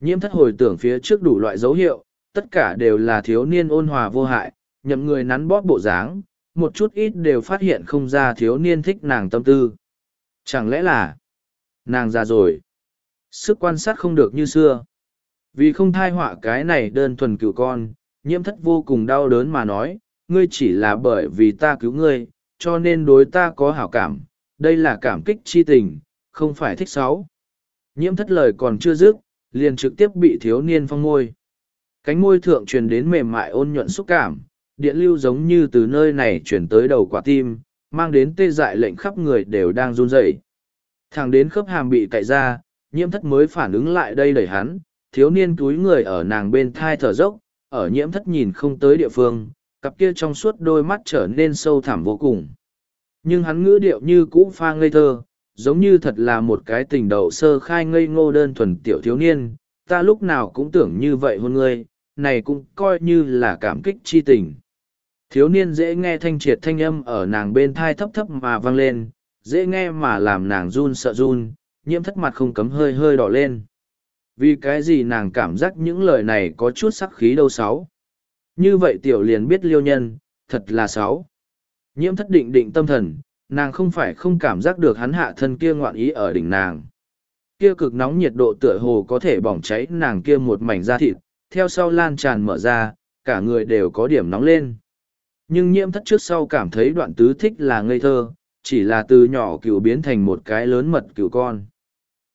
Nhiễm thất hồi tưởng phía trước đủ loại dấu hiệu, tất cả đều là thiếu niên ôn hòa vô hại, nhậm người nắn bóp bộ dáng, một chút ít đều phát hiện không ra thiếu niên thích nàng tâm tư. Chẳng lẽ là nàng già rồi, sức quan sát không được như xưa. Vì không thai họa cái này đơn thuần cựu con, nhiễm thất vô cùng đau đớn mà nói, ngươi chỉ là bởi vì ta cứu ngươi, cho nên đối ta có hảo cảm, đây là cảm kích chi tình, không phải thích sáu. Nhiễm thất lời còn chưa dứt, liền trực tiếp bị thiếu niên phong môi. Cánh môi thượng truyền đến mềm mại ôn nhuận xúc cảm, điện lưu giống như từ nơi này chuyển tới đầu quả tim, mang đến tê dại lệnh khắp người đều đang run rẩy. Thẳng đến khớp hàm bị cạy ra, nhiễm thất mới phản ứng lại đây đẩy hắn, thiếu niên túi người ở nàng bên thai thở dốc, ở nhiễm thất nhìn không tới địa phương, cặp kia trong suốt đôi mắt trở nên sâu thẳm vô cùng. Nhưng hắn ngữ điệu như cũ pha ngây thơ, giống như thật là một cái tình đầu sơ khai ngây ngô đơn thuần tiểu thiếu niên, ta lúc nào cũng tưởng như vậy hôn ngươi, này cũng coi như là cảm kích chi tình. Thiếu niên dễ nghe thanh triệt thanh âm ở nàng bên thai thấp thấp mà vang lên, dễ nghe mà làm nàng run sợ run, nhiễm thất mặt không cấm hơi hơi đỏ lên. Vì cái gì nàng cảm giác những lời này có chút sắc khí đâu sáu. Như vậy tiểu liền biết liêu nhân, thật là sáu. Nhiễm thất định định tâm thần, nàng không phải không cảm giác được hắn hạ thân kia ngoạn ý ở đỉnh nàng. Kia cực nóng nhiệt độ tựa hồ có thể bỏng cháy nàng kia một mảnh da thịt, theo sau lan tràn mở ra, cả người đều có điểm nóng lên. Nhưng nhiễm thất trước sau cảm thấy đoạn tứ thích là ngây thơ, chỉ là từ nhỏ cựu biến thành một cái lớn mật cựu con.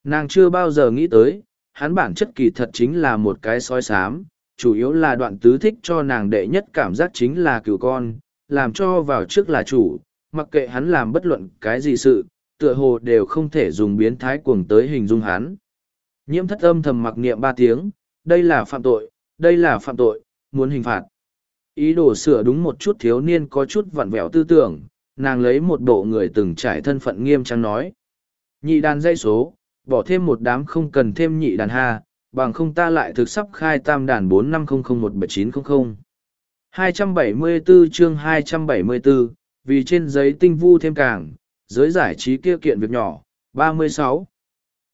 Nàng chưa bao giờ nghĩ tới, hắn bản chất kỳ thật chính là một cái sói sám, chủ yếu là đoạn tứ thích cho nàng đệ nhất cảm giác chính là cựu con, làm cho vào trước là chủ, mặc kệ hắn làm bất luận cái gì sự, tựa hồ đều không thể dùng biến thái cuồng tới hình dung hắn. Nhiễm thất âm thầm mặc niệm ba tiếng, đây là phạm tội, đây là phạm tội, muốn hình phạt. Ý đồ sửa đúng một chút thiếu niên có chút vặn vẹo tư tưởng, nàng lấy một bộ người từng trải thân phận nghiêm trang nói. Nhị đàn dây số, bỏ thêm một đám không cần thêm nhị đàn ha, bằng không ta lại thực sắp khai tam đàn bốn năm không không một bảy chín không không. 274 chương 274, vì trên giấy tinh vu thêm càng, giới giải trí kia kiện việc nhỏ, 36.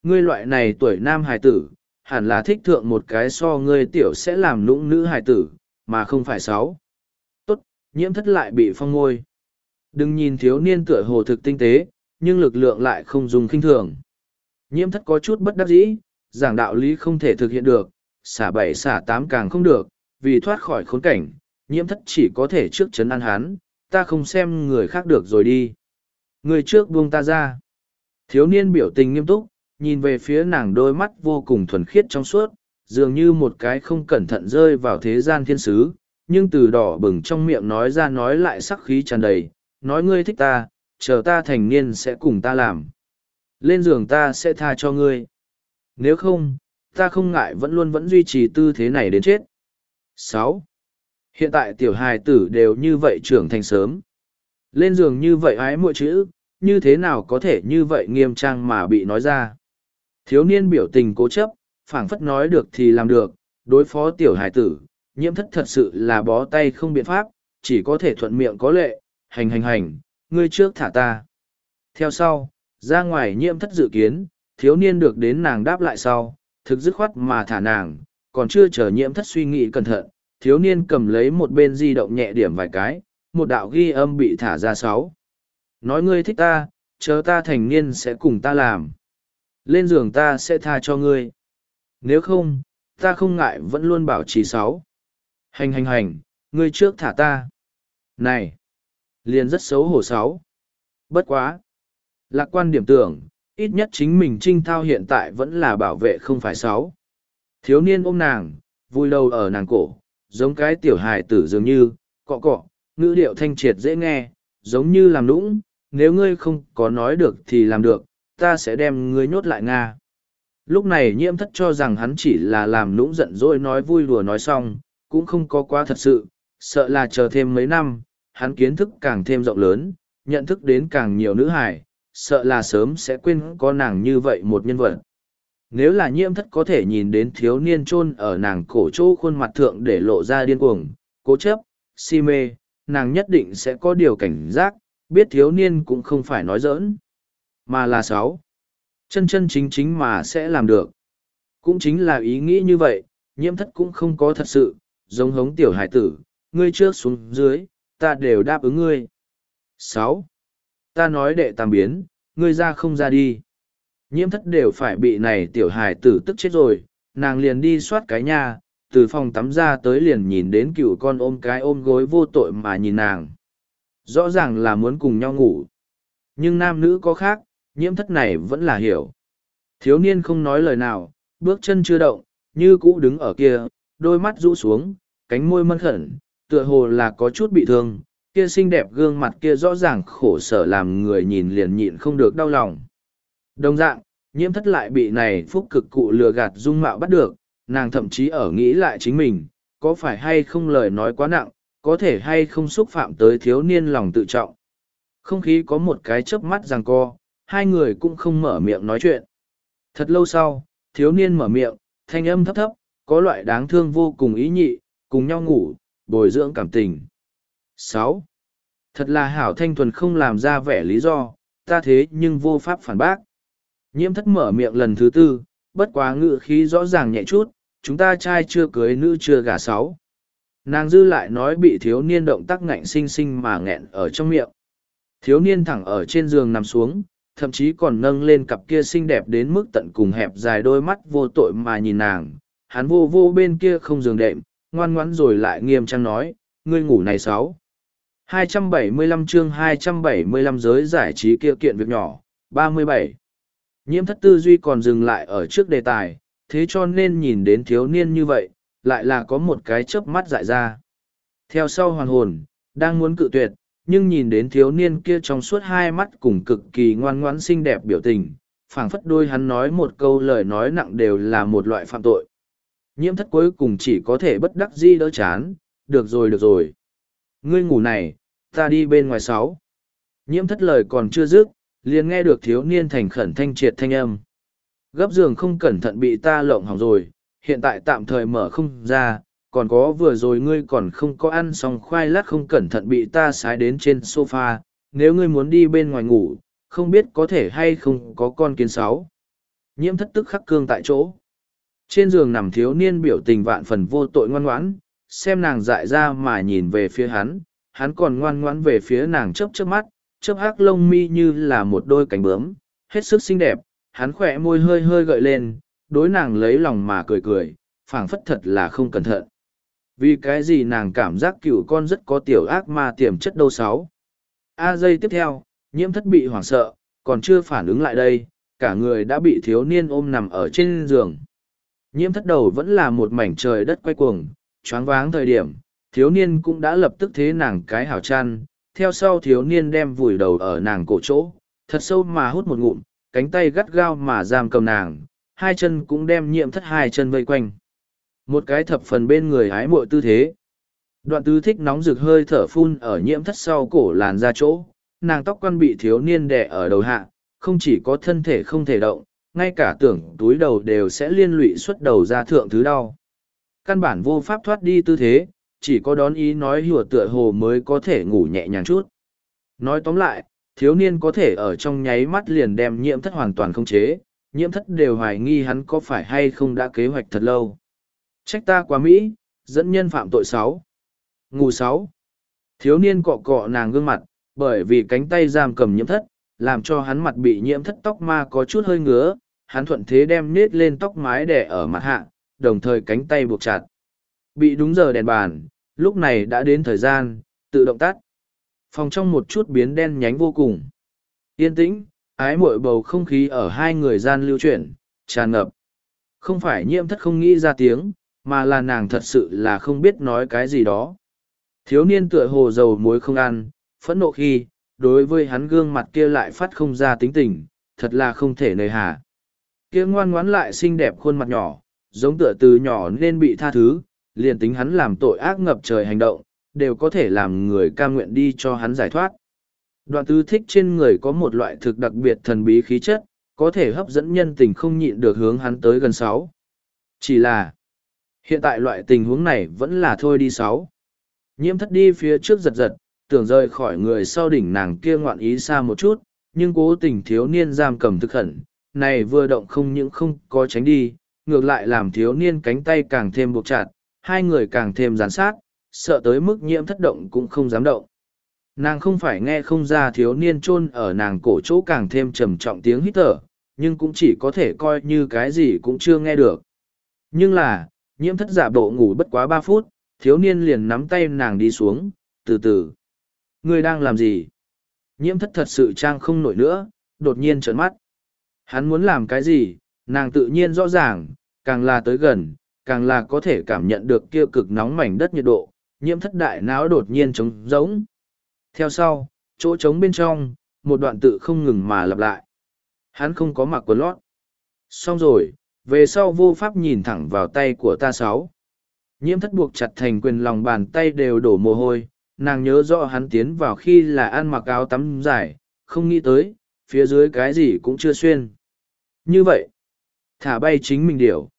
Ngươi loại này tuổi nam hài tử, hẳn là thích thượng một cái so ngươi tiểu sẽ làm lũng nữ hài tử, mà không phải sáu. Tốt, nhiễm thất lại bị phong ngôi. Đừng nhìn thiếu niên tựa hồ thực tinh tế, nhưng lực lượng lại không dùng khinh thường. Nhiễm thất có chút bất đắc dĩ, giảng đạo lý không thể thực hiện được, xả bảy xả tám càng không được, vì thoát khỏi khốn cảnh, nhiễm thất chỉ có thể trước chấn an hắn, ta không xem người khác được rồi đi. Người trước buông ta ra. Thiếu niên biểu tình nghiêm túc, nhìn về phía nàng đôi mắt vô cùng thuần khiết trong suốt, dường như một cái không cẩn thận rơi vào thế gian thiên sứ, nhưng từ đỏ bừng trong miệng nói ra nói lại sắc khí tràn đầy, nói ngươi thích ta, chờ ta thành niên sẽ cùng ta làm. Lên giường ta sẽ tha cho ngươi. Nếu không, ta không ngại vẫn luôn vẫn duy trì tư thế này đến chết. sáu Hiện tại tiểu hài tử đều như vậy trưởng thành sớm. Lên giường như vậy ái mỗi chữ, như thế nào có thể như vậy nghiêm trang mà bị nói ra. Thiếu niên biểu tình cố chấp, phảng phất nói được thì làm được, đối phó tiểu hài tử, nhiễm thất thật sự là bó tay không biện pháp, chỉ có thể thuận miệng có lệ, hành hành hành, ngươi trước thả ta. Theo sau, ra ngoài nhiễm thất dự kiến, thiếu niên được đến nàng đáp lại sau, thực dứt khoát mà thả nàng, còn chưa chờ nhiễm thất suy nghĩ cẩn thận, thiếu niên cầm lấy một bên di động nhẹ điểm vài cái, một đạo ghi âm bị thả ra sáu. Nói ngươi thích ta, chờ ta thành niên sẽ cùng ta làm. Lên giường ta sẽ tha cho ngươi. Nếu không, ta không ngại vẫn luôn bảo trì sáu. Hành hành hành, ngươi trước thả ta. Này, liền rất xấu hổ sáu. Bất quá. Lạc quan điểm tưởng, ít nhất chính mình trinh thao hiện tại vẫn là bảo vệ không phải sáu. Thiếu niên ôm nàng, vui đầu ở nàng cổ, giống cái tiểu hài tử dường như, cọ cọ, ngữ điệu thanh triệt dễ nghe, giống như làm nũng, nếu ngươi không có nói được thì làm được, ta sẽ đem ngươi nhốt lại Nga. Lúc này nhiễm thất cho rằng hắn chỉ là làm nũng giận dỗi nói vui đùa nói xong, cũng không có quá thật sự, sợ là chờ thêm mấy năm, hắn kiến thức càng thêm rộng lớn, nhận thức đến càng nhiều nữ hài, sợ là sớm sẽ quên có nàng như vậy một nhân vật. Nếu là nhiễm thất có thể nhìn đến thiếu niên chôn ở nàng cổ chỗ khuôn mặt thượng để lộ ra điên cuồng, cố chấp, si mê, nàng nhất định sẽ có điều cảnh giác, biết thiếu niên cũng không phải nói giỡn, mà là sáu. Chân chân chính chính mà sẽ làm được. Cũng chính là ý nghĩ như vậy, nhiễm thất cũng không có thật sự, giống hống tiểu hải tử, ngươi trước xuống dưới, ta đều đáp ứng ngươi. sáu Ta nói đệ tam biến, ngươi ra không ra đi. Nhiễm thất đều phải bị này tiểu hải tử tức chết rồi, nàng liền đi soát cái nhà, từ phòng tắm ra tới liền nhìn đến cựu con ôm cái ôm gối vô tội mà nhìn nàng. Rõ ràng là muốn cùng nhau ngủ. Nhưng nam nữ có khác, nhiễm thất này vẫn là hiểu. Thiếu niên không nói lời nào, bước chân chưa động, như cũ đứng ở kia, đôi mắt rũ xuống, cánh môi mân khẩn, tựa hồ là có chút bị thương, kia xinh đẹp gương mặt kia rõ ràng khổ sở làm người nhìn liền nhịn không được đau lòng. Đồng dạng, nhiễm thất lại bị này phúc cực cụ lừa gạt dung mạo bắt được, nàng thậm chí ở nghĩ lại chính mình, có phải hay không lời nói quá nặng, có thể hay không xúc phạm tới thiếu niên lòng tự trọng. Không khí có một cái chớp mắt rằng co, hai người cũng không mở miệng nói chuyện. Thật lâu sau, thiếu niên mở miệng, thanh âm thấp thấp, có loại đáng thương vô cùng ý nhị, cùng nhau ngủ, bồi dưỡng cảm tình sáu Thật là hảo thanh thuần không làm ra vẻ lý do, ta thế nhưng vô pháp phản bác. Nhiễm thất mở miệng lần thứ tư, bất quá ngự khí rõ ràng nhẹ chút, chúng ta trai chưa cưới nữ chưa gả sáu. Nàng dư lại nói bị thiếu niên động tác ngạnh sinh sinh mà nghẹn ở trong miệng. Thiếu niên thẳng ở trên giường nằm xuống, thậm chí còn nâng lên cặp kia xinh đẹp đến mức tận cùng hẹp dài đôi mắt vô tội mà nhìn nàng. Hắn vô vô bên kia không giường đệm, ngoan ngoãn rồi lại nghiêm trang nói, ngươi ngủ này sáu. 275 chương 275 giới giải trí kia kiện việc nhỏ, 37. Nhiễm thất tư duy còn dừng lại ở trước đề tài, thế cho nên nhìn đến thiếu niên như vậy, lại là có một cái chớp mắt dại ra. Theo sau hoàn hồn, đang muốn cự tuyệt, nhưng nhìn đến thiếu niên kia trong suốt hai mắt cùng cực kỳ ngoan ngoãn xinh đẹp biểu tình, phảng phất đôi hắn nói một câu lời nói nặng đều là một loại phạm tội. Nhiễm thất cuối cùng chỉ có thể bất đắc di đỡ chán, được rồi được rồi. Ngươi ngủ này, ta đi bên ngoài sáu. Nhiễm thất lời còn chưa dứt, liền nghe được thiếu niên thành khẩn thanh triệt thanh âm. Gấp giường không cẩn thận bị ta lộng hỏng rồi, hiện tại tạm thời mở không ra, còn có vừa rồi ngươi còn không có ăn xong khoai lát không cẩn thận bị ta sái đến trên sofa, nếu ngươi muốn đi bên ngoài ngủ, không biết có thể hay không có con kiến sáu. Nhiễm thất tức khắc cương tại chỗ. Trên giường nằm thiếu niên biểu tình vạn phần vô tội ngoan ngoãn, xem nàng dại ra mà nhìn về phía hắn, hắn còn ngoan ngoãn về phía nàng chớp chớp mắt, chớp hắc lông mi như là một đôi cánh bướm, hết sức xinh đẹp, hắn khỏe môi hơi hơi gợi lên, đối nàng lấy lòng mà cười cười, phảng phất thật là không cẩn thận. Vì cái gì nàng cảm giác cựu con rất có tiểu ác ma tiềm chất đâu sáu. A giây tiếp theo, nhiễm thất bị hoảng sợ, còn chưa phản ứng lại đây, cả người đã bị thiếu niên ôm nằm ở trên giường. Nhiễm thất đầu vẫn là một mảnh trời đất quay cuồng, choáng váng thời điểm, thiếu niên cũng đã lập tức thế nàng cái hào chăn, theo sau thiếu niên đem vùi đầu ở nàng cổ chỗ, thật sâu mà hút một ngụm, cánh tay gắt gao mà giam cầm nàng, hai chân cũng đem nhiễm thất hai chân vây quanh. Một cái thập phần bên người hái mội tư thế. Đoạn tứ thích nóng rực hơi thở phun ở nhiễm thất sau cổ làn ra chỗ, nàng tóc quan bị thiếu niên đẻ ở đầu hạ, không chỉ có thân thể không thể động, ngay cả tưởng túi đầu đều sẽ liên lụy xuất đầu ra thượng thứ đau. Căn bản vô pháp thoát đi tư thế, chỉ có đón ý nói hùa tựa hồ mới có thể ngủ nhẹ nhàng chút. Nói tóm lại, thiếu niên có thể ở trong nháy mắt liền đem nhiễm thất hoàn toàn không chế, nhiễm thất đều hoài nghi hắn có phải hay không đã kế hoạch thật lâu. Trách ta quá Mỹ, dẫn nhân phạm tội sáu Ngủ sáu Thiếu niên cọ cọ nàng gương mặt, bởi vì cánh tay giam cầm nhiễm thất, làm cho hắn mặt bị nhiễm thất tóc ma có chút hơi ngứa, hắn thuận thế đem nết lên tóc mái đẻ ở mặt hạ, đồng thời cánh tay buộc chặt. Bị đúng giờ đèn bàn, lúc này đã đến thời gian, tự động tắt. Phòng trong một chút biến đen nhánh vô cùng. Yên tĩnh, ái muội bầu không khí ở hai người gian lưu chuyển, tràn ngập. Không phải nhiễm thất không nghĩ ra tiếng, mà là nàng thật sự là không biết nói cái gì đó. Thiếu niên tựa hồ dầu muối không ăn, phẫn nộ khi, đối với hắn gương mặt kia lại phát không ra tính tình, thật là không thể nơi hà. Kia ngoan ngoãn lại xinh đẹp khuôn mặt nhỏ, giống tựa từ nhỏ nên bị tha thứ, liền tính hắn làm tội ác ngập trời hành động, đều có thể làm người cam nguyện đi cho hắn giải thoát. Đoạn tứ thích trên người có một loại thực đặc biệt thần bí khí chất, có thể hấp dẫn nhân tình không nhịn được hướng hắn tới gần sáu. Chỉ là, hiện tại loại tình huống này vẫn là thôi đi sáu. Nhiễm thất đi phía trước giật giật, tưởng rời khỏi người sau đỉnh nàng kia ngoạn ý xa một chút, nhưng cố tình thiếu niên giam cầm thực khẩn, này vừa động không những không có tránh đi, ngược lại làm thiếu niên cánh tay càng thêm buộc chặt, hai người càng thêm gián sát, sợ tới mức nhiễm thất động cũng không dám động. Nàng không phải nghe không ra thiếu niên chôn ở nàng cổ chỗ càng thêm trầm trọng tiếng hít thở, nhưng cũng chỉ có thể coi như cái gì cũng chưa nghe được. Nhưng là, nhiễm thất giả bộ ngủ bất quá ba phút, thiếu niên liền nắm tay nàng đi xuống, từ từ. Ngươi đang làm gì? Nhiễm thất thật sự trang không nổi nữa, đột nhiên trợn mắt. Hắn muốn làm cái gì, nàng tự nhiên rõ ràng, càng là tới gần, càng là có thể cảm nhận được kia cực nóng mảnh đất nhiệt độ, nhiễm thất đại não đột nhiên trống rỗng. Theo sau, chỗ trống bên trong, một đoạn tự không ngừng mà lặp lại. Hắn không có mặc quần lót. xong rồi về sau vô pháp nhìn thẳng vào tay của ta sáu nhiễm thất buộc chặt thành quyền lòng bàn tay đều đổ mồ hôi nàng nhớ rõ hắn tiến vào khi là ăn mặc áo tắm dài không nghĩ tới phía dưới cái gì cũng chưa xuyên như vậy thả bay chính mình điều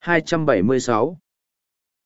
276